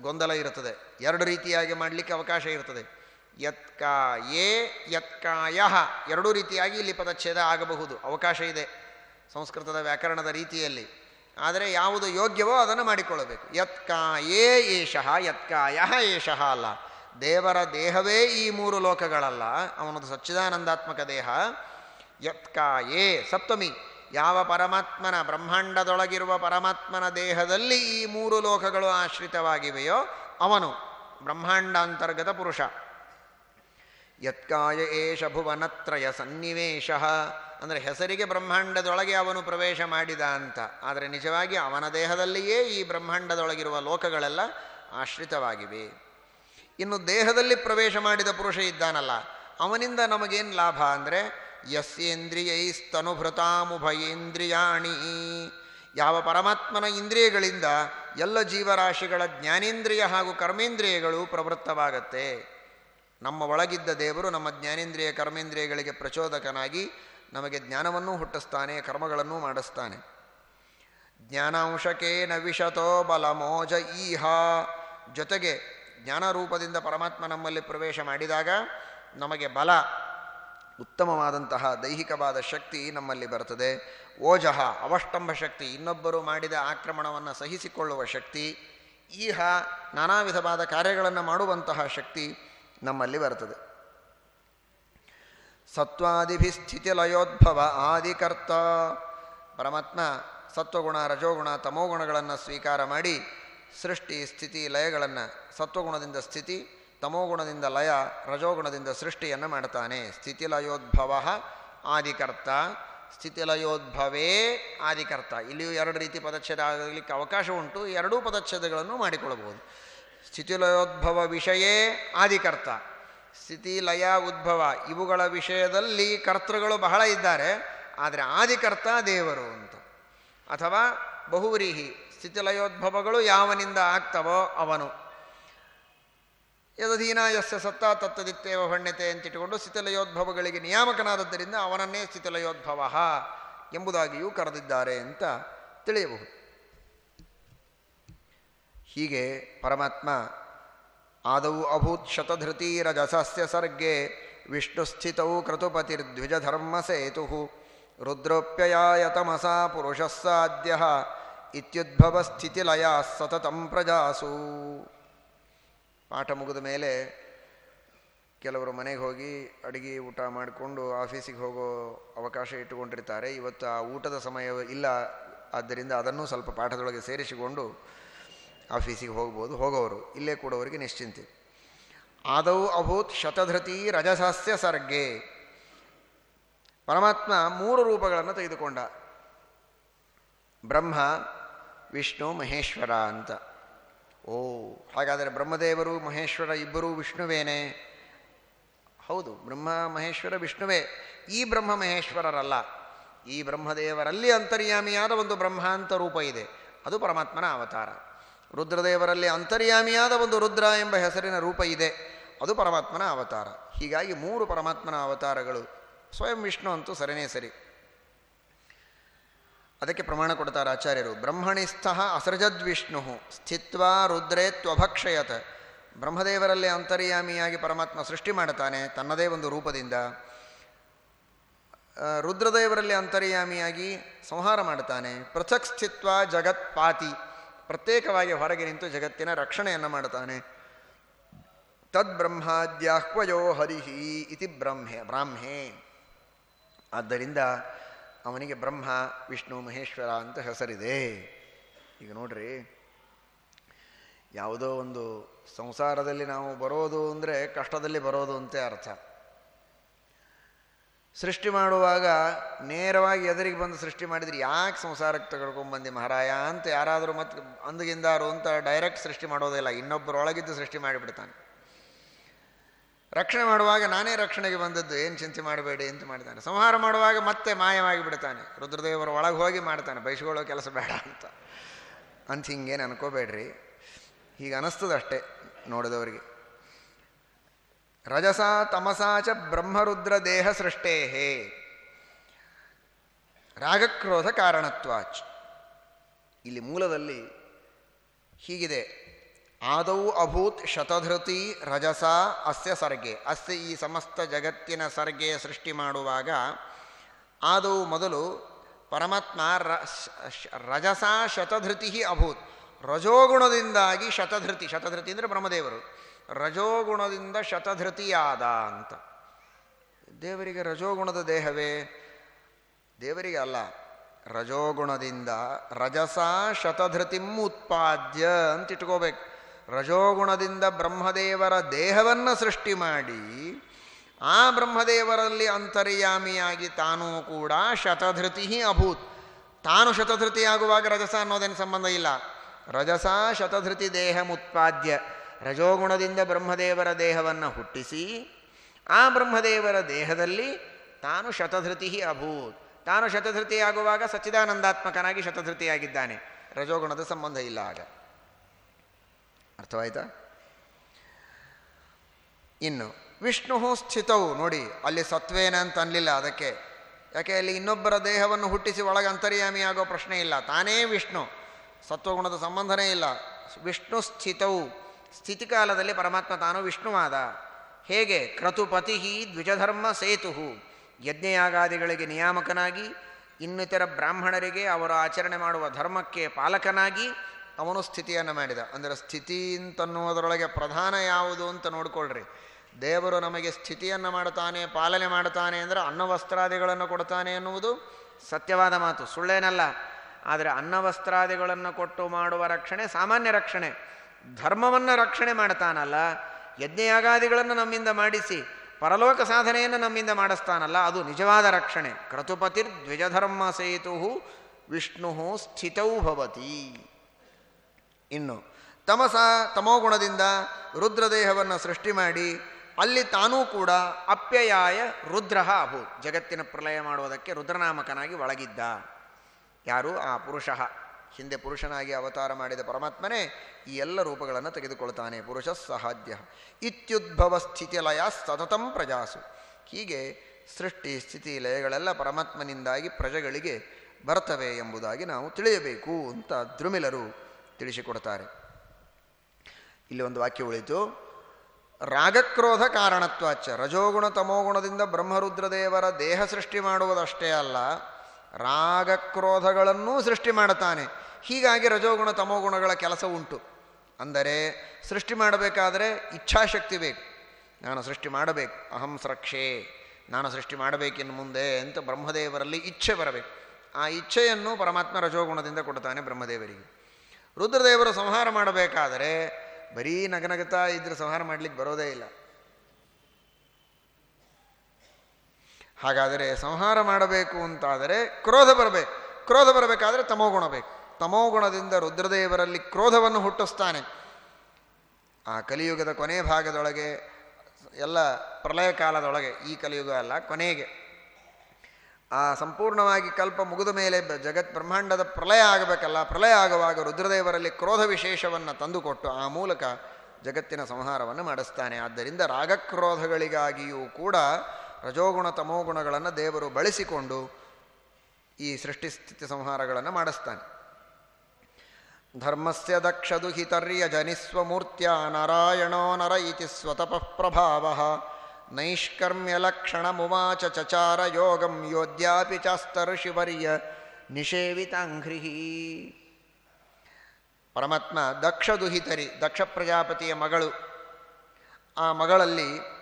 ಗೊಂದಲ ಇರುತ್ತದೆ. ಎರಡು ರೀತಿಯಾಗಿ ಮಾಡಲಿಕ್ಕೆ ಅವಕಾಶ ಇರ್ತದೆ ಯತ್ಕಾಯೇ, ಯತ್ಕಾಯ. ಎರಡೂ ರೀತಿಯಾಗಿ ಇಲ್ಲಿ ಪದಚ್ಛೇದ ಆಗಬಹುದು. ಅವಕಾಶ ಇದೆ. ಸಂಸ್ಕೃತದ ವ್ಯಾಕರಣದ ರೀತಿಯಲ್ಲಿ. ಆದರೆ ಯಾವುದು ಯೋಗ್ಯವೋ ಅದನ್ನು ಮಾಡಿಕೊಳ್ಳಬೇಕು. ಯತ್ಕಾಯೇ ಏಷಃ ಯತ್ಕಾಯ ಏಷಃ ಅಲ್ಲ. ದೇವರ ದೇಹವೇ ಈ ಮೂರು ಲೋಕಗಳಲ್ಲ. ಅವನದು ಸಚ್ಚಿದಾನಂದಾತ್ಮಕ ದೇಹ. ಯತ್ಕಾಯೇ ಸಪ್ತಮಿ. ಯಾವ ಪರಮಾತ್ಮನ ಬ್ರಹ್ಮಾಂಡದೊಳಗಿರುವ ಪರಮಾತ್ಮನ ದೇಹದಲ್ಲಿ ಈ ಮೂರು ಲೋಕಗಳು ಆಶ್ರಿತವಾಗಿವೆಯೋ ಅವನು ಬ್ರಹ್ಮಾಂಡಾಂತರ್ಗತ ಪುರುಷ. ಯತ್ಕಾಯ ಏಷ ಭುವನತ್ರಯ ಸನ್ನಿವೇಶ. ಅಂದರೆ ಹೆಸರಿಗೆ ಬ್ರಹ್ಮಾಂಡದೊಳಗೆ ಅವನು ಪ್ರವೇಶ ಮಾಡಿದ ಅಂತ. ಆದರೆ ನಿಜವಾಗಿ ಅವನ ದೇಹದಲ್ಲಿಯೇ ಈ ಬ್ರಹ್ಮಾಂಡದೊಳಗಿರುವ ಲೋಕಗಳೆಲ್ಲ ಆಶ್ರಿತವಾಗಿವೆ. ಇನ್ನು ದೇಹದಲ್ಲಿ ಪ್ರವೇಶ ಮಾಡಿದ ಪುರುಷ ಇದ್ದಾನಲ್ಲ, ಅವನಿಂದ ನಮಗೇನು ಲಾಭ ಅಂದರೆ, ಯಸ್ಯೇಂದ್ರಿಯೈಸ್ತನುಭೃತಾಮುಭಯೇಂದ್ರಿಯಾಣಿ. ಯಾವ ಪರಮಾತ್ಮನ ಇಂದ್ರಿಯಗಳಿಂದ ಎಲ್ಲ ಜೀವರಾಶಿಗಳ ಜ್ಞಾನೇಂದ್ರಿಯ ಹಾಗೂ ಕರ್ಮೇಂದ್ರಿಯಗಳು ಪ್ರವೃತ್ತವಾಗತ್ತೆ. ನಮ್ಮ ಒಳಗಿದ್ದ ದೇವರು ನಮ್ಮ ಜ್ಞಾನೇಂದ್ರಿಯ, ಕರ್ಮೇಂದ್ರಿಯಗಳಿಗೆ ಪ್ರಚೋದಕನಾಗಿ ನಮಗೆ ಜ್ಞಾನವನ್ನೂ ಹುಟ್ಟಿಸ್ತಾನೆ, ಕರ್ಮಗಳನ್ನು ಮಾಡಿಸ್ತಾನೆ. ಜ್ಞಾನಾಂಶಕೇನ ವಿಶತೋ ಬಲಮೋಜ ಈಹ. ಜೊತೆಗೆ ಜ್ಞಾನರೂಪದಿಂದ ಪರಮಾತ್ಮ ನಮ್ಮಲ್ಲಿ ಪ್ರವೇಶ ಮಾಡಿದಾಗ ನಮಗೆ ಬಲ, ಉತ್ತಮವಾದಂತಹ ದೈಹಿಕವಾದ ಶಕ್ತಿ ನಮ್ಮಲ್ಲಿ ಬರ್ತದೆ. ಓಜಃ, ಅವಷ್ಟಂಭ ಶಕ್ತಿ, ಇನ್ನೊಬ್ಬರು ಮಾಡಿದ ಆಕ್ರಮಣವನ್ನು ಸಹಿಸಿಕೊಳ್ಳುವ ಶಕ್ತಿ, ಈಹ ನಾನಾ ವಿಧವಾದ ಕಾರ್ಯಗಳನ್ನು ಮಾಡುವಂತಹ ಶಕ್ತಿ ನಮ್ಮಲ್ಲಿ ಬರ್ತದೆ. ಸತ್ವಾದಿಭಿ ಸ್ಥಿತಿಲಯೋದ್ಭವ ಆದಿಕರ್ತ. ಪರಮಾತ್ಮ ಸತ್ವಗುಣ, ರಜೋಗುಣ, ತಮೋಗುಣಗಳನ್ನು ಸ್ವೀಕಾರ ಮಾಡಿ ಸೃಷ್ಟಿ, ಸ್ಥಿತಿ, ಲಯಗಳನ್ನು ಸತ್ವಗುಣದಿಂದ ಸ್ಥಿತಿ, ತಮೋಗುಣದಿಂದ ಲಯ, ರಜೋಗುಣದಿಂದ ಸೃಷ್ಟಿಯನ್ನು ಮಾಡ್ತಾನೆ. ಸ್ಥಿತಿಲಯೋದ್ಭವ ಆದಿಕರ್ತ. ಸ್ಥಿತಿಲಯೋದ್ಭವೇ ಆದಿಕರ್ತ. ಇಲ್ಲಿಯೂ ಎರಡು ರೀತಿ ಪದಚ್ಛೇದ ಆಗಲಿಕ್ಕೆ ಅವಕಾಶ ಉಂಟು. ಎರಡೂ ಪದಚ್ಛೇದಗಳನ್ನು ಮಾಡಿಕೊಳ್ಳಬಹುದು. ಸ್ಥಿತಿಲಯೋದ್ಭವ ವಿಷಯೇ ಆದಿಕರ್ತ. ಸ್ಥಿತಿ ಲಯ ಉದ್ಭವ. ಇವುಗಳ ವಿಷಯದಲ್ಲಿ ಕರ್ತೃಗಳು ಬಹಳ ಇದ್ದಾರೆ. ಆದರೆ ಆದಿಕರ್ತ ದೇವರು ಅಂತ. ಅಥವಾ ಬಹುವ್ರೀಹಿ, ಸ್ಥಿತಿಲಯೋದ್ಭವಗಳು ಯಾವನಿಂದ ಆಗ್ತವೋ ಅವನು. ಯದಧೀನ ಯಸ್ಯ ಸತ್ತ ತತ್ತದಿತ್ತೇವ ಇಟ್ಟುಕೊಂಡು ಅಂತಿಟ್ಟುಕೊಂಡು ಸ್ಥಿತಿಲಯೋದ್ಭವಗಳಿಗೆ ನಿಯಾಮಕನಾದದ್ದರಿಂದ ಅವನನ್ನೇ ಸ್ಥಿತಿಲಯೋದ್ಭವ ಎಂಬುದಾಗಿಯೂ ಕರೆದಿದ್ದಾರೆ ಅಂತ ತಿಳಿಯಬಹುದು. ಹೀಗೆ ಪರಮಾತ್ಮ ಆದೌ ಅಭೂತ್ ಶತಧೃತೀರಜಸಸ್ಯ ಸರ್ಗೆ ವಿಷ್ಣುಸ್ಥಿತೌ ಕೃತುಪತಿರ್ದ್ವಿಜಧರ್ಮಸೇತು ಸೇತು ರುದ್ರೋಪ್ಯಯಾಯ ತಮಸಾ ಪುರುಷಸ್ಸಾದ್ಯ ಸ್ಥಿತಿ ಸ್ಥಿತಿಲಯ ಸತತಂ ಪ್ರಜಾಸು. ಪಾಠ ಮುಗಿದ ಮೇಲೆ ಕೆಲವರು ಮನೆಗೆ ಹೋಗಿ ಅಡುಗೆ ಊಟ ಮಾಡಿಕೊಂಡು ಆಫೀಸಿಗೆ ಹೋಗೋ ಅವಕಾಶ ಇಟ್ಟುಕೊಂಡಿರ್ತಾರೆ. ಇವತ್ತು ಆ ಊಟದ ಸಮಯ ಇಲ್ಲ. ಆದ್ದರಿಂದ ಅದನ್ನು ಸ್ವಲ್ಪ ಪಾಠದೊಳಗೆ ಸೇರಿಸಿಕೊಂಡು ಆಫೀಸಿಗೆ ಹೋಗ್ಬೋದು, ಹೋಗೋರು. ಇಲ್ಲೇ ಕೂಡೋವರಿಗೆ ನಿಶ್ಚಿಂತೆ. ಆದೌ ಅಭೂತ್ ಶತಧೃತಿ ರಜಸಸ್ಯ ಸರ್ಗೆ. ಪರಮಾತ್ಮ ಮೂರು ರೂಪಗಳನ್ನು ತೆಗೆದುಕೊಂಡ. ಬ್ರಹ್ಮ, ವಿಷ್ಣು, ಮಹೇಶ್ವರ ಅಂತ. ಓ, ಹಾಗಾದರೆ ಬ್ರಹ್ಮದೇವರು, ಮಹೇಶ್ವರ ಇಬ್ಬರೂ ವಿಷ್ಣುವೇನೆ? ಹೌದು, ಬ್ರಹ್ಮ, ಮಹೇಶ್ವರ, ವಿಷ್ಣುವೇ. ಈ ಬ್ರಹ್ಮ, ಮಹೇಶ್ವರರಲ್ಲ. ಈ ಬ್ರಹ್ಮದೇವರಲ್ಲಿ ಅಂತರ್ಯಾಮಿಯಾದ ಒಂದು ಬ್ರಹ್ಮಾಂತ ರೂಪ ಇದೆ. ಅದು ಪರಮಾತ್ಮನ ಅವತಾರ. ರುದ್ರದೇವರಲ್ಲಿ ಅಂತರ್ಯಾಮಿಯಾದ ಒಂದು ರುದ್ರ ಎಂಬ ಹೆಸರಿನ ರೂಪ ಇದೆ. ಅದು ಪರಮಾತ್ಮನ ಅವತಾರ. ಹೀಗಾಗಿ ಮೂರು ಪರಮಾತ್ಮನ ಅವತಾರಗಳು ಸ್ವಯಂ ವಿಷ್ಣು ಅಂತೂ ಸರಿನೇ ಸರಿ. ಅದಕ್ಕೆ ಪ್ರಮಾಣ ಕೊಡ್ತಾರೆ ಆಚಾರ್ಯರು. ಬ್ರಹ್ಮಣಿಸ್ಥ ಅಸೃಜದ್ವಿಷ್ಣು ಸ್ಥಿತ್ವಾ ರುದ್ರೇ ತ್ವಭಕ್ಷಯತ. ಬ್ರಹ್ಮದೇವರಲ್ಲಿ ಅಂತರ್ಯಾಮಿಯಾಗಿ ಪರಮಾತ್ಮ ಸೃಷ್ಟಿ ಮಾಡುತ್ತಾನೆ ತನ್ನದೇ ಒಂದು ರೂಪದಿಂದ. ರುದ್ರದೇವರಲ್ಲಿ ಅಂತರ್ಯಾಮಿಯಾಗಿ ಸಂಹಾರ ಮಾಡುತ್ತಾನೆ. ಪೃಥಕ್ ಸ್ಥಿತ್ವ ಜಗತ್ ಪಾತಿ ಪ್ರತ್ಯೇಕವಾಗಿ ಹೊರಗೆ ನಿಂತು ಜಗತ್ತಿನ ರಕ್ಷಣೆಯನ್ನು ಮಾಡುತ್ತಾನೆ. ತದ್ಬ್ರಹ್ಮಾದ್ಯಾಹ್ವಯೋ ಹರಿಹಿ ಇತಿ ಬ್ರಹ್ಮೆ, ಬ್ರಾಹ್ಮೆ. ಆದ್ದರಿಂದ ಅವನಿಗೆ ಬ್ರಹ್ಮ, ವಿಷ್ಣು, ಮಹೇಶ್ವರ ಅಂತ ಹೆಸರಿದೆ. ಈಗ ನೋಡ್ರಿ, ಯಾವುದೋ ಒಂದು ಸಂಸಾರದಲ್ಲಿ ನಾವು ಬರೋದು ಅಂದರೆ ಕಷ್ಟದಲ್ಲಿ ಬರೋದು ಅಂತ ಅರ್ಥ. ಸೃಷ್ಟಿ ಮಾಡುವಾಗ ನೇರವಾಗಿ ಎದುರಿಗೆ ಬಂದು ಸೃಷ್ಟಿ ಮಾಡಿದ್ರೆ ಯಾಕೆ ಸಂಸಾರಕ್ಕೆ ತಗೊಳ್ಕೊಂಬಂದಿ ಮಹಾರಾಯ ಅಂತ ಯಾರಾದರೂ ಮತ್ತೆ ಅಂದಗಿಂದಾರು ಅಂತ ಡೈರೆಕ್ಟ್ ಸೃಷ್ಟಿ ಮಾಡೋದಿಲ್ಲ ಇನ್ನೊಬ್ಬರೊಳಗಿದ್ದು ಸೃಷ್ಟಿ ಮಾಡಿಬಿಡ್ತಾನೆ. ರಕ್ಷಣೆ ಮಾಡುವಾಗ ನಾನೇ ರಕ್ಷಣೆಗೆ ಬಂದದ್ದು, ಏನು ಚಿಂತೆ ಮಾಡಬೇಡಿ ಅಂತ ಮಾಡಿದ್ದಾನೆ. ಸಂಹಾರ ಮಾಡುವಾಗ ಮತ್ತೆ ಮಾಯವಾಗಿ ಬಿಡ್ತಾನೆ. ರುದ್ರದೇವರ ಒಳಗೆ ಹೋಗಿ ಮಾಡ್ತಾನೆ, ಬಯಸ್ಕೊಳ್ಳೋ ಕೆಲಸ ಬೇಡ ಅಂತ. ಅಂತ ಹಿಂಗೇನು ಅನ್ಕೋಬೇಡ್ರಿ. ಹೀಗೆ ಅನ್ನಿಸ್ತದಷ್ಟೇ ನೋಡಿದವರಿಗೆ. ರಜಸ ತಮಸಾ ಚ ಬ್ರಹ್ಮರುದ್ರ ದೇಹ ಸೃಷ್ಟೇ ರಾಗಕ್ರೋಧ ಕಾರಣತ್ವಾಚ್. ಇಲ್ಲಿ ಮೂಲದಲ್ಲಿ ಹೀಗಿದೆ. ಆದೌ ಅಭೂತ್ ಶತಧೃತಿ ರಜಸ ಅಸ್ಯ ಸರ್ಗೆ. ಅಸ್ಯ ಈ ಸಮಸ್ತ ಜಗತ್ತಿನ ಸರ್ಗೆ ಸೃಷ್ಟಿ ಮಾಡುವಾಗ ಆದೌ ಮೊದಲು ಪರಮಾತ್ಮ ರಜಸ ಶತಧೃತಿ ಅಭೂತ್. ರಜೋಗುಣದಿಂದಾಗಿ ಶತಧೃತಿ. ಶತಧೃತಿ ಅಂದರೆ ಬ್ರಹ್ಮದೇವರು. ರಜೋಗುಣದಿಂದ ಶತಧೃತಿಯಾದ ಅಂತ. ದೇವರಿಗೆ ರಜೋಗುಣದ ದೇಹವೇ? ದೇವರಿಗೆ ಅಲ್ಲ, ರಜೋಗುಣದಿಂದ ರಜಸ ಶತಧೃತಿಂ ಉತ್ಪಾದ್ಯ ಅಂತ ಇಟ್ಕೋಬೇಕು. ರಜೋಗುಣದಿಂದ ಬ್ರಹ್ಮದೇವರ ದೇಹವನ್ನು ಸೃಷ್ಟಿ ಮಾಡಿ, ಆ ಬ್ರಹ್ಮದೇವರಲ್ಲಿ ಅಂತರ್ಯಾಮಿಯಾಗಿ ತಾನೂ ಕೂಡ ಶತಧೃತಿ ಅಭೂತ್. ತಾನು ಶತಧೃತಿಯಾಗುವಾಗ ರಜಸ ಅನ್ನೋದೇನು ಸಂಬಂಧ ಇಲ್ಲ. ರಜಸ ಶತಧೃತಿ ದೇಹ ಉತ್ಪಾದ್ಯ. ರಜೋಗುಣದಿಂದ ಬ್ರಹ್ಮದೇವರ ದೇಹವನ್ನು ಹುಟ್ಟಿಸಿ, ಆ ಬ್ರಹ್ಮದೇವರ ದೇಹದಲ್ಲಿ ತಾನು ಶತಧೃತಿ ಅಭೂತ್. ತಾನು ಶತಧೃತಿಯಾಗುವಾಗ ಸಚ್ಚಿದಾನಂದಾತ್ಮಕನಾಗಿ ಶತಧೃತಿಯಾಗಿದ್ದಾನೆ. ರಜೋಗುಣದ ಸಂಬಂಧ ಇಲ್ಲ ಆಗ. ಅರ್ಥವಾಯ್ತಾ? ಇನ್ನು ವಿಷ್ಣು ಸ್ಥಿತವು ನೋಡಿ, ಅಲ್ಲಿ ಸತ್ವೇನ ಅಂತ ಅನ್ನಲಿಲ್ಲ ಅದಕ್ಕೆ. ಯಾಕೆ, ಅಲ್ಲಿ ಇನ್ನೊಬ್ಬರ ದೇಹವನ್ನು ಹುಟ್ಟಿಸಿ ಒಳಗೆ ಅಂತರ್ಯಾಮಿ ಆಗೋ ಪ್ರಶ್ನೆ ಇಲ್ಲ. ತಾನೇ ವಿಷ್ಣು. ಸತ್ವಗುಣದ ಸಂಬಂಧನೇ ಇಲ್ಲ. ವಿಷ್ಣು ಸ್ಥಿತವು ಸ್ಥಿತಿಕಾಲದಲ್ಲಿ ಪರಮಾತ್ಮ ತಾನು ವಿಷ್ಣುವಾದ. ಹೇಗೆ? ಕ್ರತುಪತಿ ದ್ವಿಜಧರ್ಮ ಸೇತು ಯಜ್ಞಯಾಗಾದಿಗಳಿಗೆ ನಿಯಾಮಕನಾಗಿ, ಇನ್ನಿತರ ಬ್ರಾಹ್ಮಣರಿಗೆ ಅವರು ಆಚರಣೆ ಮಾಡುವ ಧರ್ಮಕ್ಕೆ ಪಾಲಕನಾಗಿ ಅವನು ಸ್ಥಿತಿಯನ್ನು ಮಾಡಿದ. ಅಂದರೆ ಸ್ಥಿತಿ ಅಂತನ್ನುವುದರೊಳಗೆ ಪ್ರಧಾನ ಯಾವುದು ಅಂತ ನೋಡಿಕೊಳ್ಳ್ರಿ ದೇವರು ನಮಗೆ ಸ್ಥಿತಿಯನ್ನು ಮಾಡುತ್ತಾನೆ, ಪಾಲನೆ ಮಾಡುತ್ತಾನೆ ಅಂದರೆ ಅನ್ನವಸ್ತ್ರಾದಿಗಳನ್ನು ಕೊಡ್ತಾನೆ ಎನ್ನುವುದು ಸತ್ಯವಾದ ಮಾತು. ಸುಳ್ಳೇನಲ್ಲ. ಆದರೆ ಅನ್ನವಸ್ತ್ರಾದಿಗಳನ್ನು ಕೊಟ್ಟು ಮಾಡುವ ರಕ್ಷಣೆ ಸಾಮಾನ್ಯ ರಕ್ಷಣೆ. ಧರ್ಮವನ್ನು ರಕ್ಷಣೆ ಮಾಡ್ತಾನಲ್ಲ, ಯಜ್ಞಯಾಗಾದಿಗಳನ್ನು ನಮ್ಮಿಂದ ಮಾಡಿಸಿ, ಪರಲೋಕ ಸಾಧನೆಯನ್ನು ನಮ್ಮಿಂದ ಮಾಡಿಸ್ತಾನಲ್ಲ, ಅದು ನಿಜವಾದ ರಕ್ಷಣೆ. ಕ್ರತುಪತಿರ್ ದ್ವಿಜಧರ್ಮ ಸೇತು ವಿಷ್ಣು ಸ್ಥಿತೌ ಭವತಿ. ಇನ್ನು, ತಮಸ ತಮೋಗುಣದಿಂದ ರುದ್ರದೇಹವನ್ನು ಸೃಷ್ಟಿ ಮಾಡಿ, ಅಲ್ಲಿ ತಾನೂ ಕೂಡ ಅಪ್ಯಯಾಯ ರುದ್ರ ಅಭೂ ಜಗತ್ತಿನ ಪ್ರಲಯ ಮಾಡುವುದಕ್ಕೆ ರುದ್ರನಾಮಕನಾಗಿ ಒಳಗಿದ್ದ. ಯಾರು? ಆ ಪುರುಷ. ಹಿಂದೆ ಪುರುಷನಾಗಿ ಅವತಾರ ಮಾಡಿದ ಪರಮಾತ್ಮನೇ ಈ ಎಲ್ಲ ರೂಪಗಳನ್ನು ತೆಗೆದುಕೊಳ್ತಾನೆ. ಪುರುಷ ಸಹಾಧ್ಯ ಇತ್ಯುದ್ಭವ ಸ್ಥಿತಿ ಲಯ ಸತತಂ ಪ್ರಜಾಸು. ಹೀಗೆ ಸೃಷ್ಟಿ, ಸ್ಥಿತಿ, ಲಯಗಳೆಲ್ಲ ಪರಮಾತ್ಮನಿಂದಾಗಿ ಪ್ರಜೆಗಳಿಗೆ ಬರ್ತವೆ ಎಂಬುದಾಗಿ ನಾವು ತಿಳಿಯಬೇಕು ಅಂತ ದ್ರುಮಿಲರು ತಿಳಿಸಿಕೊಡ್ತಾರೆ. ಇಲ್ಲಿ ಒಂದು ವಾಕ್ಯ ಉಳಿತು. ರಾಗಕ್ರೋಧ ಕಾರಣತ್ವಾಚ. ರಜೋಗುಣ ತಮೋಗುಣದಿಂದ ಬ್ರಹ್ಮರುದ್ರದೇವರ ದೇಹ ಸೃಷ್ಟಿ ಮಾಡುವುದಷ್ಟೇ ಅಲ್ಲ ರಾಗಕ್ರೋಧಗಳನ್ನೂ ಸೃಷ್ಟಿ ಮಾಡುತ್ತಾನೆ. ಹೀಗಾಗಿ ರಜೋಗುಣ ತಮೋಗುಣಗಳ ಕೆಲಸ ಉಂಟು. ಅಂದರೆ ಸೃಷ್ಟಿ ಮಾಡಬೇಕಾದರೆ ಇಚ್ಛಾಶಕ್ತಿ ಬೇಕು. ನಾನು ಸೃಷ್ಟಿ ಮಾಡಬೇಕು, ಅಹಂ ಸ್ರಕ್ಷೆ ನಾನು ಸೃಷ್ಟಿ ಮಾಡಬೇಕಿನ್ನು ಮುಂದೆ ಅಂತ ಬ್ರಹ್ಮದೇವರಲ್ಲಿ ಇಚ್ಛೆ ಬರಬೇಕು. ಆ ಇಚ್ಛೆಯನ್ನು ಪರಮಾತ್ಮ ರಜೋಗುಣದಿಂದ ಕೊಡ್ತಾನೆ ಬ್ರಹ್ಮದೇವರಿಗೆ. ರುದ್ರದೇವರು ಸಂಹಾರ ಮಾಡಬೇಕಾದರೆ ಬರೀ ನಗನಗತಾ ಇದ್ರೆ ಸಂಹಾರ ಮಾಡಲಿಕ್ಕೆ ಬರೋದೇ ಇಲ್ಲ. ಹಾಗಾದರೆ ಸಂಹಾರ ಮಾಡಬೇಕು ಅಂತಾದರೆ ಕ್ರೋಧ ಬರಬೇಕು. ಕ್ರೋಧ ಬರಬೇಕಾದ್ರೆ ತಮೋಗುಣ ಬೇಕು. ತಮೋಗುಣದಿಂದ ರುದ್ರದೇವರಲ್ಲಿ ಕ್ರೋಧವನ್ನು ಹುಟ್ಟಿಸ್ತಾನೆ. ಆ ಕಲಿಯುಗದ ಕೊನೆ ಭಾಗದೊಳಗೆ, ಎಲ್ಲ ಪ್ರಳಯ ಕಾಲದೊಳಗೆ, ಈ ಕಲಿಯುಗ ಅಲ್ಲ, ಕೊನೆಗೆ. ಆ ಸಂಪೂರ್ಣವಾಗಿ ಕಲ್ಪ ಮುಗಿದ ಮೇಲೆ ಜಗತ್ ಬ್ರಹ್ಮಾಂಡದ ಪ್ರಳಯ ಆಗಬೇಕಲ್ಲ, ಪ್ರಳಯ ಆಗುವಾಗ ರುದ್ರದೇವರಲ್ಲಿ ಕ್ರೋಧ ವಿಶೇಷವನ್ನು ತಂದುಕೊಟ್ಟು ಆ ಮೂಲಕ ಜಗತ್ತಿನ ಸಂಹಾರವನ್ನು ಮಾಡಿಸ್ತಾನೆ. ಆದ್ದರಿಂದ ರಾಗಕ್ರೋಧಗಳಿಗಾಗಿಯೂ ಕೂಡ ರಜೋಗುಣ ತಮೋಗುಣಗಳನ್ನು ದೇವರು ಬಳಸಿಕೊಂಡು ಈ ಸೃಷ್ಟಿ ಸ್ಥಿತಿ ಸಂಹಾರಗಳನ್ನು ಮಾಡಿಸ್ತಾನೆ. ಧರ್ಮಸ್ಯ ದಕ್ಷ ದುಹಿತರ್ಯ ಜನಿಸ್ವಮೂರ್ತ್ಯ ನಾರಾಯಣೋ ನರ ಇತಿ ಸ್ವತಪಃ ಪ್ರಭಾವ. ನೈಷ್ಕರ್ಮ್ಯಲಕ್ಷಣಮುವಾಚ ಚಚಾರ ಯೋಗಂ ಯೋದ್ಯಾಪಿ ಚಾಸ್ತರ್ಷಿವರ್ಯ ನಿಷೇವಿತಾಂಘ್ರಿ ಪರಮಾತ್ಮ ದಕ್ಷ ದುಹಿತರಿ ದಕ್ಷ ಪ್ರಜಾಪತಿಯ ಮಗಳು. ಆ ಮಗಳಲ್ಲಿ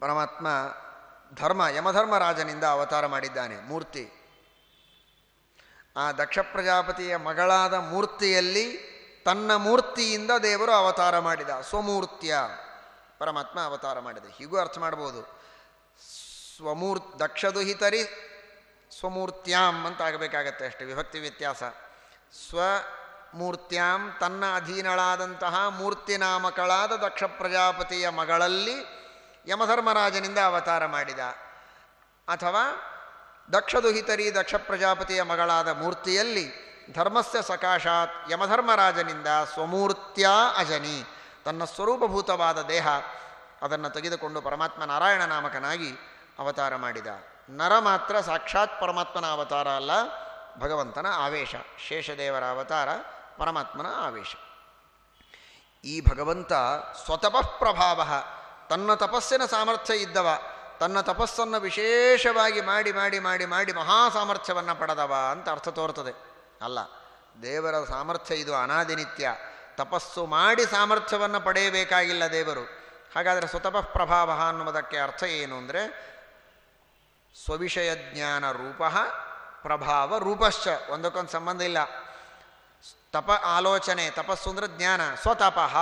ಪರಮಾತ್ಮ ಧರ್ಮ, ಯಮಧರ್ಮರಾಜನಿಂದ ಅವತಾರ ಮಾಡಿದ್ದಾನೆ, ಮೂರ್ತಿ. ಆ ದಕ್ಷ ಪ್ರಜಾಪತಿಯ ಮಗಳಾದ ಮೂರ್ತಿಯಲ್ಲಿ ತನ್ನ ಮೂರ್ತಿಯಿಂದ ದೇವರು ಅವತಾರ ಮಾಡಿದ, ಸ್ವಮೂರ್ತಿಯ. ಪರಮಾತ್ಮ ಅವತಾರ ಮಾಡಿದ. ಹೀಗೂ ಅರ್ಥ ಮಾಡ್ಬೋದು. ಸ್ವಮೂರ್, ದಕ್ಷದುಹಿತರಿ ಸ್ವಮೂರ್ತ್ಯಾಂ ಅಂತ ಆಗಬೇಕಾಗತ್ತೆ ಅಷ್ಟೇ, ವಿಭಕ್ತಿ ವ್ಯತ್ಯಾಸ. ಸ್ವಮೂರ್ತ್ಯಾಂ ತನ್ನ ಅಧೀನಳಾದಂತಹ ಮೂರ್ತಿ ನಾಮಕಳಾದ ದಕ್ಷ ಪ್ರಜಾಪತಿಯ ಮಗಳಲ್ಲಿ ಯಮಧರ್ಮರಾಜನಿಂದ ಅವತಾರ ಮಾಡಿದ. ಅಥವಾ ದಕ್ಷದುಹಿತರಿ ದಕ್ಷ ಪ್ರಜಾಪತಿಯ ಮಗಳಾದ ಮೂರ್ತಿಯಲ್ಲಿ ಧರ್ಮಸ್ಯ ಸಕಾಶಾತ್ ಯಮಧರ್ಮರಾಜನಿಂದ ಸ್ವಮೂರ್ತ್ಯಾ ಅಜನಿ. ತನ್ನ ಸ್ವರೂಪಭೂತವಾದ ದೇಹ ಅದನ್ನು ತೆಗೆದುಕೊಂಡು ಪರಮಾತ್ಮ ನಾರಾಯಣ ನಾಮಕನಾಗಿ ಅವತಾರ ಮಾಡಿದ. ನರ ಮಾತ್ರ ಸಾಕ್ಷಾತ್ ಪರಮಾತ್ಮನ ಅವತಾರ ಅಲ್ಲ, ಭಗವಂತನ ಆವೇಶ, ಶೇಷದೇವರ ಅವತಾರ, ಪರಮಾತ್ಮನ ಆವೇಶ. ಈ ಭಗವಂತ ಸ್ವತಃ ಪ್ರಭಾವ ತನ್ನ ತಪಸ್ಸಿನ ಸಾಮರ್ಥ್ಯ ಇದ್ದವ, ತನ್ನ ತಪಸ್ಸನ್ನು ವಿಶೇಷವಾಗಿ ಮಾಡಿ ಮಾಡಿ ಮಾಡಿ ಮಾಡಿ ಮಹಾ ಸಾಮರ್ಥ್ಯವನ್ನು ಪಡೆದವ ಅಂತ ಅರ್ಥ ತೋರ್ತದೆ. ಅಲ್ಲ, ದೇವರ ಸಾಮರ್ಥ್ಯ ಇದು ಅನಾದಿನಿತ್ಯ. ತಪಸ್ಸು ಮಾಡಿ ಸಾಮರ್ಥ್ಯವನ್ನು ಪಡೆಯಬೇಕಾಗಿಲ್ಲ ದೇವರು. ಹಾಗಾದರೆ ಸ್ವತಪಃ ಪ್ರಭಾವ ಅನ್ನುವುದಕ್ಕೆ ಅರ್ಥ ಏನು ಅಂದರೆ, ಸ್ವವಿಷಯ ಜ್ಞಾನ ರೂಪ ಪ್ರಭಾವ ರೂಪಶ್ಚ, ಒಂದಕ್ಕೊಂದು ಸಂಬಂಧ ಇಲ್ಲ. ತಪ ಆಲೋಚನೆ, ತಪಸ್ಸು ಅಂದರೆ ಜ್ಞಾನ, ಸ್ವತಪಃ.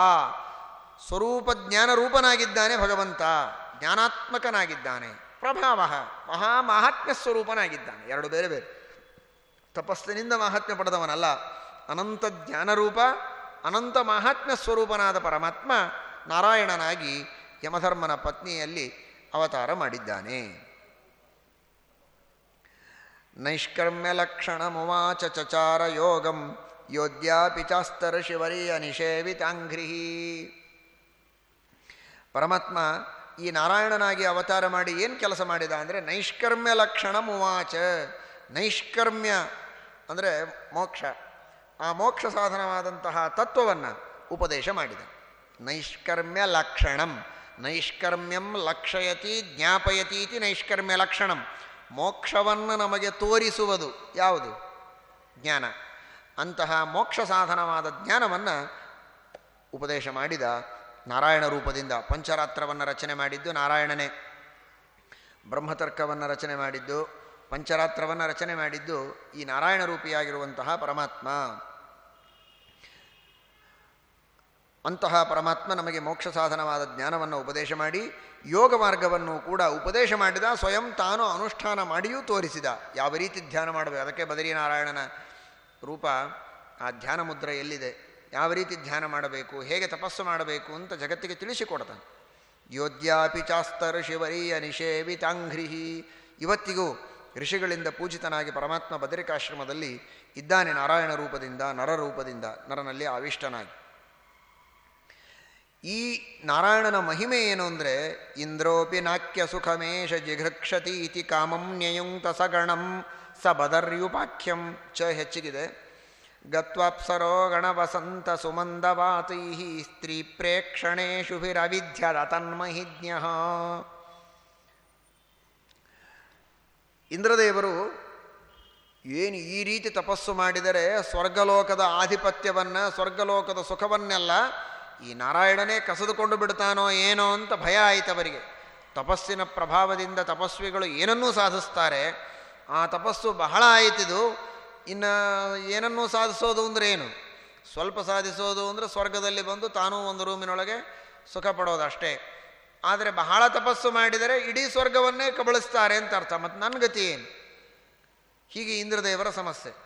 ಸ್ವರೂಪ ಜ್ಞಾನ ರೂಪನಾಗಿದ್ದಾನೆ ಭಗವಂತ, ಜ್ಞಾನಾತ್ಮಕನಾಗಿದ್ದಾನೆ, ಪ್ರಭಾವ ಮಹಾ ಮಹಾತ್ಮ್ಯ ಸ್ವರೂಪನಾಗಿದ್ದಾನೆ ಎರಡು ಬೇರೆ ಬೇರೆ. ತಪಸ್ಸಿನಿಂದ ಮಹಾತ್ಮ್ಯ ಪಡೆದವನಲ್ಲ, ಅನಂತ ಜ್ಞಾನರೂಪ, ಅನಂತ ಮಹಾತ್ಮ್ಯ ಸ್ವರೂಪನಾದ ಪರಮಾತ್ಮ ನಾರಾಯಣನಾಗಿ ಯಮಧರ್ಮನ ಪತ್ನಿಯಲ್ಲಿ ಅವತಾರ ಮಾಡಿದ್ದಾನೆ. ನೈಷ್ಕರ್ಮ್ಯಲಕ್ಷಣಮುವಾಚ ಚಚಾರ ಯೋಗಂ ಯೋಧ್ಯಾಪಿ ಚಾಸ್ತರ ಶಿವರಿ ನಿಷೇವಿತಾಂಘ್ರಿ ಪರಮಾತ್ಮ ಈ ನಾರಾಯಣನಾಗಿ ಅವತಾರ ಮಾಡಿ ಏನು ಕೆಲಸ ಮಾಡಿದ ಅಂದರೆ ನೈಷ್ಕರ್ಮ್ಯ ಲಕ್ಷಣ ಮುವಾಚ. ನೈಷ್ಕರ್ಮ್ಯ ಅಂದರೆ ಮೋಕ್ಷ. ಆ ಮೋಕ್ಷ ಸಾಧನವಾದಂತಹ ತತ್ವವನ್ನು ಉಪದೇಶ ಮಾಡಿದ. ನೈಷ್ಕರ್ಮ್ಯ ಲಕ್ಷಣಂ. ನೈಷ್ಕರ್ಮ್ಯಂ ಲಕ್ಷಯತಿ ಜ್ಞಾಪಯತಿ ಇತಿ ನೈಷ್ಕರ್ಮ್ಯ ಲಕ್ಷಣಂ. ಮೋಕ್ಷವನ್ನು ನಮಗೆ ತೋರಿಸುವುದು ಯಾವುದು? ಜ್ಞಾನ. ಅಂತಹ ಮೋಕ್ಷ ಸಾಧನವಾದ ಜ್ಞಾನವನ್ನು ಉಪದೇಶ ಮಾಡಿದ ನಾರಾಯಣ ರೂಪದಿಂದ ಪಂಚರಾತ್ರವನ್ನು ರಚನೆ ಮಾಡಿದ್ದು ನಾರಾಯಣನೇ. ಬ್ರಹ್ಮತರ್ಕವನ್ನು ರಚನೆ ಮಾಡಿದ್ದು, ಪಂಚರಾತ್ರವನ್ನು ರಚನೆ ಮಾಡಿದ್ದು ಈ ನಾರಾಯಣ ರೂಪಿಯಾಗಿರುವಂತಹ ಪರಮಾತ್ಮ. ಅಂತಹ ಪರಮಾತ್ಮ ನಮಗೆ ಮೋಕ್ಷ ಸಾಧನವಾದ ಜ್ಞಾನವನ್ನು ಉಪದೇಶ ಮಾಡಿ, ಯೋಗ ಮಾರ್ಗವನ್ನು ಕೂಡ ಉಪದೇಶ ಮಾಡಿದ, ಸ್ವಯಂ ತಾನು ಅನುಷ್ಠಾನ ಮಾಡಿಯೂ ತೋರಿಸಿದ. ಯಾವ ರೀತಿ ಧ್ಯಾನ ಮಾಡಬೇಕು ಅದಕ್ಕೆ ಬದರಿನಾರಾಯಣನ ರೂಪ ಆ ಧ್ಯಾನ ಮುದ್ರೆ ಎಲ್ಲಿದೆ? ಯಾವ ರೀತಿ ಧ್ಯಾನ ಮಾಡಬೇಕು, ಹೇಗೆ ತಪಸ್ಸು ಮಾಡಬೇಕು ಅಂತ ಜಗತ್ತಿಗೆ ತಿಳಿಸಿಕೊಡ್ತಾನೆ. ಯೋದ್ಯಾಪಿ ಚಾಸ್ತರ ಶಿವರೀಯ ನಿಷೇವಿತಾಂಘ್ರಿಹಿ ಇವತ್ತಿಗೂ ಋಷಿಗಳಿಂದ ಪೂಜಿತನಾಗಿ ಪರಮಾತ್ಮ ಬದರಿಕಾಶ್ರಮದಲ್ಲಿ ಇದ್ದಾನೆ ನಾರಾಯಣ ರೂಪದಿಂದ ನರರೂಪದಿಂದ ನರನಲ್ಲಿ ಆವಿಷ್ಟನಾಗಿ. ಈ ನಾರಾಯಣನ ಮಹಿಮೆ ಏನು ಅಂದರೆ, ಇಂದ್ರೋಪಿ ನಾಕ್ಯ ಸುಖಮೇಶ ಜಿಘೃಕ್ಷತಿ ಇತಿ ಕಾಮಂ ನ್ಯಯುಂಕ್ತ ಸಗಣಂ, ಸ ಬದರ್ಯುಪಾಖ್ಯಂ ಚ ಹೆಚ್ಚಿಗಿದೆ. ಸ್ತ್ರೀ ಪ್ರೇಕ್ಷಣೇಶುಭಿರವಿಧ್ಯದ ತನ್ಮಹಿಜ್ಞ ಇಂದ್ರದೇವರು ಏನು ಈ ರೀತಿ ತಪಸ್ಸು ಮಾಡಿದರೆ ಸ್ವರ್ಗಲೋಕದ ಆಧಿಪತ್ಯವನ್ನು, ಸ್ವರ್ಗಲೋಕದ ಸುಖವನ್ನೆಲ್ಲ ಈ ನಾರಾಯಣನೇ ಕಸಿದುಕೊಂಡು ಬಿಡ್ತಾನೋ ಏನೋ ಅಂತ ಭಯ ಆಯಿತು ಅವರಿಗೆ. ತಪಸ್ಸಿನ ಪ್ರಭಾವದಿಂದ ತಪಸ್ವಿಗಳು ಏನನ್ನೂ ಸಾಧಿಸ್ತಾರೆ. ಆ ತಪಸ್ಸು ಬಹಳ ಆಯಿತಿದು. ಇನ್ನು ಏನನ್ನು ಸಾಧಿಸೋದು ಅಂದರೆ ಏನು? ಸ್ವಲ್ಪ ಸಾಧಿಸೋದು ಅಂದರೆ ಸ್ವರ್ಗದಲ್ಲಿ ಬಂದು ತಾನೂ ಒಂದು ರೂಮಿನೊಳಗೆ ಸುಖ ಪಡೋದಷ್ಟೇ. ಆದರೆ ಬಹಳ ತಪಸ್ಸು ಮಾಡಿದರೆ ಇಡೀ ಸ್ವರ್ಗವನ್ನೇ ಕಬಳಿಸ್ತಾರೆ ಅಂತ ಅರ್ಥ. ಮತ್ತು ನನ್ನ ಗತಿ ಏನು? ಹೀಗೆ ಇಂದ್ರದೇವರ ಸಮಸ್ಯೆ.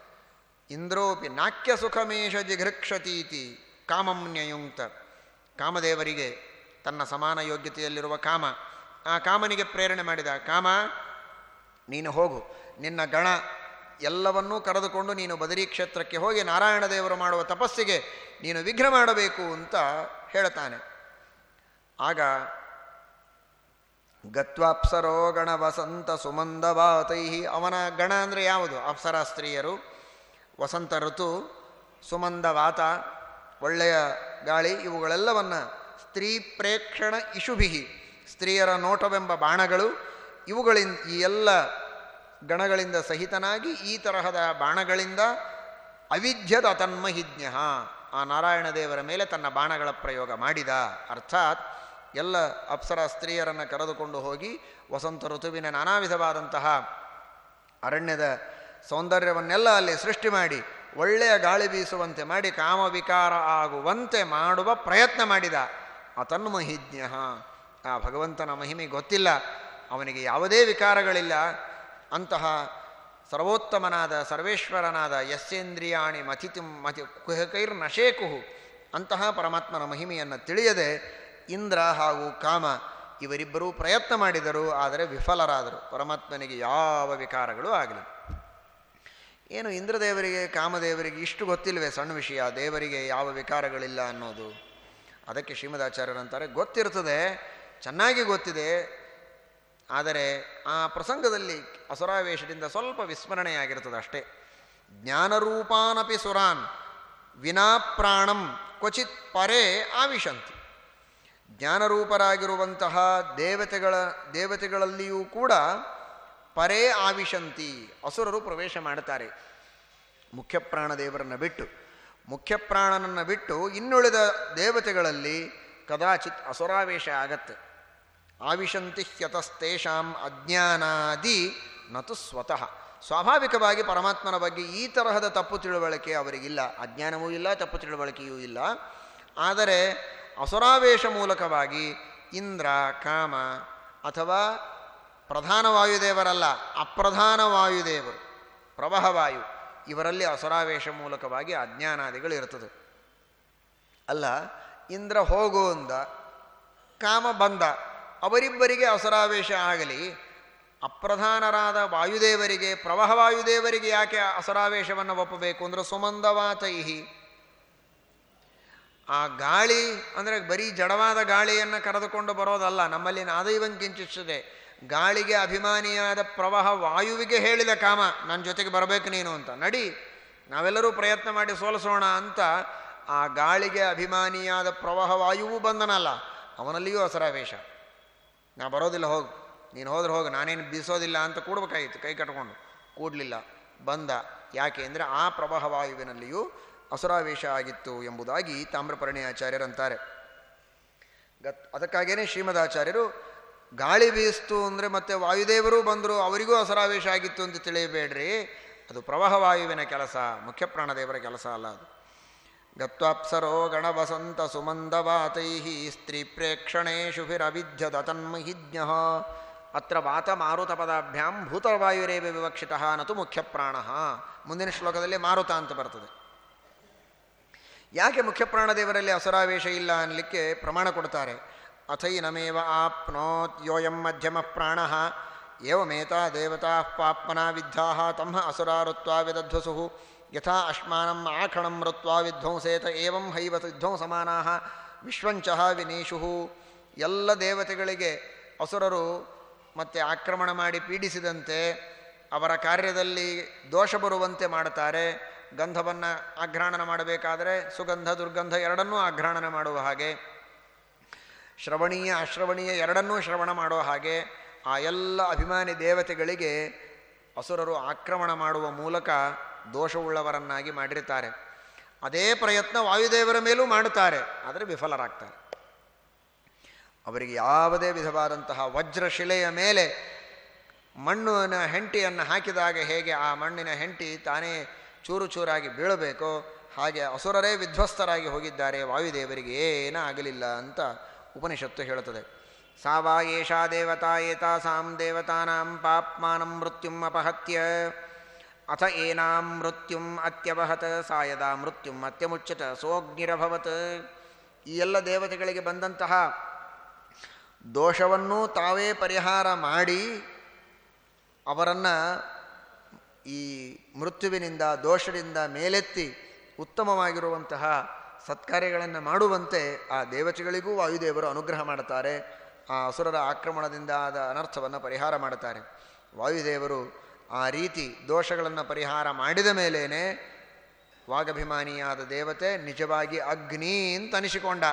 ಇಂದ್ರೋಪಿ ನಾಕ್ಯ ಸುಖಮೇಶ ಜಿಘೃಕ್ಷತೀತಿ ಕಾಮಂ ನ್ಯಯುಂಕ್ತ. ಕಾಮದೇವರಿಗೆ ತನ್ನ ಸಮಾನ ಯೋಗ್ಯತೆಯಲ್ಲಿರುವ ಕಾಮ. ಆ ಕಾಮನಿಗೆ ಪ್ರೇರಣೆ ಮಾಡಿದ. ಕಾಮ, ನೀನು ಹೋಗು. ನಿನ್ನ ಗಣ ಎಲ್ಲವನ್ನೂ ಕರೆದುಕೊಂಡು ನೀನು ಬದರಿ ಕ್ಷೇತ್ರಕ್ಕೆ ಹೋಗಿ ನಾರಾಯಣ ದೇವರು ಮಾಡುವ ತಪಸ್ಸಿಗೆ ನೀನು ವಿಘ್ನ ಮಾಡಬೇಕು ಅಂತ ಹೇಳ್ತಾನೆ. ಆಗ ಗತ್ವಾಪ್ಸರೋ ಗಣ ವಸಂತ ಸುಮಂದವಾತೈ ಅವನ ಗಣ ಅಂದರೆ ಯಾವುದು? ಅಪ್ಸರಾ ಸ್ತ್ರೀಯರು. ವಸಂತ ಋತು, ಸುಮಂದ ವಾತ, ಒಳ್ಳೆಯ ಗಾಳಿ, ಇವುಗಳೆಲ್ಲವನ್ನು ಸ್ತ್ರೀ ಪ್ರೇಕ್ಷಣ ಇಶುಭಿಹಿ, ಸ್ತ್ರೀಯರ ನೋಟವೆಂಬ ಬಾಣಗಳು, ಇವುಗಳಿಂದ ಈ ಎಲ್ಲ ಗಣಗಳಿಂದ ಸಹಿತನಾಗಿ ಈ ತರಹದ ಬಾಣಗಳಿಂದ ಅವಿಧ್ಯದ ತನ್ಮಹಿಜ್ಞ. ಆ ನಾರಾಯಣ ದೇವರ ಮೇಲೆ ತನ್ನ ಬಾಣಗಳ ಪ್ರಯೋಗ ಮಾಡಿದ. ಅರ್ಥಾತ್ ಎಲ್ಲ ಅಪ್ಸರ ಸ್ತ್ರೀಯರನ್ನು ಕರೆದುಕೊಂಡು ಹೋಗಿ ವಸಂತ ಋತುವಿನ ನಾನಾ ವಿಧವಾದಂತಹ ಅರಣ್ಯದ ಸೌಂದರ್ಯವನ್ನೆಲ್ಲ ಅಲ್ಲಿ ಸೃಷ್ಟಿ ಮಾಡಿ, ಒಳ್ಳೆಯ ಗಾಳಿ ಬೀಸುವಂತೆ ಮಾಡಿ ಕಾಮವಿಕಾರ ಆಗುವಂತೆ ಮಾಡುವ ಪ್ರಯತ್ನ ಮಾಡಿದ. ಅತನ್ಮಹಿಜ್ಞ ಆ ಭಗವಂತನ ಮಹಿಮೆ ಗೊತ್ತಿಲ್ಲ. ಅವನಿಗೆ ಯಾವುದೇ ವಿಕಾರಗಳಿಲ್ಲ. ಅಂತಹ ಸರ್ವೋತ್ತಮನಾದ, ಸರ್ವೇಶ್ವರನಾದ ಯಸ್ಸೇಂದ್ರಿಯಾಣಿ ಮಥಿತಿ ಮತಿ ಕುಹಕೈರ್ ನಶೇಕುಹು ಅಂತಹ ಪರಮಾತ್ಮನ ಮಹಿಮೆಯನ್ನು ತಿಳಿಯದೆ ಇಂದ್ರ ಹಾಗೂ ಕಾಮ ಇವರಿಬ್ಬರೂ ಪ್ರಯತ್ನ ಮಾಡಿದರು, ಆದರೆ ವಿಫಲರಾದರು. ಪರಮಾತ್ಮನಿಗೆ ಯಾವ ವಿಕಾರಗಳು ಆಗಲಿ ಏನು ಇಂದ್ರದೇವರಿಗೆ, ಕಾಮದೇವರಿಗೆ ಇಷ್ಟು ಗೊತ್ತಿಲ್ವೇ ಸಣ್ಣ ವಿಷಯ, ದೇವರಿಗೆ ಯಾವ ವಿಕಾರಗಳಿಲ್ಲ ಅನ್ನೋದು? ಅದಕ್ಕೆ ಶ್ರೀಮದಾಚಾರ್ಯರಂತಾರೆ ಗೊತ್ತಿರ್ತದೆ, ಚೆನ್ನಾಗಿ ಗೊತ್ತಿದೆ ಆದರೆ ಆ ಪ್ರಸಂಗದಲ್ಲಿ ಅಸುರಾವೇಶದಿಂದ ಸ್ವಲ್ಪ ವಿಸ್ಮರಣೆಯಾಗಿರುತ್ತದೆ ಅಷ್ಟೇ. ಜ್ಞಾನರೂಪಾನಪಿ ಸುರಾನ್, ವಿನಾ ಪ್ರಾಣಂ ಕ್ವಚಿತ್ ಪರೇ ಆವಿಶಂತಿ. ಜ್ಞಾನರೂಪರಾಗಿರುವಂತಹ ದೇವತೆಗಳ, ದೇವತೆಗಳಲ್ಲಿಯೂ ಕೂಡ ಪರೇ ಆವಿಶಂತಿ ಅಸುರರು ಪ್ರವೇಶ ಮಾಡುತ್ತಾರೆ. ಮುಖ್ಯಪ್ರಾಣ ದೇವರನ್ನು ಬಿಟ್ಟು. ಮುಖ್ಯಪ್ರಾಣನನ್ನು ಬಿಟ್ಟು ಇನ್ನುಳಿದ ದೇವತೆಗಳಲ್ಲಿ ಕದಾಚಿತ್ ಅಸುರಾವೇಶ ಆಗತ್ತೆ. ಆವಿಶಂತಿ ಹ್ಯತಸ್ತೇಷಾಂ ಅಜ್ಞಾನಾದಿ ನತು ಸ್ವತಃ. ಸ್ವಾಭಾವಿಕವಾಗಿ ಪರಮಾತ್ಮನ ಬಗ್ಗೆ ಈ ತರಹದ ತಪ್ಪು ತಿಳುವಳಿಕೆ ಅವರಿಗಿಲ್ಲ. ಅಜ್ಞಾನವೂ ಇಲ್ಲ, ತಪ್ಪು ತಿಳುವಳಿಕೆಯೂ ಇಲ್ಲ. ಆದರೆ ಅಸುರಾವೇಶ ಮೂಲಕವಾಗಿ ಇಂದ್ರ, ಕಾಮ ಅಥವಾ ಪ್ರಧಾನ ವಾಯುದೇವರಲ್ಲ, ಅಪ್ರಧಾನ ವಾಯುದೇವರು ಪ್ರವಾಹವಾಯು ಇವರಲ್ಲಿ ಅಸುರಾವೇಶ ಮೂಲಕವಾಗಿ ಅಜ್ಞಾನಾದಿಗಳು ಇರ್ತದೆ ಅಲ್ಲ, ಇಂದ್ರ ಹೋಗು ಅಂದ, ಕಾಮ ಬಂದ ಅವರಿಬ್ಬರಿಗೆ ಅಸರಾವೇಶ ಆಗಲಿ, ಅಪ್ರಧಾನರಾದ ವಾಯುದೇವರಿಗೆ, ಪ್ರವಾಹ ವಾಯುದೇವರಿಗೆ ಯಾಕೆ ಅಸರಾವೇಶವನ್ನು ಒಪ್ಪಬೇಕು ಅಂದರೆ ಸುಮಂದವಾತೈಹಿ. ಆ ಗಾಳಿ ಅಂದರೆ ಬರೀ ಜಡವಾದ ಗಾಳಿಯನ್ನು ಕರೆದುಕೊಂಡು ಬರೋದಲ್ಲ ನಮ್ಮಲ್ಲಿ ನಾದೈವಂ ಕಿಂಚಿಸುತ್ತದೆ ಗಾಳಿಗೆ ಅಭಿಮಾನಿಯಾದ ಪ್ರವಾಹ ವಾಯುವಿಗೆ ಹೇಳಿದ ಕಾಮ ನನ್ನ ಜೊತೆಗೆ ಬರಬೇಕು ನೀನು ಅಂತ. ನಡಿ, ನಾವೆಲ್ಲರೂ ಪ್ರಯತ್ನ ಮಾಡಿ ಸೋಲಿಸೋಣ ಅಂತ ಆ ಗಾಳಿಗೆ ಅಭಿಮಾನಿಯಾದ ಪ್ರವಾಹ ವಾಯುವು ಬಂದನಲ್ಲ, ಅವನಲ್ಲಿಯೂ ಅಸರಾವೇಶ. ನಾ ಬರೋದಿಲ್ಲ, ಹೋಗು. ನೀನು ಹೋದ್ರೆ ಹೋಗು. ನಾನೇನು ಬೀಸೋದಿಲ್ಲ ಅಂತ ಕೂಡಬೇಕಾಗಿತ್ತು, ಕೈ ಕಟ್ಕೊಂಡು. ಕೂಡಲಿಲ್ಲ. ಬಂದ. ಯಾಕೆ ಅಂದರೆ ಆ ಪ್ರವಾಹ ವಾಯುವಿನಲ್ಲಿಯೂ ಅಸುರಾವೇಶ ಆಗಿತ್ತು ಎಂಬುದಾಗಿ ತಾಮ್ರಪರ್ಣಿ ಆಚಾರ್ಯರಂತಾರೆ ಗತ್, ಅದಕ್ಕಾಗೇನೆ ಶ್ರೀಮದಾಚಾರ್ಯರು, ಗಾಳಿ ಬೀಸ್ತು ಅಂದರೆ ಮತ್ತೆ ವಾಯುದೇವರು ಬಂದರು, ಅವರಿಗೂ ಅಸರಾವೇಶ ಆಗಿತ್ತು ಅಂತ ತಿಳಿಯಬೇಡ್ರಿ. ಅದು ಪ್ರವಾಹ ವಾಯುವಿನ ಕೆಲಸ ಮುಖ್ಯ ಪ್ರಾಣದೇವರ ಕೆಲಸ ಅಲ್ಲ ಅದು. ಸ್ತ್ರೀ ಪ್ರೇಕ್ಷಣೇಶುಭಿರವಿಧ್ಯದ ತನ್ಮಹಿಜ್ಞ ಅತ್ರ ವಾತ ಮಾರುತ ಪದಾಭ್ಯಾಂ ಭೂತವಾಯುರೇವ ವಿವಕ್ಷಿತ ನತು ಮುಖ್ಯ ಪ್ರಾಣ ಮುಂದಿನ ಶ್ಲೋಕದಲ್ಲಿ ಮಾರುತ ಅಂತ ಬರ್ತದೆ. ಯಾಕೆ ಮುಖ್ಯ ಪ್ರಾಣದೇವರಲ್ಲಿ ಅಸರಾವೇಶ ಇಲ್ಲ ಅನ್ನಲಿಕ್ಕೆ ಪ್ರಮಾಣ ಕೊಡ್ತಾರೆ. ಅಥೈನಮೇವ ಆಪ್ನೋತ್ ಯೋಯಂ ಮಧ್ಯಮ ಪ್ರಾಣ. ಏವಮೇತಾ ದೇವತಾ ಪಾಪ್ಮನಾ ವಿದ್ಧಾ ತಮ್ಮ ಅಸುರಾರುತ್ವಾ ವಿದಧ್ವಸು. ಯಥಾ ಅಶ್ಮಾನಂ ಆಖಣಂ ಮೃತ್ವಾ ವಿಧ್ವಂಸೇತ ಏವಂ ಹೈವ ವಿಧ್ವಂಸಮಾನಾ ವಿಶ್ವಂಚ ವಿನೀಶು ಎಲ್ಲ ದೇವತೆಗಳಿಗೆ ಅಸುರರು ಮತ್ತೆ ಆಕ್ರಮಣ ಮಾಡಿ ಪೀಡಿಸಿದಂತೆ ಅವರ ಕಾರ್ಯದಲ್ಲಿ ದೋಷ ಬರುವಂತೆ ಮಾಡುತ್ತಾರೆ. ಗಂಧವನ್ನು ಆಘ್ರಾಣನ ಮಾಡಬೇಕಾದರೆ ಸುಗಂಧ, ದುರ್ಗಂಧ ಎರಡನ್ನೂ ಆಘ್ರಾಣನ ಮಾಡುವ ಹಾಗೆ. ಶ್ರವಣೀಯ, ಅಶ್ರವಣೀಯ ಎರಡನ್ನೂ ಶ್ರವಣ ಮಾಡುವ ಹಾಗೆ. ಆ ಎಲ್ಲ ಅಭಿಮಾನಿ ದೇವತೆಗಳಿಗೆ ಅಸುರರು ಆಕ್ರಮಣ ಮಾಡುವ ಮೂಲಕ ದೋಷವುಳ್ಳವರನ್ನಾಗಿ ಮಾಡಿರ್ತಾರೆ ಅದೇ ಪ್ರಯತ್ನ ವಾಯುದೇವರ ಮೇಲೂ ಮಾಡುತ್ತಾರೆ. ಆದರೆ ವಿಫಲರಾಗ್ತಾರೆ. ಅವರಿಗೆ ಯಾವುದೇ ವಿಧವಾದಂತಹ ವಜ್ರಶಿಲೆಯ ಮೇಲೆ ಮಣ್ಣಿನ ಹೆಂಟಿಯನ್ನು ಹಾಕಿದಾಗ ಹೇಗೆ ಆ ಮಣ್ಣಿನ ಹೆಂಟಿ ತಾನೇ ಚೂರು ಚೂರಾಗಿ ಬೀಳಬೇಕೋ, ಹಾಗೆ ಅಸುರರೇ ವಿಧ್ವಸ್ತರಾಗಿ ಹೋಗಿದ್ದಾರೆ, ವಾಯುದೇವರಿಗೆ ಏನೂ ಆಗಲಿಲ್ಲ ಅಂತ ಉಪನಿಷತ್ತು ಹೇಳುತ್ತದೆ. ಸಾವಾ ಏಷಾ ದೇವತಾ ಏತಾಸಾಂ ದೇವತಾನಾಂ ಪಾಪ್ಮಾನಂ ಮೃತ್ಯುಂ ಅಪಹತ್ಯ. ಅಥ ಏನಾಂ ಮೃತ್ಯುಂ ಅತ್ಯವಹತ ಸಾಯದ ಮೃತ್ಯುಂ ಅತ್ಯಮುಚ್ಚತ ಸೋಗ್ನಿರಭವತ್ ಈ ಎಲ್ಲ ದೇವತೆಗಳಿಗೆ ಬಂದಂತಹ ದೋಷವನ್ನು ತಾವೇ ಪರಿಹಾರ ಮಾಡಿ ಅವರನ್ನು ಈ ಮೃತ್ಯುವಿನಿಂದ, ದೋಷದಿಂದ ಮೇಲೆತ್ತಿ ಉತ್ತಮವಾಗಿರುವಂತಹ ಸತ್ಕಾರ್ಯಗಳನ್ನು ಮಾಡುವಂತೆ ಆ ದೇವತೆಗಳಿಗೂ ವಾಯುದೇವರು ಅನುಗ್ರಹ ಮಾಡುತ್ತಾರೆ. ಆ ಅಸುರರ ಆಕ್ರಮಣದಿಂದ ಆದ ಅನರ್ಥವನ್ನು ಪರಿಹಾರ ಮಾಡುತ್ತಾರೆ. ವಾಯುದೇವರು ಆ ರೀತಿ ದೋಷಗಳನ್ನು ಪರಿಹಾರ ಮಾಡಿದ ಮೇಲೇ ವಾಗಭಿಮಾನಿಯಾದ ದೇವತೆ ನಿಜವಾಗಿ ಅಗ್ನಿ ಅಂತ ಅನಿಸಿಕೊಂಡ.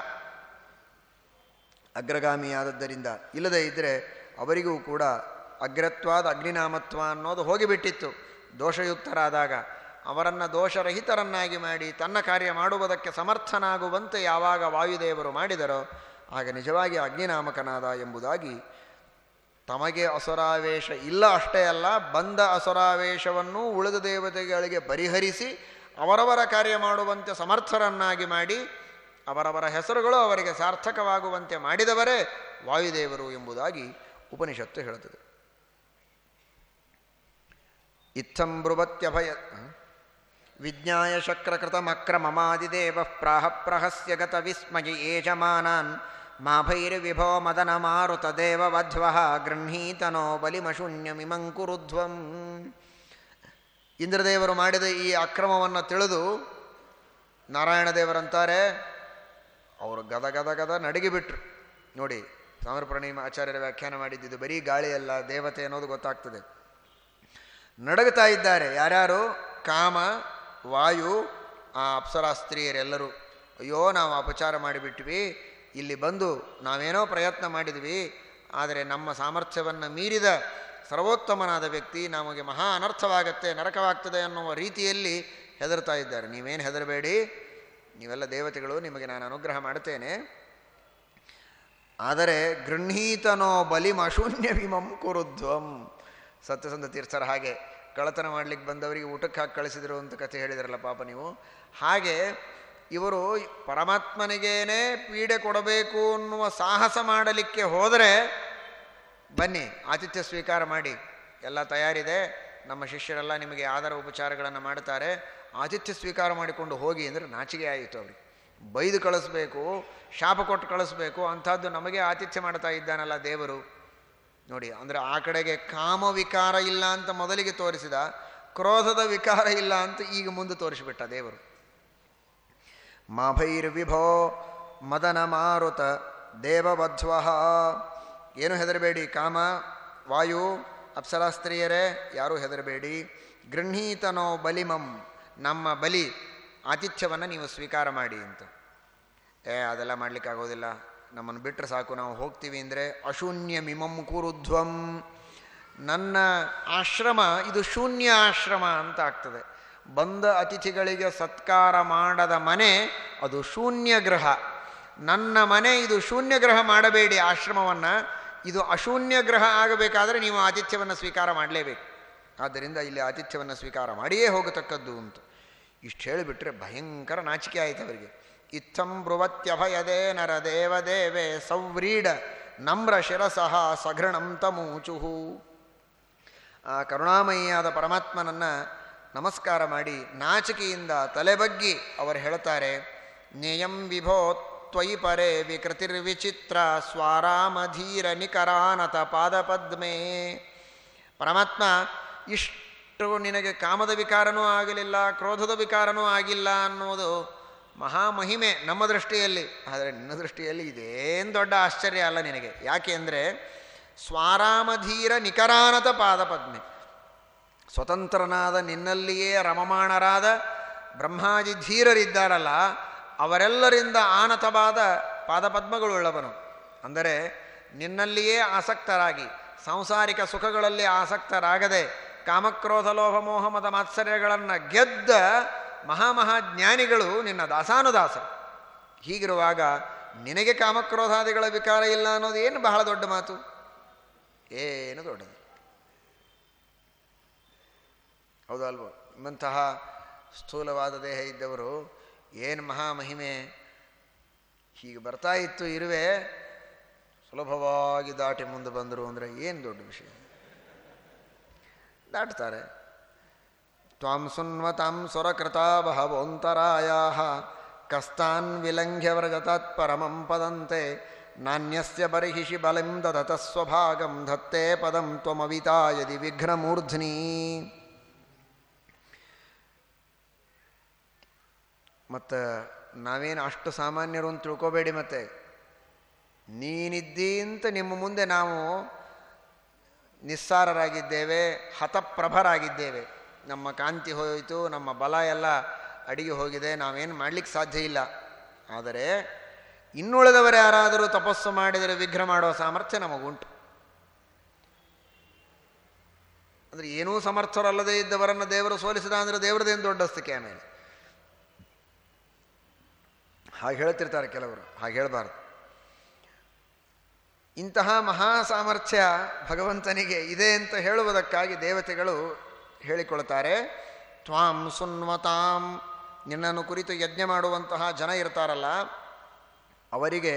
ಅಗ್ರಗಾಮಿಯಾದದ್ದರಿಂದ. ಇಲ್ಲದೇ ಇದ್ದರೆ ಅವರಿಗೂ ಕೂಡ ಅಗ್ರತ್ವಾದ ಅಗ್ನಿನಾಮತ್ವ ಅನ್ನೋದು ಹೋಗಿಬಿಟ್ಟಿತ್ತು. ದೋಷಯುಕ್ತರಾದಾಗ. ಅವರನ್ನು ದೋಷರಹಿತರನ್ನಾಗಿ ಮಾಡಿ ತನ್ನ ಕಾರ್ಯ ಮಾಡುವುದಕ್ಕೆ ಸಮರ್ಥನಾಗುವಂತೆ ಯಾವಾಗ ವಾಯುದೇವರು ಮಾಡಿದರೋ, ಆಗ ನಿಜವಾಗಿ ಅಗ್ನಿನಾಮಕನಾದ ಎಂಬುದಾಗಿ ತಮಗೆ ಅಸುರಾವೇಶ ಇಲ್ಲ ಅಷ್ಟೇ ಅಲ್ಲ, ಬಂದ ಅಸುರಾವೇಶವನ್ನು ಉಳಿದ ದೇವತೆಗಳಿಗೆ ಪರಿಹರಿಸಿ ಅವರವರ ಕಾರ್ಯ ಮಾಡುವಂತೆ ಸಮರ್ಥರನ್ನಾಗಿ ಮಾಡಿ, ಅವರವರ ಹೆಸರುಗಳು ಅವರಿಗೆ ಸಾರ್ಥಕವಾಗುವಂತೆ ಮಾಡಿದವರೇ ವಾಯುದೇವರು ಎಂಬುದಾಗಿ ಉಪನಿಷತ್ತು ಹೇಳುತ್ತದೆ. ಇತ್ತಂ ಬೃವತ್ಯಭಯ ವಿಜ್ಞಾಯ ಶಕ್ರಕೃತಮಕ್ರಮಮಾದಿದೇವ ಪ್ರಾಹ ಪ್ರಹಸ್ಯ ಗತ ವಿಸ್ಮಯಿ ಏಜಮಾನಾನ್ ಮಾಭೈರ್ವಿಭೋ ಮದನ ಮಾರುತ ದೇವವಧ್ವ ಗೃಹೀತನೋ ಬಲಿಮಶೂನ್ಯಮಿಮಂ ಕುರುಧ್ವಂ ಇಂದ್ರದೇವರು ಮಾಡಿದ ಈ ಅಕ್ರಮವನ್ನು ತಿಳಿದು ನಾರಾಯಣ ದೇವರಂತಾರೆ ಅವರು ಗದ ಗದ ಗದ ನಡಗಿಬಿಟ್ರು. ನೋಡಿ ಸಾಮರಪ್ರಣೀಮ ಆಚಾರ್ಯರ ವ್ಯಾಖ್ಯಾನ ಮಾಡಿದ್ದಿದ್ದು ಬರೀ ಗಾಳಿಯಲ್ಲ, ದೇವತೆ ಅನ್ನೋದು ಗೊತ್ತಾಗ್ತದೆ. ನಡಗುತ್ತಾ ಇದ್ದಾರೆ ಯಾರ್ಯಾರು? ಕಾಮ, ವಾಯು, ಆ ಅಪ್ಸರಾ ಸ್ತ್ರೀಯರೆಲ್ಲರೂ. ಅಯ್ಯೋ, ನಾವು ಅಪಚಾರ ಮಾಡಿಬಿಟ್ವಿ. ಇಲ್ಲಿ ಬಂದು ನಾವೇನೋ ಪ್ರಯತ್ನ ಮಾಡಿದ್ವಿ, ಆದರೆ ನಮ್ಮ ಸಾಮರ್ಥ್ಯವನ್ನು ಮೀರಿದ ಸರ್ವೋತ್ತಮನಾದ ವ್ಯಕ್ತಿ ನಮಗೆ ಮಹಾ ಅನರ್ಥವಾಗತ್ತೆ, ನರಕವಾಗ್ತದೆ ಅನ್ನುವ ರೀತಿಯಲ್ಲಿ ಹೆದರ್ತಾ ಇದ್ದಾರೆ. ನೀವೇನು ಹೆದರಬೇಡಿ, ನೀವೆಲ್ಲ ದೇವತೆಗಳು, ನಿಮಗೆ ನಾನು ಅನುಗ್ರಹ ಮಾಡ್ತೇನೆ. ಆದರೆ ಗೃಹೀತನೋ ಬಲಿಮಶೂನ್ಯ ವಿಮಂ ಕುರುಧ್ವಂ ಸತ್ಯಸಂಧ ತೀರ್ಥರ ಹಾಗೆ ಕಳತನ ಮಾಡಲಿಕ್ಕೆ ಬಂದವರಿಗೆ ಊಟಕ್ಕೆ ಹಾಕಿ ಕಳಿಸಿದರು ಅಂತ ಕಥೆ ಹೇಳಿದ್ರಲ್ಲ ಪಾಪ ನೀವು. ಹಾಗೆ ಇವರು ಪರಮಾತ್ಮನಿಗೇನೆ ಪೀಡೆ ಕೊಡಬೇಕು ಅನ್ನುವ ಸಾಹಸ ಮಾಡಲಿಕ್ಕೆ ಹೋದರೆ, ಬನ್ನಿ, ಆತಿಥ್ಯ ಸ್ವೀಕಾರ ಮಾಡಿ. ಎಲ್ಲ ತಯಾರಿದೆ. ನಮ್ಮ ಶಿಷ್ಯರೆಲ್ಲ ನಿಮಗೆ ಆಧಾರ ಉಪಚಾರಗಳನ್ನು ಮಾಡ್ತಾರೆ ಆತಿಥ್ಯ ಸ್ವೀಕಾರ ಮಾಡಿಕೊಂಡು ಹೋಗಿ ಅಂದರೆ ನಾಚಿಗೆ ಆಯಿತು ಅವ್ರಿಗೆ. ಬೈದು ಕಳಿಸ್ಬೇಕು, ಶಾಪ ಕೊಟ್ಟು ಕಳಿಸ್ಬೇಕು, ಅಂಥದ್ದು ನಮಗೆ ಆತಿಥ್ಯ ಮಾಡ್ತಾ ಇದ್ದಾನಲ್ಲ ದೇವರು. ನೋಡಿ, ಅಂದರೆ ಆ ಕಡೆಗೆ ಕಾಮ ವಿಕಾರ ಇಲ್ಲ ಅಂತ ಮೊದಲಿಗೆ ತೋರಿಸಿದ, ಕ್ರೋಧದ ವಿಕಾರ ಇಲ್ಲ ಅಂತ ಈಗ ಮುಂದೆ ತೋರಿಸಿಬಿಟ್ಟ ದೇವರು. ಮಾಭೈರ್ವಿಭೋ ಮದನ ಮಾರುತ ದೇವವಧ್ವ. ಏನು ಹೆದರಬೇಡಿ ಕಾಮ, ವಾಯು, ಅಪ್ಸರಾಸ್ತ್ರೀಯರೇ, ಯಾರೂ ಹೆದರಬೇಡಿ. ಗೃಹೀತನೋ ಬಲಿಮಂ, ನಮ್ಮ ಬಲಿ, ಆತಿಥ್ಯವನ್ನು ನೀವು ಸ್ವೀಕಾರ ಮಾಡಿ ಅಂತ. ಏ, ಅದೆಲ್ಲ ಮಾಡಲಿಕ್ಕೆ ಆಗೋದಿಲ್ಲ ನಮ್ಮನ್ನು ಬಿಟ್ಟರೆ ಸಾಕು, ನಾವು ಹೋಗ್ತೀವಿ ಅಂದರೆ ಅಶೂನ್ಯ ಮಿಮಂ ಕುರುಧ್ವಂ. ನನ್ನ ಆಶ್ರಮ, ಇದು ಶೂನ್ಯ ಆಶ್ರಮ ಅಂತ ಆಗ್ತದೆ. ಬಂದ ಅತಿಥಿಗಳಿಗೆ ಸತ್ಕಾರ ಮಾಡದ ಮನೆ ಅದು ಶೂನ್ಯ ಗ್ರಹ ನನ್ನ ಮನೆ ಇದು ಶೂನ್ಯ ಗ್ರಹ ಮಾಡಬೇಡಿ ಆಶ್ರಮವನ್ನು. ಇದು ಅಶೂನ್ಯ ಗ್ರಹ ಆಗಬೇಕಾದರೆ ನೀವು ಆತಿಥ್ಯವನ್ನು ಸ್ವೀಕಾರ ಮಾಡಲೇಬೇಕು. ಆದ್ದರಿಂದ ಇಲ್ಲಿ ಆತಿಥ್ಯವನ್ನು ಸ್ವೀಕಾರ ಮಾಡಿಯೇ ಹೋಗತಕ್ಕದ್ದು ಅಂತ ಇಷ್ಟು ಹೇಳಿಬಿಟ್ರೆ ಭಯಂಕರ ನಾಚಿಕೆ ಆಯಿತು ಅವರಿಗೆ. ಇತ್ತಂ ನರ ನರದೇವದೇವೆ ಸೌವ್ರೀಡ ನಮ್ರ ಶಿರಸಹ ಸಘೃಣಂ ತಮೂಚುಹು. ಆ ಕರುಣಾಮಯಿಯಾದ ಪರಮಾತ್ಮನನ್ನು ನಮಸ್ಕಾರ ಮಾಡಿ ನಾಚಿಕೆಯಿಂದ ತಲೆಬಗ್ಗಿ ಅವರು ಹೇಳ್ತಾರೆ ನೇಯಂ ವಿಭೋ ತ್ವಯಿ ಪರೇ ವಿಕೃತಿರ್ವಿಚಿತ್ರ ಸ್ವಾರಾಮಧೀರ ನಿಕರಾನತ ಪಾದಪದ್ಮೇ. ಪರಮಾತ್ಮ, ಇಷ್ಟು ನಿನಗೆ ಕಾಮದ ವಿಕಾರನೂ ಆಗಲಿಲ್ಲ, ಕ್ರೋಧದ ವಿಕಾರನೂ ಆಗಿಲ್ಲ ಅನ್ನೋದು ಮಹಾಮಹಿಮೆ ನಮ್ಮ ದೃಷ್ಟಿಯಲ್ಲಿ. ಆದರೆ ನಿನ್ನ ದೃಷ್ಟಿಯಲ್ಲಿ ಇದೇನು ದೊಡ್ಡ ಆಶ್ಚರ್ಯ ಅಲ್ಲ ನಿನಗೆ. ಯಾಕೆ ಅಂದರೆ, ಸ್ವಾರಾಮಧೀರ ನಿಕರಾನತ ಪಾದಪದ್ಮೆ. ಸ್ವತಂತ್ರನಾದ ನಿನ್ನಲ್ಲಿಯೇ ರಮಮಾಣರಾದ ಬ್ರಹ್ಮಾಜಿ ಧೀರರಿದ್ದಾರಲ್ಲ, ಅವರೆಲ್ಲರಿಂದ ಆನತವಾದ ಪಾದಪದ್ಮಗಳುಳ್ಳವನು. ಅಂದರೆ ನಿನ್ನಲ್ಲಿಯೇ ಆಸಕ್ತರಾಗಿ, ಸಾಂಸಾರಿಕ ಸುಖಗಳಲ್ಲಿ ಆಸಕ್ತರಾಗದೆ, ಕಾಮಕ್ರೋಧ, ಲೋಭ, ಮೋಹ ಮಾತ್ಸರ್ಯಗಳನ್ನು ಗೆದ್ದ ಮಹಾಮಹಾಜ್ಞಾನಿಗಳು ನಿನ್ನ ದಾಸಾನುದಾಸ ಹೀಗಿರುವಾಗ ನಿನಗೆ ಕಾಮಕ್ರೋಧಾದಿಗಳ ವಿಕಾರ ಇಲ್ಲ ಅನ್ನೋದು ಏನು ಬಹಳ ದೊಡ್ಡ ಮಾತು? ಏನು ದೊಡ್ಡದು? ಹೌದು ಅಲ್ವೋ ನಿಮ್ಮಂತಹ ಸ್ಥೂಲವಾದ ದೇಹ ಇದ್ದವರು ಏನು ಮಹಾಮಹಿಮೆ ಹೀಗೆ ಬರ್ತಾ ಇತ್ತು ಇರುವೆ, ಸುಲಭವಾಗಿ ದಾಟಿ ಮುಂದೆ ಬಂದರು ಅಂದರೆ ಏನು ದೊಡ್ಡ ವಿಷಯ? ದಾಟ್ತಾರೆ. ತ್ವಾಂ ಸುನ್ವತಾಂ ಸ್ವರಕೃತ ಬಹವೋಂತರಾಯ ಕಸ್ತಾನ್ ವಿಲಂಘ್ಯ ವ್ರಜತಾತ್ ಪರಮಂ ಪದಂತೆ, ನಾಣ್ಯಸ್ಯ ಬರಿಹಿಷಿ ಬಲಿಂ ದದತ ಸ್ವಭಾಗಂ ಧತ್ತೆ ಪದಂ ತ್ವಮವಿತಾ ಯದಿ ವಿಘ್ನಮೂರ್ಧ್ನಿ. ಮತ್ತು ನಾವೇನು ಅಷ್ಟು ಸಾಮಾನ್ಯರು ಅಂತ ತಿಳ್ಕೋಬೇಡಿ ಮತ್ತೆ. ನೀನಿದ್ದೀ ಅಂತ ನಿಮ್ಮ ಮುಂದೆ ನಾವು ನಿಸ್ಸಾರರಾಗಿದ್ದೇವೆ, ಹತಪ್ರಭರಾಗಿದ್ದೇವೆ. ನಮ್ಮ ಕಾಂತಿ ಹೋಯಿತು, ನಮ್ಮ ಬಲ ಎಲ್ಲ ಅಡಿಗೆ ಹೋಗಿದೆ, ನಾವೇನು ಮಾಡಲಿಕ್ಕೆ ಸಾಧ್ಯ ಇಲ್ಲ. ಆದರೆ ಇನ್ನುಳಿದವರು ಯಾರಾದರೂ ತಪಸ್ಸು ಮಾಡಿದರೆ ವಿಘ್ನ ಮಾಡುವ ಸಾಮರ್ಥ್ಯ ನಮಗುಂಟು. ಅಂದರೆ ಏನೂ ಸಮರ್ಥರಲ್ಲದೇ ಇದ್ದವರನ್ನು ದೇವರು ಸೋಲಿಸಿದ ಅಂದರೆ ದೇವರದೇನು ದೊಡ್ಡಸ್ತಿಕೆ ಆಮೇಲೆ? ಹಾಗೆ ಹೇಳ್ತಿರ್ತಾರೆ ಕೆಲವರು, ಹಾಗೆ ಹೇಳಬಾರ್ದು. ಇಂತಹ ಮಹಾ ಸಾಮರ್ಥ್ಯ ಭಗವಂತನಿಗೆ ಇದೆ ಅಂತ ಹೇಳುವುದಕ್ಕಾಗಿ ದೇವತೆಗಳು ಹೇಳಿಕೊಳ್ತಾರೆ, ತ್ವಾಂ ಸುನ್ವತಾಂ. ನಿನ್ನನ್ನು ಕುರಿತು ಯಜ್ಞ ಮಾಡುವಂತಹ ಜನ ಇರ್ತಾರಲ್ಲ, ಅವರಿಗೆ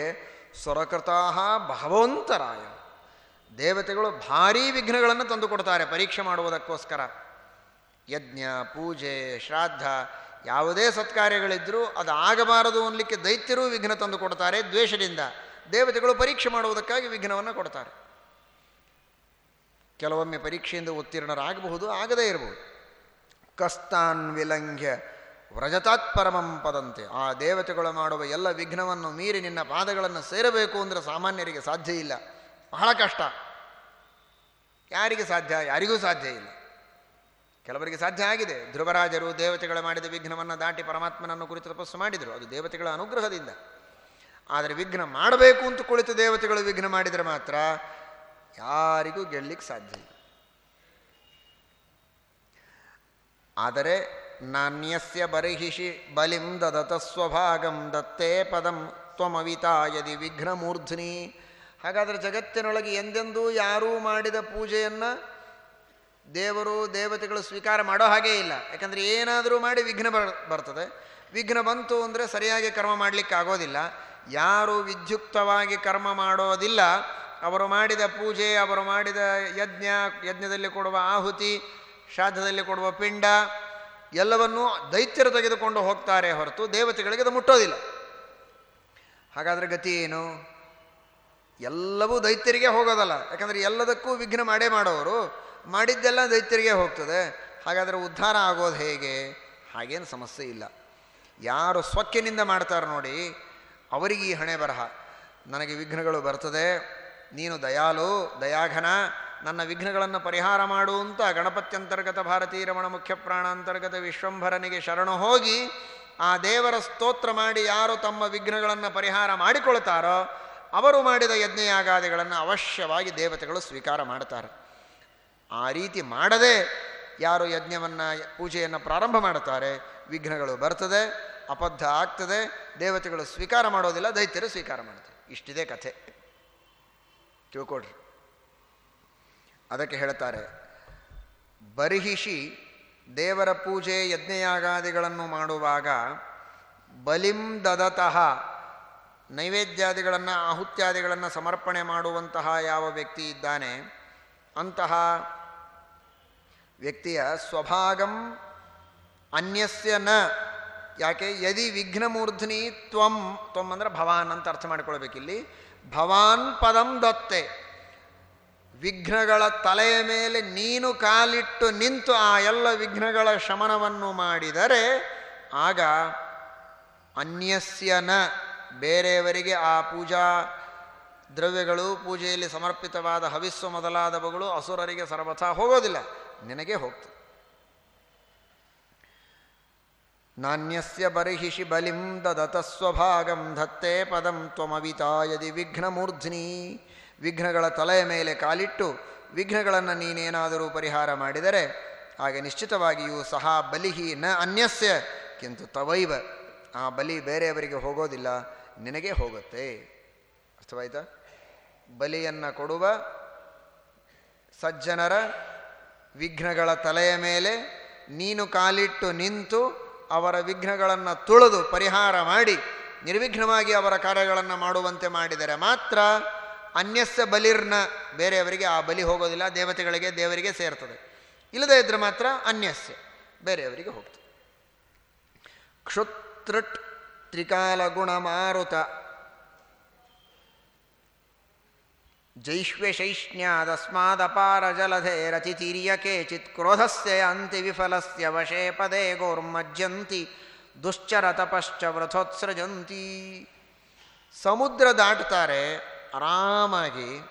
ಸ್ವರಕೃತಾ ಭಗವಂತರಾಯ. ದೇವತೆಗಳು ಭಾರೀ ವಿಘ್ನಗಳನ್ನು ತಂದುಕೊಡ್ತಾರೆ ಪರೀಕ್ಷೆ ಮಾಡುವುದಕ್ಕೋಸ್ಕರ. ಯಜ್ಞ, ಪೂಜೆ, ಶ್ರಾದ್ದ ಯಾವುದೇ ಸತ್ಕಾರ್ಯಗಳಿದ್ದರೂ ಅದು ಆಗಬಾರದು ಅನ್ನಲಿಕ್ಕೆ ದೈತ್ಯರು ವಿಘ್ನ ತಂದು ಕೊಡ್ತಾರೆ ದ್ವೇಷದಿಂದ. ದೇವತೆಗಳು ಪರೀಕ್ಷೆ ಮಾಡುವುದಕ್ಕಾಗಿ ವಿಘ್ನವನ್ನು ಕೊಡ್ತಾರೆ. ಕೆಲವೊಮ್ಮೆ ಪರೀಕ್ಷೆಯಿಂದ ಉತ್ತೀರ್ಣರಾಗಬಹುದು, ಆಗದೇ ಇರಬಹುದು. ಕಸ್ತಾನ್ ವಿಲಂಘ್ಯ ವ್ರಜತಾತ್ ಪರಮಂ ಪದಂತೆ. ಆ ದೇವತೆಗಳು ಮಾಡುವ ಎಲ್ಲ ವಿಘ್ನವನ್ನು ಮೀರಿ ನಿನ್ನ ಪಾದಗಳನ್ನು ಸೇರಬೇಕು ಅಂದರೆ ಸಾಮಾನ್ಯರಿಗೆ ಸಾಧ್ಯ ಇಲ್ಲ. ಬಹಳ ಕಷ್ಟ. ಯಾರಿಗೆ ಸಾಧ್ಯ? ಯಾರಿಗೂ ಸಾಧ್ಯ ಇಲ್ಲ. ಕೆಲವರಿಗೆ ಸಾಧ್ಯ ಆಗಿದೆ. ಧ್ರುವರಾಜರು ದೇವತೆಗಳ ಮಾಡಿದ ವಿಘ್ನವನ್ನು ದಾಟಿ ಪರಮಾತ್ಮನನ್ನು ಕುರಿತು ತಪಸ್ಸು ಮಾಡಿದರು. ಅದು ದೇವತೆಗಳ ಅನುಗ್ರಹದಿಂದ. ಆದರೆ ವಿಘ್ನ ಮಾಡಬೇಕು ಅಂತ ಕುಳಿತು ದೇವತೆಗಳು ವಿಘ್ನ ಮಾಡಿದರೆ ಮಾತ್ರ ಯಾರಿಗೂ ಗೆಲ್ಲಲಿಕ್ಕೆ ಸಾಧ್ಯ ಇಲ್ಲ. ಆದರೆ ನಾಣ್ಯಸ್ಯ ಬರಿಹಿಷಿ ಬಲಿಂ ದದತ ಸ್ವಭಾಗಂ ದತ್ತೇ ಪದಂ ತ್ವಮವಿತಾ ಯದಿ ವಿಘ್ನಮೂರ್ಧ್ನಿ. ಹಾಗಾದರೆ ಜಗತ್ತಿನೊಳಗೆ ಎಂದೆಂದೂ ಯಾರೂ ಮಾಡಿದ ಪೂಜೆಯನ್ನು ದೇವರು ದೇವತೆಗಳು ಸ್ವೀಕಾರ ಮಾಡೋ ಹಾಗೇ ಇಲ್ಲ. ಯಾಕಂದರೆ ಏನಾದರೂ ಮಾಡಿ ವಿಘ್ನ ಬರ್, ಬರ್ತದೆ. ವಿಘ್ನ ಬಂತು ಅಂದರೆ ಸರಿಯಾಗಿ ಕರ್ಮ ಮಾಡಲಿಕ್ಕೆ ಆಗೋದಿಲ್ಲ. ಯಾರು ವಿಧ್ಯುಕ್ತವಾಗಿ ಕರ್ಮ ಮಾಡೋದಿಲ್ಲ, ಅವರು ಮಾಡಿದ ಪೂಜೆ, ಅವರು ಮಾಡಿದ ಯಜ್ಞ, ಯಜ್ಞದಲ್ಲಿ ಕೊಡುವ ಆಹುತಿ, ಶ್ರಾದ್ದದಲ್ಲಿ ಕೊಡುವ ಪಿಂಡ, ಎಲ್ಲವನ್ನೂ ದೈತ್ಯರು ತೆಗೆದುಕೊಂಡು ಹೋಗ್ತಾರೆ ಹೊರತು ದೇವತೆಗಳಿಗೆ ಅದು ಮುಟ್ಟೋದಿಲ್ಲ. ಹಾಗಾದರೆ ಗತಿ ಏನು? ಎಲ್ಲವೂ ದೈತ್ಯರಿಗೆ ಹೋಗೋದಲ್ಲ. ಯಾಕಂದರೆ ಎಲ್ಲದಕ್ಕೂ ವಿಘ್ನ ಮಾಡೇ ಮಾಡೋರು. ಮಾಡಿದ್ದೆಲ್ಲ ದೈತ್ಯರಿಗೆ ಹೋಗ್ತದೆ. ಹಾಗಾದರೆ ಉದ್ಧಾರ ಆಗೋದು ಹೇಗೆ? ಹಾಗೇನು ಸಮಸ್ಯೆ ಇಲ್ಲ. ಯಾರು ಸ್ವಕ್ಕಿನಿಂದ ಮಾಡ್ತಾರೆ ನೋಡಿ, ಅವರಿಗೆ ಈ ಹಣೆ ಬರಹ. ನನಗೆ ವಿಘ್ನಗಳು ಬರ್ತದೆ, ನೀನು ದಯಾಲು, ದಯಾಘನ, ನನ್ನ ವಿಘ್ನಗಳನ್ನು ಪರಿಹಾರ ಮಾಡು ಅಂತ ಗಣಪತ್ಯಂತರ್ಗತ ಭಾರತೀ ರಮಣ ಮುಖ್ಯ ಪ್ರಾಣಾಂತರ್ಗತ ವಿಶ್ವಂಭರನಿಗೆ ಶರಣು ಹೋಗಿ ಆ ದೇವರ ಸ್ತೋತ್ರ ಮಾಡಿ ಯಾರು ತಮ್ಮ ವಿಘ್ನಗಳನ್ನು ಪರಿಹಾರ ಮಾಡಿಕೊಳ್ತಾರೋ, ಅವರು ಮಾಡಿದ ಯಜ್ಞಯಾಗಾದಿಗಳನ್ನು ಅವಶ್ಯವಾಗಿ ದೇವತೆಗಳು ಸ್ವೀಕಾರ ಮಾಡ್ತಾರೆ. ಆ ರೀತಿ ಮಾಡದೆ ಯಾರು ಯಜ್ಞವನ್ನು, ಪೂಜೆಯನ್ನು ಪ್ರಾರಂಭ ಮಾಡುತ್ತಾರೆ, ವಿಘ್ನಗಳು ಬರ್ತದೆ ಅಬದ್ಧ ಆಗ್ತದೆ, ದೇವತೆಗಳು ಸ್ವೀಕಾರ ಮಾಡೋದಿಲ್ಲ, ದೈತ್ಯರು ಸ್ವೀಕಾರ ಮಾಡ್ತಾರೆ. ಇಷ್ಟಿದೆ ಕಥೆ. ತಿಳ್ಕೊಡ್ರಿ ಅದಕ್ಕೆ ಹೇಳ್ತಾರೆ, ಬರ್ಹಿಷಿ ದೇವರ ಪೂಜೆ ಯಜ್ಞಯಾಗಾದಿಗಳನ್ನು ಮಾಡುವಾಗ ಬಲಿಂ ದದತಃ, ನೈವೇದ್ಯಾದಿಗಳನ್ನು, ಆಹುತ್ಯಾದಿಗಳನ್ನು ಸಮರ್ಪಣೆ ಮಾಡುವಂತಹ ಯಾವ ವ್ಯಕ್ತಿ ಇದ್ದಾನೆ ಅಂತಹ ವ್ಯಕ್ತಿಯ ಸ್ವಭಾಗಂ ಅನ್ಯಸ್ಯ ನ. ಯಾಕೆ? ಯದಿ ವಿಘ್ನಮೂರ್ಧನಿ ತ್ವಂ. ತ್ವಂ ಅಂದರೆ ಭವಾನ್ ಅಂತ ಅರ್ಥ ಮಾಡ್ಕೊಳ್ಬೇಕಿಲ್ಲಿ ಭವಾನ್ ಪದಂ ದತ್ತೆ. ವಿಘ್ನಗಳ ತಲೆಯ ಮೇಲೆ ನೀನು ಕಾಲಿಟ್ಟು ನಿಂತು ಆ ಎಲ್ಲ ವಿಘ್ನಗಳ ಶಮನವನ್ನು ಮಾಡಿದರೆ ಆಗ ಅನ್ಯಸ್ಯನ ಬೇರೆಯವರಿಗೆ ಆ ಪೂಜಾ ದ್ರವ್ಯಗಳು ಪೂಜೆಯಲ್ಲಿ ಸಮರ್ಪಿತವಾದ ಹವಿಸ್ಸು ಮೊದಲಾದವುಗಳು ಅಸುರರಿಗೆ ಸರ್ವಥಾ ಹೋಗೋದಿಲ್ಲ. ನಿನಗೆ ಹೋಗ್ತದೆ ನಾಣ್ಯಸ್ಯ ಬರಿಹಿಷಿ ಬಲಿಂ ದದತ ಸ್ವಭಾಗಂ ಧತ್ತೆ ಪದಂ ತ್ವಮವಿತಾ ಯದಿ ವಿಘ್ನಮೂರ್ಧ್ನಿ. ವಿಘ್ನಗಳ ತಲೆಯ ಮೇಲೆ ಕಾಲಿಟ್ಟು ವಿಘ್ನಗಳನ್ನು ನೀನೇನಾದರೂ ಪರಿಹಾರ ಮಾಡಿದರೆ ಹಾಗೆ ನಿಶ್ಚಿತವಾಗಿಯೂ ಸಹ ಬಲಿಹಿ ನ ಅನ್ಯಸ್ಯ. ಕಿಂತು ತವೈವ, ಆ ಬಲಿ ಬೇರೆಯವರಿಗೆ ಹೋಗೋದಿಲ್ಲ, ನಿನಗೆ ಹೋಗುತ್ತೆ. ಅರ್ಥವಾಯ್ತಾ? ಬಲಿಯನ್ನು ಕೊಡುವ ಸಜ್ಜನರ ವಿಘ್ನಗಳ ತಲೆಯ ಮೇಲೆ ನೀನು ಕಾಲಿಟ್ಟು ನಿಂತು ಅವರ ವಿಘ್ನಗಳನ್ನು ತುಳಿದು ಪರಿಹಾರ ಮಾಡಿ ನಿರ್ವಿಘ್ನವಾಗಿ ಅವರ ಕಾರ್ಯಗಳನ್ನು ಮಾಡುವಂತೆ ಮಾಡಿದರೆ ಮಾತ್ರ ಅನ್ಯಸ್ಯ ಬಲಿರ್ನ ಬೇರೆಯವರಿಗೆ ಆ ಬಲಿ ಹೋಗೋದಿಲ್ಲ, ದೇವತೆಗಳಿಗೆ ದೇವರಿಗೆ ಸೇರ್ತದೆ. ಇಲ್ಲದೇ ಇದ್ರೆ ಮಾತ್ರ ಅನ್ಯಸ್ಯ ಬೇರೆಯವರಿಗೆ ಹೋಗ್ತದೆ. ಕ್ಷುತೃಟ್ ತ್ರಿಕಾಲ ಗುಣ ಮಾರುತ ರತಿತೀರ್ಯ ಚಿತ್ ಕ್ರೋಧಸ್ಯ ಅಂತಿ ವಿಫಲಸ್ಯ ವಶೇ ಪದೇ ಗೋರ್ಮಜ್ಜಂತಿ ದುಶ್ಚರ ತಪಶ್ಚ ವ್ರಥೋತ್ಸೃಜಂತಿ ಸಮುದ್ರ ದಾಟ್ತಾರೆ ಆರಾಮಾಗಿ.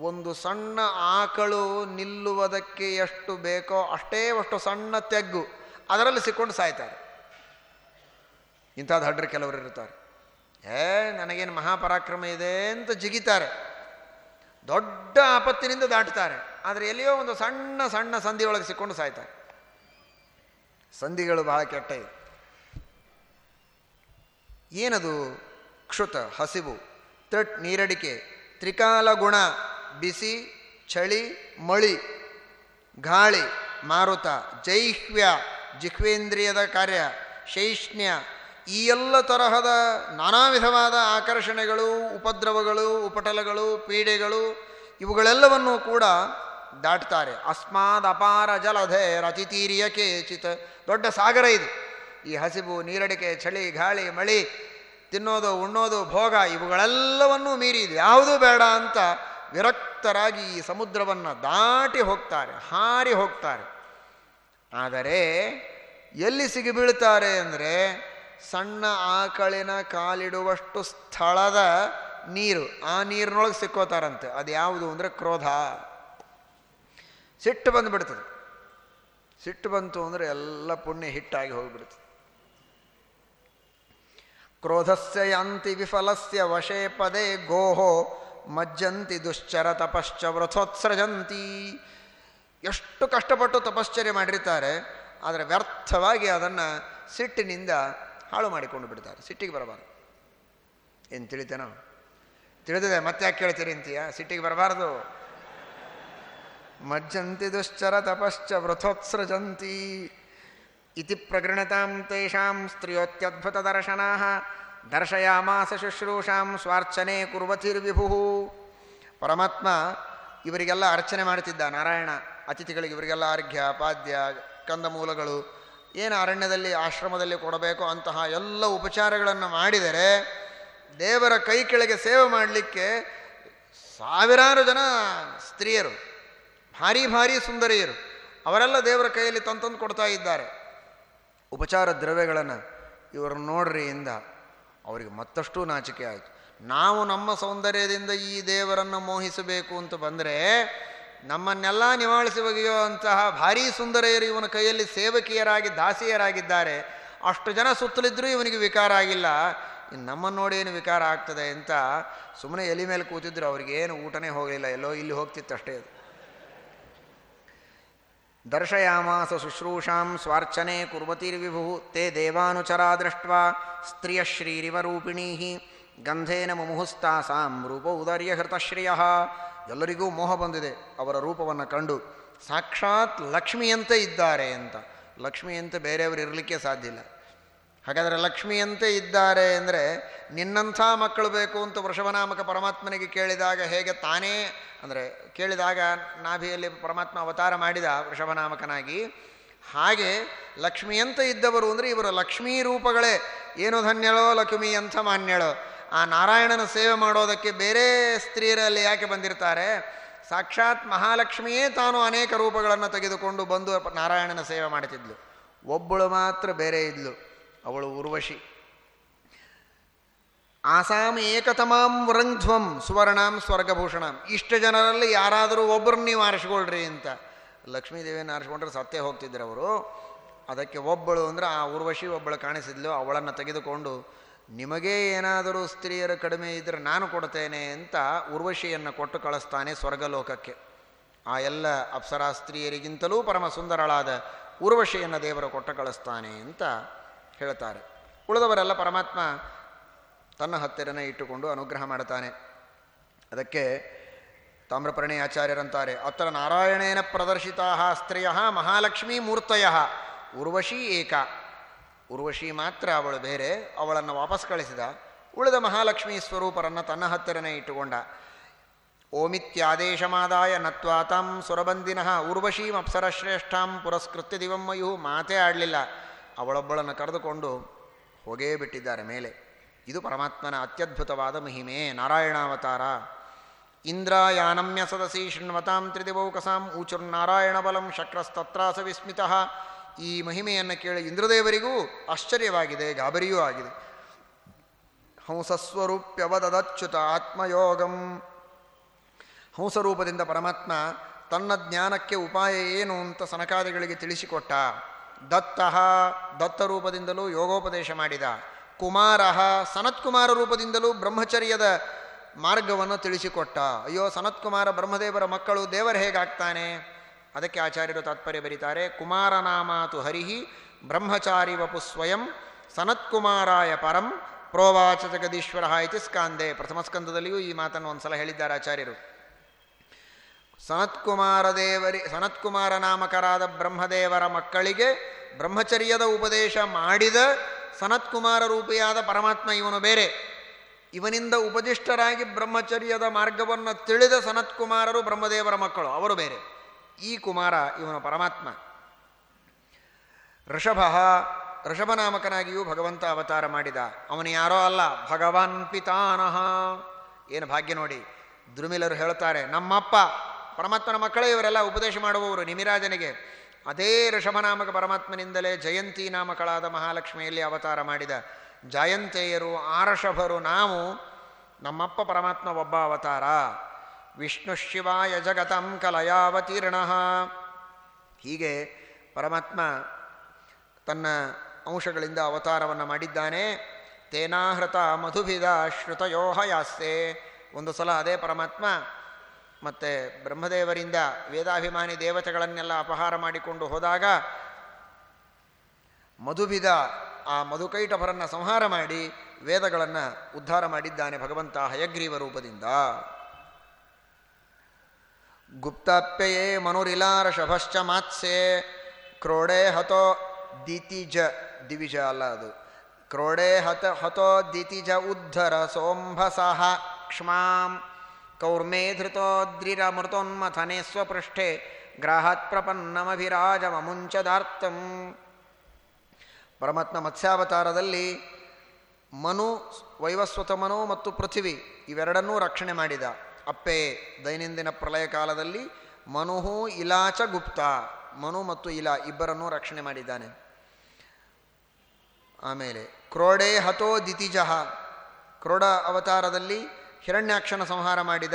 ಒಂದು ಸಣ್ಣ ಆಕಳು ನಿಲ್ಲುವುದಕ್ಕೆ ಎಷ್ಟು ಬೇಕೋ ಅಷ್ಟೇ ಅಷ್ಟು ಸಣ್ಣ ತೆಗ್ಗು ಅದರಲ್ಲಿ ಸಿಕ್ಕೊಂಡು ಸಾಯ್ತಾರೆ. ಇಂಥದ್ದು ಹಡ್ರ ಕೆಲವರು ಇರ್ತಾರೆ. ಏ, ನನಗೇನು ಮಹಾಪರಾಕ್ರಮ ಇದೆ ಅಂತ ಜಿಗಿತಾರೆ. ದೊಡ್ಡ ಆಪತ್ತಿನಿಂದ ದಾಟ್ತಾರೆ. ಆದರೆ ಎಲ್ಲಿಯೋ ಒಂದು ಸಣ್ಣ ಸಣ್ಣ ಸಂಧಿಯೊಳಗೆ ಸಿಕ್ಕೊಂಡು ಸಾಯ್ತಾರೆ. ಸಂಧಿಗಳು ಬಹಳ ಕೆಟ್ಟ ಇದೆ ಏನದು? ಕ್ಷುತ, ಹಸಿವು, ತಟ್, ನೀರಡಿಕೆ, ತ್ರಿಕಾಲ ಗುಣ, ಬಿಸಿ, ಚಳಿ, ಮಳಿ, ಗಾಳಿ, ಮಾರುತ, ಜೈಹ್ವ್ಯ, ಜಿಹ್ವೇಂದ್ರಿಯದ ಕಾರ್ಯ, ಶೈಷ್ಣ್ಯ ಈ ಎಲ್ಲ ತರಹದ ನಾನಾ ವಿಧವಾದ ಆಕರ್ಷಣೆಗಳು, ಉಪದ್ರವಗಳು, ಉಪಟಲಗಳು, ಪೀಡೆಗಳು, ಇವುಗಳೆಲ್ಲವನ್ನೂ ಕೂಡ ದಾಟ್ತಾರೆ. ಅಸ್ಮಾದ್ ಅಪಾರ ಜಲಧೆ ರತಿತೀರಿಯ ಕೇಚಿತ್. ದೊಡ್ಡ ಸಾಗರ ಇದು. ಈ ಹಸಿವು, ನೀರಡಿಕೆ, ಚಳಿ, ಗಾಳಿ, ಮಳಿ, ತಿನ್ನೋದು, ಉಣ್ಣೋದು, ಭೋಗ, ಇವುಗಳೆಲ್ಲವನ್ನೂ ಮೀರಿ ಯಾವುದೂ ಬೇಡ ಅಂತ ವಿರಕ್ತರಾಗಿ ಈ ಸಮುದ್ರವನ್ನು ದಾಟಿ ಹೋಗ್ತಾರೆ, ಹಾರಿ ಹೋಗ್ತಾರೆ. ಆದರೆ ಎಲ್ಲಿ ಸಿಗಿಬೀಳ್ತಾರೆ ಅಂದರೆ ಸಣ್ಣ ಆಕಳಿನ ಕಾಲಿಡುವಷ್ಟು ಸ್ಥಳದ ನೀರು, ಆ ನೀರಿನೊಳಗೆ ಸಿಕ್ಕೋತಾರಂತೆ. ಅದು ಯಾವುದು ಅಂದರೆ ಕ್ರೋಧ. ಸಿಟ್ಟು ಬಂದುಬಿಡ್ತದೆ. ಸಿಟ್ಟು ಬಂತು ಅಂದರೆ ಎಲ್ಲ ಪುಣ್ಯ ಹಿಟ್ಟಾಗಿ ಹೋಗಿಬಿಡ್ತದೆ. ಕ್ರೋಧಸ್ಯ ಯಾಂತಿ ವಿಫಲಸ್ಯ ವಶೇ ಪದೇ ಗೋಹೋ ಮಜ್ಜಂತಿ ದುಶ್ಚರ ತಪಶ್ಚ ವೃಥೋತ್ಸ್ರಜಂತಿ ಎಷ್ಟು ಕಷ್ಟಪಟ್ಟು ತಪಶ್ಚರ್ಯ ಮಾಡಿರ್ತಾರೆ, ಆದರೆ ವ್ಯರ್ಥವಾಗಿ ಅದನ್ನು ಸಿಟ್ಟಿನಿಂದ ಹಾಳು ಮಾಡಿಕೊಂಡು ಬಿಡ್ತಾರೆ, ಸಿಟ್ಟಿಗೆ ಬರಬಾರ್ದು. ಏನು ತಿಳಿತೇನೋ? ತಿಳಿದಿದೆ, ಮತ್ತೆ ಯಾಕೆ ಕೇಳ್ತೀರಿ ಅಂತೀಯ? ಸಿಟ್ಟಿಗೆ ಬರಬಾರ್ದು. ಮಜ್ಜಂತಿ ದುಶ್ಚರ ತಪಶ್ಚ ವೃಥೋತ್ಸೃಜಂತಿ ಇತಿ ಪ್ರಗೃಣತಾಂ ತೇಷಾಂ ಸ್ತ್ರಿಯೋತ್ಯದ್ಭುತ ದರ್ಶನಾ ದರ್ಶಯಾಮಾಸ ಶುಶ್ರೂಷಾಂ ಸ್ವಾರ್ಚನೆ ಕುರ್ವತಿರ್ವಿಭು ಪರಮಾತ್ಮ ಇವರಿಗೆಲ್ಲ ಅರ್ಚನೆ ಮಾಡ್ತಿದ್ದ ನಾರಾಯಣ, ಅತಿಥಿಗಳಿಗೆ ಇವರಿಗೆಲ್ಲ ಅರ್ಘ್ಯ ಪಾದ್ಯ, ಕಂದಮೂಲಗಳು ಏನು ಅರಣ್ಯದಲ್ಲಿ ಆಶ್ರಮದಲ್ಲಿ ಕೊಡಬೇಕು ಅಂತಹ ಎಲ್ಲ ಉಪಚಾರಗಳನ್ನು ಮಾಡಿದರೆ ದೇವರ ಕೈ ಕೆಳಗೆ ಸೇವೆ ಮಾಡಲಿಕ್ಕೆ ಸಾವಿರಾರು ಜನ ಸ್ತ್ರೀಯರು, ಭಾರಿ ಭಾರಿ ಸುಂದರಿಯರು, ಅವರೆಲ್ಲ ದೇವರ ಕೈಯಲ್ಲಿ ತಂತಂದು ಕೊಡ್ತಾ ಇದ್ದಾರೆ. ಉಪಚಾರ ದ್ರವ್ಯಗಳನ್ನು ಇವರು ನೋಡ್ರಿ ಇಂದ ಅವರಿಗೆ ಮತ್ತಷ್ಟು ನಾಚಿಕೆ ಆಯಿತು. ನಾವು ನಮ್ಮ ಸೌಂದರ್ಯದಿಂದ ಈ ದೇವರನ್ನು ಮೋಹಿಸಬೇಕು ಅಂತ ಬಂದರೆ ನಮ್ಮನ್ನೆಲ್ಲ ನಿವಾಳಿಸಿ ಒಗೆಯುವಂತಹ ಭಾರೀ ಸುಂದರಯರು ಇವನ ಕೈಯಲ್ಲಿ ಸೇವಕಿಯರಾಗಿ, ದಾಸಿಯರಾಗಿದ್ದಾರೆ. ಅಷ್ಟು ಜನ ಸುತ್ತಲಿದ್ದರೂ ಇವನಿಗೆ ವಿಕಾರ ಆಗಿಲ್ಲ. ನಮ್ಮನ್ನು ನೋಡಿ ಏನು ವಿಕಾರ ಆಗ್ತದೆ ಅಂತ ಸುಮ್ಮನೆ ಎಲಿ ಮೇಲೆ ಕೂತಿದ್ರು. ಅವ್ರಿಗೇನು ಊಟನೇ ಹೋಗಲಿಲ್ಲ. ಎಲ್ಲೋ ಇಲ್ಲಿ ಹೋಗ್ತಿತ್ತಷ್ಟೇ ಅದು. ದರ್ಶಯಾಮಾಸ ಶುಶ್ರೂಷಾಂ ಸ್ವಾರ್ಚನೆ ಕುರ್ವತಿರ್ವಿಭು ತೇ ದೇವಾನುಚರ ದೃಷ್ಟ ಸ್ತ್ರೀಯ ಶ್ರೀರಿವರೂಪಿಣೀ ಗಂಧೇನ ಮುಮುಹುಸ್ತಾಸಾಂ ರೂಪ ಉದರ್ಯ ಹೃತಶ್ರಿಯ ಎಲ್ಲರಿಗೂ ಮೋಹ ಬಂದಿದೆ. ಅವರ ರೂಪವನ್ನು ಕಂಡು ಸಾಕ್ಷಾತ್ ಲಕ್ಷ್ಮಿಯಂತೆ ಇದ್ದಾರೆ ಅಂತ. ಲಕ್ಷ್ಮಿಯಂತೆ ಬೇರೆಯವರು ಇರಲಿಕ್ಕೆ ಸಾಧ್ಯ ಇಲ್ಲ. ಹಾಗಾದರೆ ಲಕ್ಷ್ಮಿಯಂತೆ ಇದ್ದಾರೆ ಅಂದರೆ ನಿನ್ನಂಥ ಮಕ್ಕಳು ಬೇಕು ಅಂತ ವೃಷಭನಾಮಕ ಪರಮಾತ್ಮನಿಗೆ ಕೇಳಿದಾಗ ಹೇಗೆ ತಾನೇ ಅಂದರೆ ಕೇಳಿದಾಗ ನಾಭಿಯಲ್ಲಿ ಪರಮಾತ್ಮ ಅವತಾರ ಮಾಡಿದ ವೃಷಭನಾಮಕನಾಗಿ, ಹಾಗೆ ಲಕ್ಷ್ಮಿಯಂತೆ ಇದ್ದವರು ಅಂದರೆ ಇವರು ಲಕ್ಷ್ಮೀ ರೂಪಗಳೇ. ಏನು ಧನ್ಯಳೋ ಲಕ್ಷ್ಮಿ ಅಂಥ ಮಾನ್ಯಳೋ. ಆ ನಾರಾಯಣನ ಸೇವೆ ಮಾಡೋದಕ್ಕೆ ಬೇರೆ ಸ್ತ್ರೀಯರಲ್ಲಿ ಯಾಕೆ ಬಂದಿರ್ತಾರೆ? ಸಾಕ್ಷಾತ್ ಮಹಾಲಕ್ಷ್ಮಿಯೇ ತಾನು ಅನೇಕ ರೂಪಗಳನ್ನು ತೆಗೆದುಕೊಂಡು ಬಂದು ನಾರಾಯಣನ ಸೇವೆ ಮಾಡುತ್ತಿದ್ಲು ಒಬ್ಬಳು ಮಾತ್ರ ಬೇರೆ ಇದ್ಲು, ಅವಳು ಉರ್ವಶಿ. ಆಸಾಮ್ ಏಕತಮಾಂ ವೃಂಧ್ವಂ ಸುವರ್ಣಾಂ ಸ್ವರ್ಗಭೂಷಣಂ. ಇಷ್ಟು ಜನರಲ್ಲಿ ಯಾರಾದರೂ ಒಬ್ಬರನ್ನ ನೀವು ಆರಿಸ್ಕೊಳ್ರಿ ಅಂತ. ಲಕ್ಷ್ಮೀದೇವಿಯನ್ನು ಆರಿಸ್ಕೊಂಡ್ರೆ ಸತ್ಯ ಹೋಗ್ತಿದ್ರು ಅವರು. ಅದಕ್ಕೆ ಒಬ್ಬಳು ಅಂದರೆ ಆ ಉರ್ವಶಿ ಒಬ್ಬಳು ಕಾಣಿಸಿದ್ಲು, ಅವಳನ್ನು ತೆಗೆದುಕೊಂಡು ನಿಮಗೇ ಏನಾದರೂ ಸ್ತ್ರೀಯರು ಕಡಿಮೆ ಇದ್ದರೆ ನಾನು ಕೊಡ್ತೇನೆ ಅಂತ ಉರ್ವಶಿಯನ್ನು ಕೊಟ್ಟು ಕಳಿಸ್ತಾನೆ ಸ್ವರ್ಗಲೋಕಕ್ಕೆ. ಆ ಎಲ್ಲ ಅಪ್ಸರಾ ಸ್ತ್ರೀಯರಿಗಿಂತಲೂ ಪರಮ ಸುಂದರಳಾದ ಉರ್ವಶಿಯನ್ನು ದೇವರು ಕೊಟ್ಟು ಕಳಿಸ್ತಾನೆ ಅಂತ ಹೇಳ್ತಾರೆ. ಉಳಿದವರೆಲ್ಲ ಪರಮಾತ್ಮ ತನ್ನ ಹತ್ತಿರನೇ ಇಟ್ಟುಕೊಂಡು ಅನುಗ್ರಹ ಮಾಡ್ತಾನೆ. ಅದಕ್ಕೆ ತಾಮ್ರಪರ್ಣಿ ಆಚಾರ್ಯರಂತಾರೆ, ಅತ್ರ ನಾರಾಯಣೇನ ಪ್ರದರ್ಶಿತಾ ಸ್ತ್ರೀಯ ಮಹಾಲಕ್ಷ್ಮೀ ಮೂರ್ತಯ, ಉರ್ವಶಿ ಏಕ. ಉರ್ವಶಿ ಮಾತ್ರ ಅವಳು ಬೇರೆ, ಅವಳನ್ನು ವಾಪಸ್ ಕಳಿಸಿದ. ಉಳಿದ ಮಹಾಲಕ್ಷ್ಮೀ ಸ್ವರೂಪರನ್ನು ತನ್ನ ಹತ್ತಿರನೇ ಇಟ್ಟುಕೊಂಡ. ಓಮಿತ್ಯಾದೇಶಮಾದಾಯ ನತ್ವಾತಾಂ ಸುರಬಂದಿನಃ ಉರ್ವಶೀಂ ಅಪ್ಸರಶ್ರೇಷ್ಠಾಂ ಪುರಸ್ಕೃತ್ಯ ದಿವಮ್ಮಯು ಮಾತೇ ಆಡಲಿಲ್ಲ. ಅವಳೊಬ್ಬಳನ್ನು ಕರೆದುಕೊಂಡು ಹೋಗೇ ಬಿಟ್ಟಿದ್ದಾರೆ ಮೇಲೆ. ಇದು ಪರಮಾತ್ಮನ ಅತ್ಯದ್ಭುತವಾದ ಮಹಿಮೆ. ನಾರಾಯಣಾವತಾರ. ಇಂದ್ರಾಯಾನಮ್ಯ ಸದಸಿ ಶೃಣ್ವತಾಂ ತ್ರಿದಿವೌಕಸಾಂ ಊಚುರ್ನಾರಾಯಣ ಬಲಂ ಶಕ್ರಸ್ತತ್ರಾಸ ವಿಸ್ಮಿತಃ. ಈ ಮಹಿಮೆಯನ್ನು ಕೇಳಿ ಇಂದ್ರದೇವರಿಗೂ ಆಶ್ಚರ್ಯವಾಗಿದೆ, ಗಾಬರಿಯೂ ಆಗಿದೆ. ಹಂಸಸ್ವರೂಪ್ಯವದಚ್ಯುತ ಆತ್ಮಯೋಗಂ. ಹಂಸರೂಪದಿಂದ ಪರಮಾತ್ಮ ತನ್ನ ಜ್ಞಾನಕ್ಕೆ ಉಪಾಯ ಏನು ಅಂತ ಸನಕಾದಿಗಳಿಗೆ ತಿಳಿಸಿಕೊಟ್ಟ. ದತ್ತಃ ದತ್ತ ರೂಪದಿಂದಲೂ ಯೋಗೋಪದೇಶ ಮಾಡಿದ. ಕುಮಾರ ಸನತ್ಕುಮಾರ ರೂಪದಿಂದಲೂ ಬ್ರಹ್ಮಚರ್ಯದ ಮಾರ್ಗವನ್ನು ತಿಳಿಸಿಕೊಟ್ಟ. ಅಯ್ಯೋ, ಸನತ್ಕುಮಾರ ಬ್ರಹ್ಮದೇವರ ಮಕ್ಕಳು ದೇವರು ಹೇಗಾಗ್ತಾನೆ? ಅದಕ್ಕೆ ಆಚಾರ್ಯರು ತಾತ್ಪರ್ಯ ಬರೀತಾರೆ, ಕುಮಾರನಾಮಾತು ಹರಿಹಿ, ಬ್ರಹ್ಮಚಾರಿ ವಪು ಸ್ವಯಂ, ಸನತ್ಕುಮಾರಾಯ ಪರಂ, ಪ್ರೋವಾಚ ಜಗದೀಶ್ವರ ಇತಿ ಸ್ಕಾಂದೆ. ಪ್ರಥಮ ಸ್ಕಂದದಲ್ಲಿಯೂ ಈ ಮಾತನ್ನು ಒಂದ್ಸಲ ಹೇಳಿದ್ದಾರೆ ಆಚಾರ್ಯರು. ಸನತ್ಕುಮಾರ ದೇವರಿ, ಸನತ್ಕುಮಾರ ನಾಮಕರಾದ ಬ್ರಹ್ಮದೇವರ ಮಕ್ಕಳಿಗೆ ಬ್ರಹ್ಮಚರ್ಯದ ಉಪದೇಶ ಮಾಡಿದ ಸನತ್ಕುಮಾರ ರೂಪಿಯಾದ ಪರಮಾತ್ಮ ಇವನು ಬೇರೆ. ಇವನಿಂದ ಉಪದಿಷ್ಟರಾಗಿ ಬ್ರಹ್ಮಚರ್ಯದ ಮಾರ್ಗವನ್ನು ತಿಳಿದ ಸನತ್ಕುಮಾರರು ಬ್ರಹ್ಮದೇವರ ಮಕ್ಕಳು, ಅವರು ಬೇರೆ. ಈ ಕುಮಾರ ಇವನು ಪರಮಾತ್ಮ. ಋಷಭ ಋಷಭನಾಮಕನಾಗಿಯೂ ಭಗವಂತ ಅವತಾರ ಮಾಡಿದ. ಅವನು ಯಾರೋ ಅಲ್ಲ, ಭಗವಾನ್ ಪಿತಾನಹ. ಏನು ಭಾಗ್ಯ ನೋಡಿ ದ್ರುಮಿಲರು ಹೇಳ್ತಾರೆ ನಮ್ಮಪ್ಪ, ಪರಮಾತ್ಮನ ಮಕ್ಕಳೇ ಇವರೆಲ್ಲ ಉಪದೇಶ ಮಾಡುವವರು ನಿಮಿರಾಜನಿಗೆ. ಅದೇ ಋಷಭನಾಮಕ ಪರಮಾತ್ಮನಿಂದಲೇ ಜಯಂತಿ ನಾಮಕಳಾದ ಮಹಾಲಕ್ಷ್ಮಿಯಲ್ಲಿ ಅವತಾರ ಮಾಡಿದ. ಜಯಂತೆಯರು, ಆರಷಭರು, ನಾವು ನಮ್ಮಪ್ಪ ಪರಮಾತ್ಮ ಒಬ್ಬ ಅವತಾರ. ವಿಷ್ಣು ಶಿವಾಯ ಜಗತಂ ಕಲಯಾವತೀರ್ಣ. ಹೀಗೆ ಪರಮಾತ್ಮ ತನ್ನ ಅಂಶಗಳಿಂದ ಅವತಾರವನ್ನು ಮಾಡಿದ್ದಾನೆ. ತೇನಾಹೃತ ಮಧುಭಿದ ಶ್ರುತಯೋಹ ಯಾಸ್ತೆ ಒಂದು ಸಲ ಅದೇ ಪರಮಾತ್ಮ ಮತ್ತು ಬ್ರಹ್ಮದೇವರಿಂದ ವೇದಾಭಿಮಾನಿ ದೇವತೆಗಳನ್ನೆಲ್ಲ ಅಪಹಾರ ಮಾಡಿಕೊಂಡು ಹೋದಾಗ ಮಧುಭಿದ ಆ ಮಧುಕೈಟಭರನ್ನು ಸಂಹಾರ ಮಾಡಿ ವೇದಗಳನ್ನು ಉದ್ಧಾರ ಮಾಡಿದ್ದಾನೆ ಭಗವಂತ ಹಯಗ್ರೀವ ರೂಪದಿಂದ. ಗುಪ್ತಾಪ್ಯಯೇ ಮನುರಿಲಾರ ಶಭಶ್ಚ ಮಾತ್ಸೆ. ಕ್ರೋಡೆ ಹತೋ ದಿತಿಜ, ದಿವಿಜ ಅಲ್ಲ ಅದು. ಕ್ರೋಡೆ ಹತ, ಹತೋ ದಿತಿಜ ಉದ್ಧರ ಸೋಂಭಸಃ ಕ್ಷ್ಮಾಂ. ಕೌರ್ಮೇ ಧೃತೋದ್ರಿರಮೃತೋನ್ಮಥನೆ ಸ್ವಪೃಷ್ಠೆ. ಗ್ರಾಹಾತ್ ಪ್ರಪನ್ನಮಭಿರಾಜಮುಂಚದಾರ್ತಂ ಪರಮಾತ್ಮ ಮತ್ಸ್ಯಾವತಾರದಲ್ಲಿ ಮನು, ವೈವಸ್ವತ ಮನು ಮತ್ತು ಪೃಥಿವಿ ಇವೆರಡನ್ನೂ ರಕ್ಷಣೆ ಮಾಡಿದ. ಅಪ್ಪೆ, ದೈನಂದಿನ ಪ್ರಳಯ ಕಾಲದಲ್ಲಿ ಮನುಹು, ಇಲಾಚ, ಗುಪ್ತ, ಮನು ಮತ್ತು ಇಲಾ ಇಬ್ಬರನ್ನೂ ರಕ್ಷಣೆ ಮಾಡಿದ್ದಾನೆ. ಆಮೇಲೆ, ಕ್ರೋಡೆ ಹತೋ ದಿತಿಜಃ, ಕ್ರೋಡ ಅವತಾರದಲ್ಲಿ ಹಿರಣ್ಯಾಕ್ಷನ ಸಂಹಾರ ಮಾಡಿದ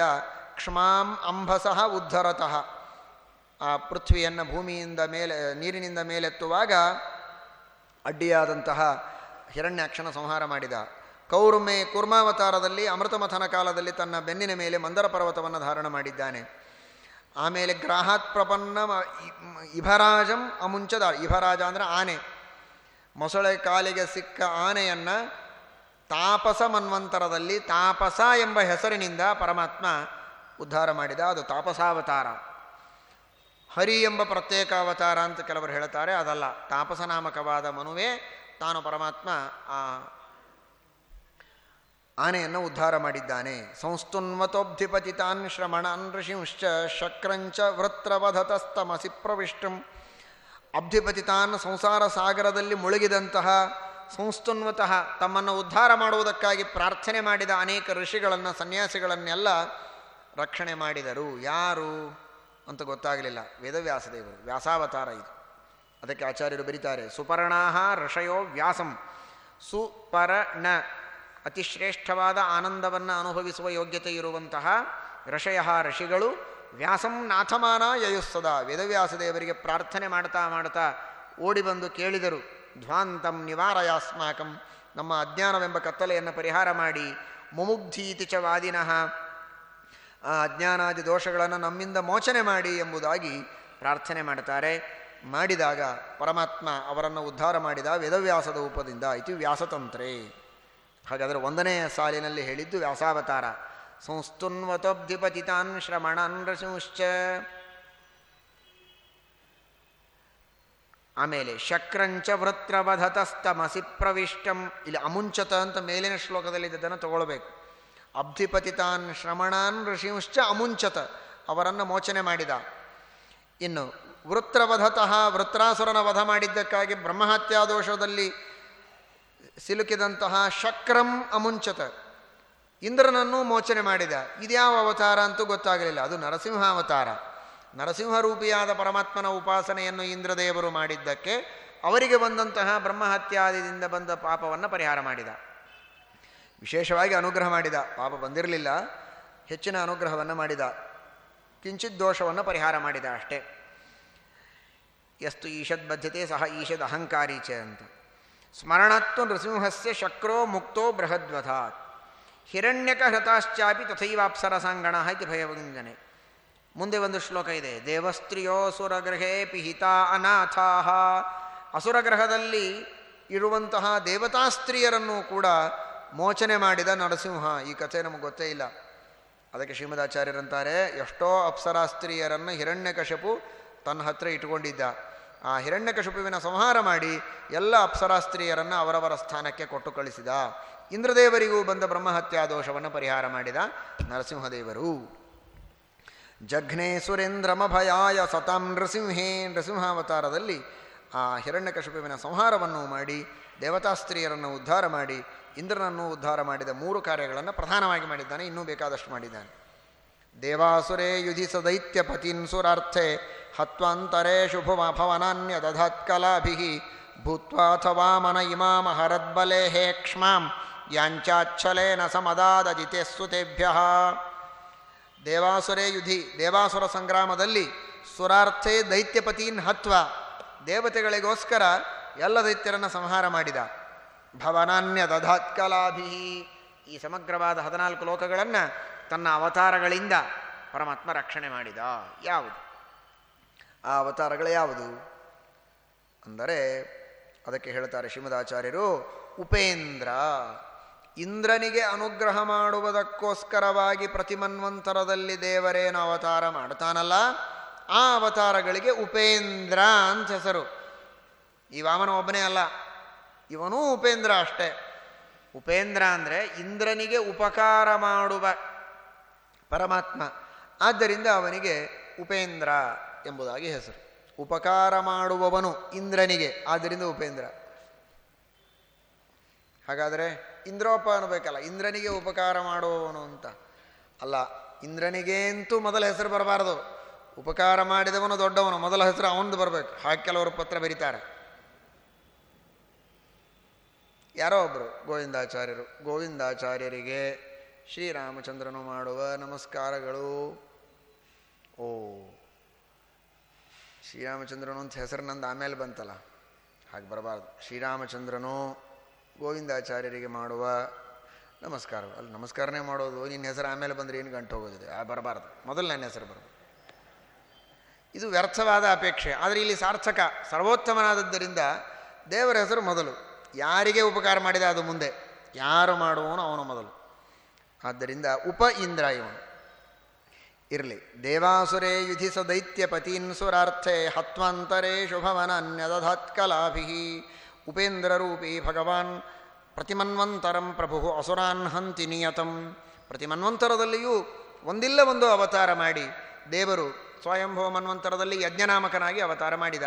ಕ್ಷಮಾಂ ಅಂಬಸಃ ಉದ್ಧರತಃ. ಆ ಪೃಥ್ವಿಯನ್ನು ಭೂಮಿಯಿಂದ ಮೇಲೆ, ನೀರಿನಿಂದ ಮೇಲೆತ್ತುವಾಗ ಅಡ್ಡಿಯಾದಂತಹ ಹಿರಣ್ಯಾಕ್ಷನ ಸಂಹಾರ ಮಾಡಿದ. ಕೌರ್ಮೆ ಕುರ್ಮಾವತಾರದಲ್ಲಿ ಅಮೃತಮಥನ ಕಾಲದಲ್ಲಿ ತನ್ನ ಬೆನ್ನಿನ ಮೇಲೆ ಮಂದರ ಪರ್ವತವನ್ನು ಧಾರಣ ಮಾಡಿದ್ದಾನೆ. ಆಮೇಲೆ ಗ್ರಾಹಾತ್ ಪ್ರಪನ್ನ ಇಭರಾಜಂ ಅಮುಂಚದ ಇಭರಾಜ ಅಂದರೆ ಆನೆ. ಮೊಸಳೆ ಕಾಲಿಗೆ ಸಿಕ್ಕ ಆನೆಯನ್ನು ತಾಪಸ ಮನ್ವಂತರದಲ್ಲಿ ತಾಪಸ ಎಂಬ ಹೆಸರಿನಿಂದ ಪರಮಾತ್ಮ ಉದ್ಧಾರ ಮಾಡಿದ. ಅದು ತಾಪಸಾವತಾರ. ಹರಿ ಎಂಬ ಪ್ರತ್ಯೇಕ ಅವತಾರ ಅಂತ ಕೆಲವರು ಹೇಳ್ತಾರೆ. ಅದಲ್ಲ ತಾಪಸನಾಮಕವಾದ ಮನುವೇ ತಾನು ಪರಮಾತ್ಮ ಆ ಆನೆಯನ್ನು ಉದ್ಧಾರ ಮಾಡಿದ್ದಾನೆ. ಸಂಸ್ತುನ್ಮತೋಬ್ಧಿಪತಿತಾನ್ ಶ್ರಮಣಾನ್ ಋಷಿಂಶ್ಚ ಶಕ್ರಂಚ ವೃತ್ರವಧತಸ್ತಮಸಿ ಪ್ರವಿಷ್ಟಂ. ಅಬ್ಧಿಪತಿತಾನ್ ಸಂಸಾರ ಸಾಗರದಲ್ಲಿ ಮುಳುಗಿದಂತಹ ಸಂಸ್ತುನ್ವತಃ ತಮ್ಮನ್ನು ಉದ್ಧಾರ ಮಾಡುವುದಕ್ಕಾಗಿ ಪ್ರಾರ್ಥನೆ ಮಾಡಿದ ಅನೇಕ ಋಷಿಗಳನ್ನು, ಸನ್ಯಾಸಿಗಳನ್ನೆಲ್ಲ ರಕ್ಷಣೆ ಮಾಡಿದರು. ಯಾರು ಅಂತ ಗೊತ್ತಾಗಲಿಲ್ಲ. ವೇದವ್ಯಾಸದೇವರು, ವ್ಯಾಸಾವತಾರ ಇದು. ಅದಕ್ಕೆ ಆಚಾರ್ಯರು ಬರೀತಾರೆ, ಸುಪರ್ಣಾಹ ಋಷಯೋ ವ್ಯಾಸಂ. ಸುಪರ್ಣ ಅತಿಶ್ರೇಷ್ಠವಾದ ಆನಂದವನ್ನು ಅನುಭವಿಸುವ ಯೋಗ್ಯತೆ ಇರುವಂತಹ ಋಷಯ ಋಷಿಗಳು ವ್ಯಾಸಂ ನಾಥಮಾನ ಯಯುಸ್ಸದ. ವೇದವ್ಯಾಸದೇವರಿಗೆ ಪ್ರಾರ್ಥನೆ ಮಾಡ್ತಾ ಮಾಡ್ತಾ ಓಡಿ ಬಂದು ಕೇಳಿದರು, ಧ್ವಾಂತಂ ನಿವಾರಯಾಸ್ಮಾಕಂ. ನಮ್ಮ ಅಜ್ಞಾನವೆಂಬ ಕತ್ತಲೆಯನ್ನು ಪರಿಹಾರ ಮಾಡಿ, ಮುಮುಗ್ಧೀತಿ ಚ ವಾದಿನಃ. ಅಜ್ಞಾನಾದಿ ದೋಷಗಳನ್ನು ನಮ್ಮಿಂದ ಮೋಚನೆ ಮಾಡಿ ಎಂಬುದಾಗಿ ಪ್ರಾರ್ಥನೆ ಮಾಡ್ತಾರೆ. ಮಾಡಿದಾಗ ಪರಮಾತ್ಮ ಅವರನ್ನು ಉದ್ಧಾರ ಮಾಡಿದ ವೇದವ್ಯಾಸದ ರೂಪದಿಂದ ಇತಿ ವ್ಯಾಸತಂತ್ರೇ. ಹಾಗಾದರೆ ಒಂದನೇ ಸಾಲಿನಲ್ಲಿ ಹೇಳಿದ್ದು ವ್ಯಾಸಾವತಾರ. ಸಂಸ್ತುನ್ವತೋಬ್ಧಿಪತಿತಾನ್ ಶ್ರಮಣಾನ್ ರಸಂಶ್ಚ. ಆಮೇಲೆ ಶಕ್ರಂಚ ವೃತ್ರವಧತಸ್ತಮಸಿ ಪ್ರವಿಷ್ಟಂ. ಇಲ್ಲಿ ಅಮುಂಚತ ಅಂತ ಮೇಲಿನ ಶ್ಲೋಕದಲ್ಲಿ ಇದನ್ನು ತಗೊಳ್ಬೇಕು. ಅಬ್ಧಿಪತಿತಾನ್ ಶ್ರಮಣಾನ್ ಋಷಿಂಶ್ಚ ಅಮುಂಚತ ಅವರನ್ನು ಮೋಚನೆ ಮಾಡಿದ. ಇನ್ನು ವೃತ್ರವಧತಃ ವೃತ್ರಾಸುರನ ವಧ ಮಾಡಿದ್ದಕ್ಕಾಗಿ ಬ್ರಹ್ಮಹತ್ಯಾದೋಷದಲ್ಲಿ ಸಿಲುಕಿದಂತಹ ಶಕ್ರಂ ಅಮುಂಚತ. ಇಂದ್ರನನ್ನು ಮೋಚನೆ ಮಾಡಿದ. ಇದ್ಯಾವ ಅವತಾರ ಅಂತೂ ಗೊತ್ತಾಗಲಿಲ್ಲ. ಅದು ನರಸಿಂಹ ಅವತಾರ ನರಸಿಂಹ ರೂಪಿಯಾದ ಪರಮಾತ್ಮನ ಉಪಾಸನೆಯನ್ನು ಇಂದ್ರದೇವರು ಮಾಡಿದ್ದಕ್ಕೆ ಅವರಿಗೆ ಬಂದಂತಹ ಬ್ರಹ್ಮಹತ್ಯಾದಿದಿಂದ ಬಂದ ಪಾಪವನ್ನು ಪರಿಹಾರ ಮಾಡಿದ. ವಿಶೇಷವಾಗಿ ಅನುಗ್ರಹ ಮಾಡಿದ. ಪಾಪ ಬಂದಿರಲಿಲ್ಲ. ಹೆಚ್ಚಿನ ಅನುಗ್ರಹವನ್ನು ಮಾಡಿದ. ಕಿಂಚಿತ್ ದೋಷವನ್ನು ಪರಿಹಾರ ಮಾಡಿದ ಅಷ್ಟೇ. ಎಷ್ಟು ಈಷದ್ ಬದ್ಧತೆ ಸಹ ಈಷದ್ ಚ ಅಂತ. ಸ್ಮರಣತ್ವ ನೃಸಿಂಹಸ್ಯ ಶಕ್ರೋ ಮುಕ್ತೋ ಬೃಹದ್ವಧಾತ್. ಹಿರಣ್ಯಕ ಹೃತಾಶ್ಚಾಪಿ ತಥೈವಾಪ್ಸರಸಾಂಗಣ ಇತಿ ಭಯವಂಜನೆ. ಮುಂದೆ ಒಂದು ಶ್ಲೋಕ ಇದೆ. ದೇವಸ್ತ್ರಿಯೋ ಸುರಗೃಹೇ ಪಿಹಿತಾ ಅನಾಥಾ. ಅಸುರಗ್ರಹದಲ್ಲಿ ಇರುವಂತಹ ದೇವತಾ ಸ್ತ್ರೀಯರನ್ನು ಕೂಡ ಮೋಚನೆ ಮಾಡಿದ ನರಸಿಂಹ. ಈ ಕಥೆ ನಮಗೆ ಗೊತ್ತೇ ಇಲ್ಲ. ಅದಕ್ಕೆ ಶ್ರೀಮದಾಚಾರ್ಯರಂತಾರೆ, ಎಷ್ಟೋ ಅಪ್ಸರಾ ಸ್ತ್ರೀಯರನ್ನು ಹಿರಣ್ಯಕಶಪು ತನ್ನ ಹತ್ರ ಇಟ್ಟುಕೊಂಡಿದ್ದ ಆ ಹಿರಣ್ಯಕಶುಪುವಿನ ಸಂಹಾರ ಮಾಡಿ ಎಲ್ಲ ಅಪ್ಸರಾಸ್ತ್ರೀಯರನ್ನು ಅವರವರ ಸ್ಥಾನಕ್ಕೆ ಕೊಟ್ಟು ಕಳಿಸಿದ ಇಂದ್ರದೇವರಿಗೂ ಬಂದ ಬ್ರಹ್ಮಹತ್ಯಾ ದೋಷವನ್ನು ಪರಿಹಾರ ಮಾಡಿದ ನರಸಿಂಹದೇವರು. ಜಘ್ನೇ ಸುರೇಂದ್ರಮಭಯಾಯ ಸತಾಂ ನೃಸಿಂಹೇ ನೃಸಿಂಹಾವತಾರದಲ್ಲಿ ಆ ಹಿರಣ್ಯಕಶುಪುವಿನ ಸಂಹಾರವನ್ನು ಮಾಡಿ, ದೇವತಾಸ್ತ್ರೀಯರನ್ನು ಉದ್ಧಾರ ಮಾಡಿ, ಇಂದ್ರನನ್ನು ಉದ್ಧಾರ ಮಾಡಿದ ಮೂರು ಕಾರ್ಯಗಳನ್ನು ಪ್ರಧಾನವಾಗಿ ಮಾಡಿದ್ದಾನೆ, ಇನ್ನೂ ಬೇಕಾದಷ್ಟು ಮಾಡಿದ್ದಾನೆ. ದೇವಾಸುರೇ ಯುಧಿಸ ದೈತ್ಯ ಸುರಾರ್ಥೆ ಹತ್ವಾಂತರೇಷು ಭುವ ಭವನಾನ್ಯ ದಧಾತ್ಕಲಾಭಿ ಭೂತ್ವಾಥವಾ ಮನ ಇಮಾಮ ಹರದ್ಬಲೆ ಹೇ ಕ್ಷ್ಮಾಂ ಯಾಂಚಾಚ್ಛಲೇನ ಸಮದಾದಜಿತೆ ಸುತೇಭ್ಯ ದೇವಾಸುರೇ ಯುಧಿ ದೇವಾಸುರ ಸಂಗ್ರಾಮದಲ್ಲಿ ಸುರಾರ್ಥೇ ದೈತ್ಯಪತೀನ್ ಹತ್ವ ದೇವತೆಗಳಿಗೋಸ್ಕರ ಎಲ್ಲ ದೈತ್ಯರನ್ನು ಸಂಹಾರ ಮಾಡಿದ. ಭವನಾನ್ಯ ದಧಾತ್ಕಲಾಭಿ ಈ ಸಮಗ್ರವಾದ ಹದಿನಾಲ್ಕು ಲೋಕಗಳನ್ನು ತನ್ನ ಅವತಾರಗಳಿಂದ ಪರಮಾತ್ಮ ರಕ್ಷಣೆ ಮಾಡಿದ. ಯಾವುದು? ಆ ಅವತಾರಗಳು ಯಾವುದು? ಅಂದರೆ ಅದಕ್ಕೆ ಹೇಳ್ತಾರೆ ಶ್ರೀಮದಾಚಾರ್ಯರು, ಉಪೇಂದ್ರ. ಇಂದ್ರನಿಗೆ ಅನುಗ್ರಹ ಮಾಡುವುದಕ್ಕೋಸ್ಕರವಾಗಿ ಪ್ರತಿಮನ್ವಂತರದಲ್ಲಿ ದೇವರೇನು ಅವತಾರ ಮಾಡ್ತಾನಲ್ಲ, ಆ ಅವತಾರಗಳಿಗೆ ಉಪೇಂದ್ರ ಅಂತ ಹೆಸರು. ಈ ವಾಮನ ಒಬ್ಬನೇ ಅಲ್ಲ, ಇವನೂ ಉಪೇಂದ್ರ ಅಷ್ಟೇ. ಉಪೇಂದ್ರ ಅಂದರೆ ಇಂದ್ರನಿಗೆ ಉಪಕಾರ ಮಾಡುವ ಪರಮಾತ್ಮ. ಆದ್ದರಿಂದ ಅವನಿಗೆ ಉಪೇಂದ್ರ. ಎಂಬುದಾಗಿ ಹೆಸರು. ಉಪಕಾರ ಮಾಡುವವನು ಇಂದ್ರನಿಗೆ, ಆದ್ದರಿಂದ ಉಪೇಂದ್ರ. ಹಾಗಾದರೆ ಇಂದ್ರೋಪ ಅನ್ನಬೇಕಲ್ಲ, ಇಂದ್ರನಿಗೆ ಉಪಕಾರ ಮಾಡುವವನು ಅಂತ. ಅಲ್ಲ, ಇಂದ್ರನಿಗೆ ಅಂತೂ ಮೊದಲ ಹೆಸರು ಬರಬಾರದು. ಉಪಕಾರ ಮಾಡಿದವನು ದೊಡ್ಡವನು, ಮೊದಲ ಹೆಸರು ಅವನದು ಬರಬೇಕು. ಹಾಗೆ ಕೆಲವರು ಪತ್ರ ಬರೀತಾರೆ. ಯಾರೋ ಒಬ್ಬರು ಗೋವಿಂದಾಚಾರ್ಯರು. ಗೋವಿಂದಾಚಾರ್ಯರಿಗೆ ಶ್ರೀರಾಮಚಂದ್ರನು ಮಾಡುವ ನಮಸ್ಕಾರಗಳು. ಓ. ಶ್ರೀರಾಮಚಂದ್ರನು ಅಂತ ಹೆಸರು ನಂದು ಆಮೇಲೆ ಬಂತಲ್ಲ. ಹಾಗೆ ಬರಬಾರ್ದು. ಶ್ರೀರಾಮಚಂದ್ರನು ಗೋವಿಂದಾಚಾರ್ಯರಿಗೆ ಮಾಡುವ ನಮಸ್ಕಾರ. ಅಲ್ಲಿ, ನಮಸ್ಕಾರನೇ ಮಾಡೋದು. ನಿನ್ನ ಹೆಸರು ಆಮೇಲೆ ಬಂದರೆ ಏನು ಗಂಟು ಹೋಗೋದಿದೆ? ಆ, ಬರಬಾರ್ದು. ಮೊದಲು ನನ್ನ ಹೆಸರು ಬರಬಾರ್ದು. ಇದು ವ್ಯರ್ಥವಾದ ಅಪೇಕ್ಷೆ. ಆದರೆ ಇಲ್ಲಿ ಸಾರ್ಥಕ, ಸರ್ವೋತ್ತಮನಾದದ್ದರಿಂದ ದೇವರ ಹೆಸರು ಮೊದಲು. ಯಾರಿಗೆ ಉಪಕಾರ ಮಾಡಿದ ಅದು ಮುಂದೆ. ಯಾರು ಮಾಡುವನು ಅವನು ಮೊದಲು. ಆದ್ದರಿಂದ ಉಪ ಇಂದ್ರ ಇವನು. ಇರಲಿ. ದೇವಾಸುರೇ ಯುಧಿಸ ದೈತ್ಯ ಪತೀನ್ ಸುರಾರ್ಥೆ ಹತ್ವಾಂತರೇ ಉಪೇಂದ್ರರೂಪಿ ಉಪೇಂದ್ರ ರೂಪಿ ಭಗವಾನ್ ಪ್ರತಿಮನ್ವಂತರಂ ಪ್ರಭು ಅಸುರಾನ್ ಹಂತಿ ನಿಯತಂ. ಪ್ರತಿಮನ್ವಂತರದಲ್ಲಿಯೂ ಒಂದಿಲ್ಲ ಒಂದು ಅವತಾರ ಮಾಡಿ ದೇವರು ಸ್ವಯಂಭವ ಮನ್ವಂತರದಲ್ಲಿ ಯಜ್ಞನಾಮಕನಾಗಿ ಅವತಾರ ಮಾಡಿದ.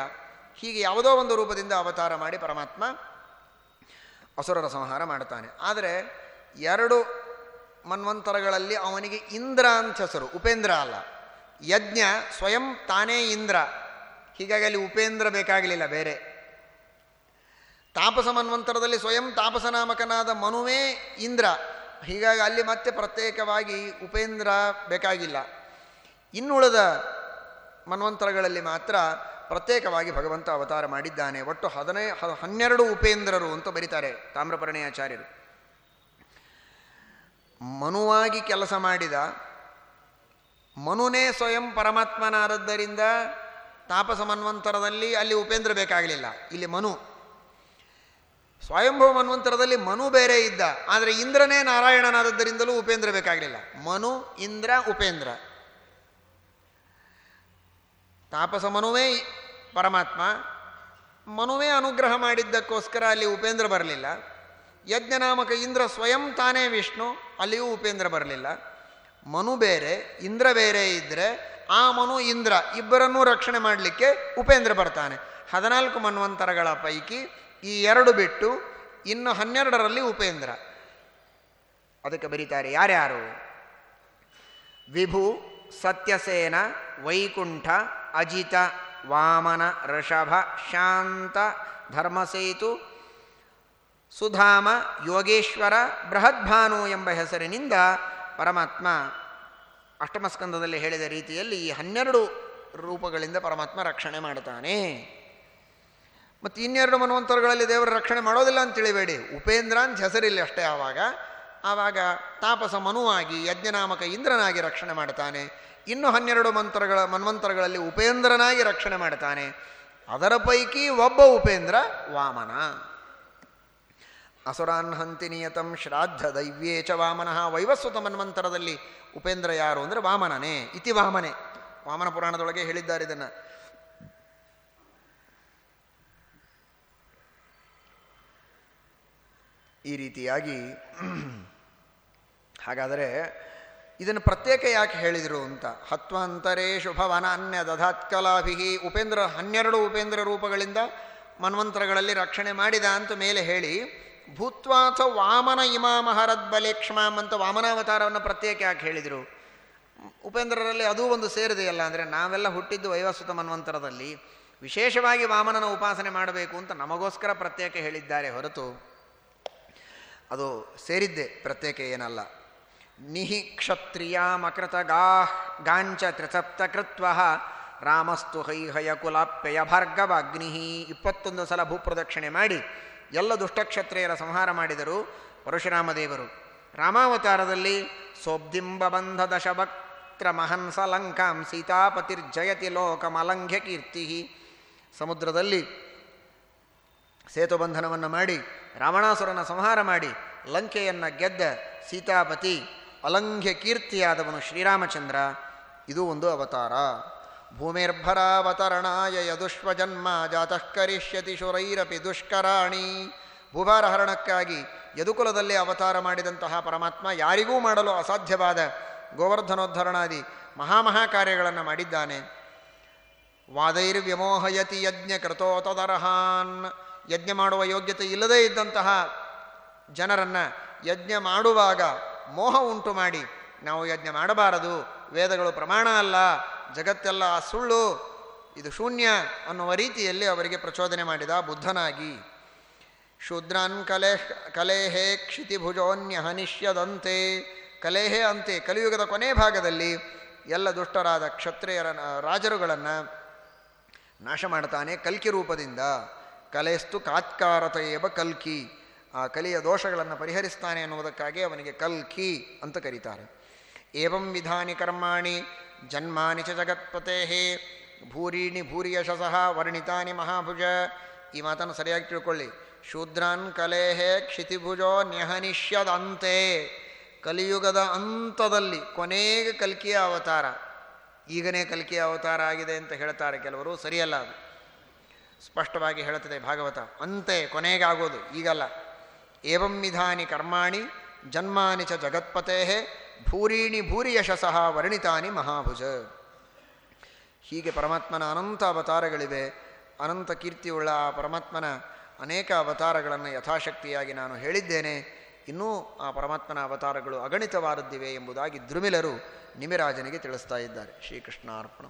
ಹೀಗೆ ಯಾವುದೋ ಒಂದು ರೂಪದಿಂದ ಅವತಾರ ಮಾಡಿ ಪರಮಾತ್ಮ ಅಸುರರ ಸಂಹಾರ ಮಾಡ್ತಾನೆ ಆದರೆ ಎರಡು ಮನ್ವಂತರಗಳಲ್ಲಿ ಅವನಿಗೆ ಇಂದ್ರ ಅಂತ ಹೆಸರು, ಉಪೇಂದ್ರ ಅಲ್ಲ. ಯಜ್ಞ ಸ್ವಯಂ ತಾನೇ ಇಂದ್ರ. ಹೀಗಾಗಿ ಅಲ್ಲಿ ಉಪೇಂದ್ರ ಬೇಕಾಗಲಿಲ್ಲ ಬೇರೆ. ತಾಪಸ ಮನ್ವಂತರದಲ್ಲಿ ಸ್ವಯಂ ತಾಪಸನಾಮಕನಾದ ಮನುವೇ ಇಂದ್ರ. ಹೀಗಾಗಿ ಅಲ್ಲಿ ಮತ್ತೆ ಪ್ರತ್ಯೇಕವಾಗಿ ಉಪೇಂದ್ರ ಬೇಕಾಗಿಲ್ಲ. ಇನ್ನುಳಿದ ಮನ್ವಂತರಗಳಲ್ಲಿ ಮಾತ್ರ ಪ್ರತ್ಯೇಕವಾಗಿ ಭಗವಂತ ಅವತಾರ ಮಾಡಿದ್ದಾನೆ. ಒಟ್ಟು ಹದಿನೈ, ಹನ್ನೆರಡು ಉಪೇಂದ್ರರು ಅಂತ ಬರೀತಾರೆ ತಾಮ್ರಪರ್ಣಯಾಚಾರ್ಯರು. ಮನುವಾಗಿ ಕೆಲಸ ಮಾಡಿದ, ಮನುನೇ ಸ್ವಯಂ ಪರಮಾತ್ಮನಾದದ್ದರಿಂದ ತಾಪಸ ಮನ್ವಂತರದಲ್ಲಿ ಅಲ್ಲಿ ಉಪೇಂದ್ರ ಬೇಕಾಗಲಿಲ್ಲ. ಇಲ್ಲಿ ಮನು. ಸ್ವಯಂಭವ ಮನ್ವಂತರದಲ್ಲಿ ಮನು ಬೇರೆ ಇದ್ದ. ಆದರೆ ಇಂದ್ರನೇ ನಾರಾಯಣನಾದದ್ದರಿಂದಲೂ ಉಪೇಂದ್ರ ಬೇಕಾಗಲಿಲ್ಲ. ಮನು, ಇಂದ್ರ, ಉಪೇಂದ್ರ. ತಾಪಸ ಮನುವೇ ಪರಮಾತ್ಮ. ಮನುವೇ ಅನುಗ್ರಹ ಮಾಡಿದ್ದಕ್ಕೋಸ್ಕರ ಅಲ್ಲಿ ಉಪೇಂದ್ರ ಬರಲಿಲ್ಲ. ಯಜ್ಞನಾಮಕ ಇಂದ್ರ ಸ್ವಯಂ ತಾನೇ ವಿಷ್ಣು, ಅಲ್ಲಿಯೂ ಉಪೇಂದ್ರ ಬರಲಿಲ್ಲ. ಮನು ಬೇರೆ, ಇಂದ್ರ ಬೇರೆ ಇದ್ದರೆ ಆ ಮನು ಇಂದ್ರ ಇಬ್ಬರನ್ನೂ ರಕ್ಷಣೆ ಮಾಡಲಿಕ್ಕೆ ಉಪೇಂದ್ರ ಬರ್ತಾನೆ. ಹದಿನಾಲ್ಕು ಮನ್ವಂತರಗಳ ಪೈಕಿ ಈ ಎರಡು ಬಿಟ್ಟು ಇನ್ನು ಹನ್ನೆರಡರಲ್ಲಿ ಉಪೇಂದ್ರ. ಅದಕ್ಕೆ ಬರೀತಾರೆ ಯಾರ್ಯಾರು? ವಿಭು, ಸತ್ಯಸೇನ, ವೈಕುಂಠ, ಅಜಿತ, ವಾಮನ, ಋಷಭ, ಶಾಂತ, ಧರ್ಮಸೇತು ಸುಧಾಮ ಯೋಗೇಶ್ವರ ಬೃಹದ್ಭಾನು ಎಂಬ ಹೆಸರಿನಿಂದ ಪರಮಾತ್ಮ ಅಷ್ಟಮಸ್ಕಂದದಲ್ಲಿ ಹೇಳಿದ ರೀತಿಯಲ್ಲಿ ಈ ಹನ್ನೆರಡು ರೂಪಗಳಿಂದ ಪರಮಾತ್ಮ ರಕ್ಷಣೆ ಮಾಡ್ತಾನೆ ಮತ್ತು ಇನ್ನೆರಡು ಮನ್ವಂತರಗಳಲ್ಲಿ ದೇವರ ರಕ್ಷಣೆ ಮಾಡೋದಿಲ್ಲ ಅಂತ ತಿಳಿಬೇಡಿ. ಉಪೇಂದ್ರ ಅಂತ ಹೆಸರಿಲ್ಲ ಅಷ್ಟೇ ಆವಾಗ. ಆವಾಗ ತಾಪಸ ಮನುವಾಗಿ ಯಜ್ಞನಾಮಕ ಇಂದ್ರನಾಗಿ ರಕ್ಷಣೆ ಮಾಡ್ತಾನೆ ಇನ್ನು ಹನ್ನೆರಡು ಮಂತ್ರಗಳ ಮನ್ವಂತರಗಳಲ್ಲಿ ಉಪೇಂದ್ರನಾಗಿ ರಕ್ಷಣೆ ಮಾಡ್ತಾನೆ ಅದರ ಪೈಕಿ ಒಬ್ಬ ಉಪೇಂದ್ರ ವಾಮನ. ಅಸುರಾನ್ ಹಂತಿ ನಿಯತಂ ಶ್ರಾದ್ದ ದೈವ್ಯೇ ಚ ವಾಮನಃ ವೈವಸ್ವತ ಮನ್ವಂತರದಲ್ಲಿ ಉಪೇಂದ್ರ ಯಾರು ಅಂದರೆ ವಾಮನನೇ, ಇತಿ ವಾಮನೆ. ವಾಮನ ಪುರಾಣದೊಳಗೆ ಹೇಳಿದ್ದಾರೆ ಇದನ್ನು. ಈ ರೀತಿಯಾಗಿ ಹಾಗಾದರೆ ಇದನ್ನು ಪ್ರತ್ಯೇಕ ಯಾಕೆ ಹೇಳಿದರು ಅಂತ? ಹತ್ವಾಂತರೇ ಶುಭವನ ಅನ್ಯ ದಧಾತ್ಕಲಾಭಿ ಉಪೇಂದ್ರ ಹನ್ನೆರಡು ಉಪೇಂದ್ರ ರೂಪಗಳಿಂದ ಮನ್ವಂತರಗಳಲ್ಲಿ ರಕ್ಷಣೆ ಮಾಡಿದ ಅಂತ ಮೇಲೆ ಹೇಳಿ ಭೂತ್ವಾಥ ವಾಮನ ಇಮಾಮಹರದ್ ಬಲೇಕ್ಷ್ಮಾಂ ಅಂತ ವಾಮನಾವತಾರವನ್ನು ಪ್ರತ್ಯೇಕ ಯಾಕೆ ಹೇಳಿದರು? ಉಪೇಂದ್ರರಲ್ಲಿ ಅದೂ ಒಂದು ಸೇರಿದೆಯಲ್ಲ, ಅಂದರೆ ನಾವೆಲ್ಲ ಹುಟ್ಟಿದ್ದು ವೈವಸ್ವತ ಮನ್ವಂತರದಲ್ಲಿ, ವಿಶೇಷವಾಗಿ ವಾಮನನ ಉಪಾಸನೆ ಮಾಡಬೇಕು ಅಂತ ನಮಗೋಸ್ಕರ ಪ್ರತ್ಯೇಕ ಹೇಳಿದ್ದಾರೆ ಹೊರತು ಅದು ಸೇರಿದ್ದೆ ಪ್ರತ್ಯೇಕ ಏನಲ್ಲ. ನಿಹಿ ಕ್ಷತ್ರಿಯ ಮಕೃತ ಗಾ ಗಾಂಚ ತ್ರಿಸಪ್ತ ಕೃತ್ವ ರಾಮಸ್ತು ಹೈಹಯ ಕುಲಾಪ್ಯಯ ಭಾರ್ಗವ ಅಗ್ನಿ ಇಪ್ಪತ್ತೊಂದು ಸಲ ಭೂಪ್ರದಕ್ಷಿಣೆ ಮಾಡಿ ಎಲ್ಲ ದುಷ್ಟಕ್ಷತ್ರಿಯರ ಸಂಹಾರ ಮಾಡಿದರು ಪರಶುರಾಮ ದೇವರು ರಾಮಾವತಾರದಲ್ಲಿ ಸೋಬ್ದಿಂಬ ದಶಭಕ್ತ್ರ ಮಹಂಸ ಲಂಕಾಂ ಸೀತಾಪತಿರ್ಜಯತಿ ಲೋಕಮಲಂಘ್ಯ ಕೀರ್ತಿ. ಸಮುದ್ರದಲ್ಲಿ ಸೇತುಬಂಧನವನ್ನು ಮಾಡಿ, ರಾವಣಾಸುರನ ಸಂಹಾರ ಮಾಡಿ, ಲಂಕೆಯನ್ನು ಗೆದ್ದ ಸೀತಾಪತಿ ಅಲಂಘ್ಯ ಕೀರ್ತಿಯಾದವನು ಶ್ರೀರಾಮಚಂದ್ರ. ಇದು ಒಂದು ಅವತಾರ. ಭೂಮಿರ್ಭರಾವತರಣಾಯ ಯದುಷ್ವಜನ್ಮ ಜಾತಃ ಕರಿಷ್ಯತಿ ಶುರೈರಪಿ ದುಷ್ಕರಾಣಿ. ಭೂಭಾರ ಹರಣಕ್ಕಾಗಿ ಯದುಕುಲದಲ್ಲಿ ಅವತಾರ ಮಾಡಿದಂತಹ ಪರಮಾತ್ಮ ಯಾರಿಗೂ ಮಾಡಲು ಅಸಾಧ್ಯವಾದ ಗೋವರ್ಧನೋದ್ಧರಣಾದಿ ಮಹಾಮಹಾ ಕಾರ್ಯಗಳನ್ನು ಮಾಡಿದ್ದಾನೆ. ವಾದೈರ್ವ್ಯಮೋಹಯತಿ ಯಜ್ಞ ಕೃತೋತದರ್ಹಾನ್. ಯಜ್ಞ ಮಾಡುವ ಯೋಗ್ಯತೆ ಇಲ್ಲದೇ ಇದ್ದಂತಹ ಜನರನ್ನು ಯಜ್ಞ ಮಾಡುವಾಗ ಮೋಹ ಉಂಟು ಮಾಡಿ ನಾವು ಯಜ್ಞ ಮಾಡಬಾರದು. ವೇದಗಳು ಪ್ರಮಾಣ ಅಲ್ಲ. ಜಗತ್ತೆಲ್ಲ ಸುಳ್ಳು, ಇದು ಶೂನ್ಯ ಅನ್ನುವ ರೀತಿಯಲ್ಲಿ ಅವರಿಗೆ ಪ್ರಚೋದನೆ ಮಾಡಿದ ಬುದ್ಧನಾಗಿ. ಶೂದ್ರಾನ್ ಕಲೆ, ಕಲೇಹೇ ಕ್ಷಿತಿಭುಜೋನ್ಯಹನಿಷ್ಯದಂತೆ ಕಲೇಹೇ ಅಂತೆ, ಕಲಿಯುಗದ ಕೊನೆ ಭಾಗದಲ್ಲಿ ಎಲ್ಲ ದುಷ್ಟರಾದ ಕ್ಷತ್ರಿಯರ, ರಾಜರುಗಳನ್ನು ನಾಶ ಮಾಡ್ತಾನೆ ಕಲ್ಕಿ ರೂಪದಿಂದ. ಕಲೆಸ್ತು ಕಾತ್ಕಾರತೆಯೇಬ ಕಲ್ಕಿ. ಆ ಕಲಿಯ ದೋಷಗಳನ್ನು ಪರಿಹರಿಸ್ತಾನೆ ಅನ್ನುವುದಕ್ಕಾಗಿ ಅವನಿಗೆ ಕಲ್ಕಿ ಅಂತ ಕರೀತಾರೆ. ಏವಂ ವಿಧಾನಿ ಕರ್ಮಾಣಿ ಜನ್ಮಾನಿ ಚ ಜಗತ್ಪತೆ ಭೂರೀಣಿ ಭೂರಿಯಶಸಃ ವರ್ಣಿತಾನಿ ಮಹಾಭುಜ. ಈ ಮಾತನ್ನು ಸರಿಯಾಗಿ ತಿಳ್ಕೊಳ್ಳಿ. ಶೂದ್ರಾನ್ ಕಲೇಹೆ ಕ್ಷಿತಿಭುಜೋ ನ್ಯಹನಿಷ್ಯದಂತೆ. ಕಲಿಯುಗದ ಅಂತದಲ್ಲಿ ಕೊನೆಗೆ ಕಲ್ಕಿಯ ಅವತಾರ. ಈಗನೇ ಕಲ್ಕಿಯ ಅವತಾರ ಆಗಿದೆ ಅಂತ ಹೇಳ್ತಾರೆ ಕೆಲವರು. ಸರಿಯಲ್ಲ ಅದು. ಸ್ಪಷ್ಟವಾಗಿ ಹೇಳುತ್ತದೆ ಭಾಗವತ. ಅಂತೆ ಕೊನೆಗಾಗೋದು ಈಗಲ್ಲ. ಏವಂವಿಧಾನಿ ಕರ್ಮಾಣಿ ಜನ್ಮಾನಿ ಚ ಜಗತ್ಪತೆ ಭೂರೀಣಿ ಭೂರಿ ಯಶಸಃ ವರ್ಣಿತಾನಿ ಮಹಾಭುಜ. ಹೀಗೆ ಪರಮಾತ್ಮನ ಅನಂತ ಅವತಾರಗಳಿವೆ. ಅನಂತ ಕೀರ್ತಿಯುಳ್ಳ ಆ ಪರಮಾತ್ಮನ ಅನೇಕ ಅವತಾರಗಳನ್ನು ಯಥಾಶಕ್ತಿಯಾಗಿ ನಾನು ಹೇಳಿದ್ದೇನೆ. ಇನ್ನೂ ಆ ಪರಮಾತ್ಮನ ಅವತಾರಗಳು ಅಗಣಿತವಾದದ್ದಿವೆ ಎಂಬುದಾಗಿ ದ್ರುಮಿಲರು ನಿಮಿರಾಜನಿಗೆ ತಿಳಿಸ್ತಾ ಇದ್ದಾರೆ. ಶ್ರೀಕೃಷ್ಣಾರ್ಪಣ.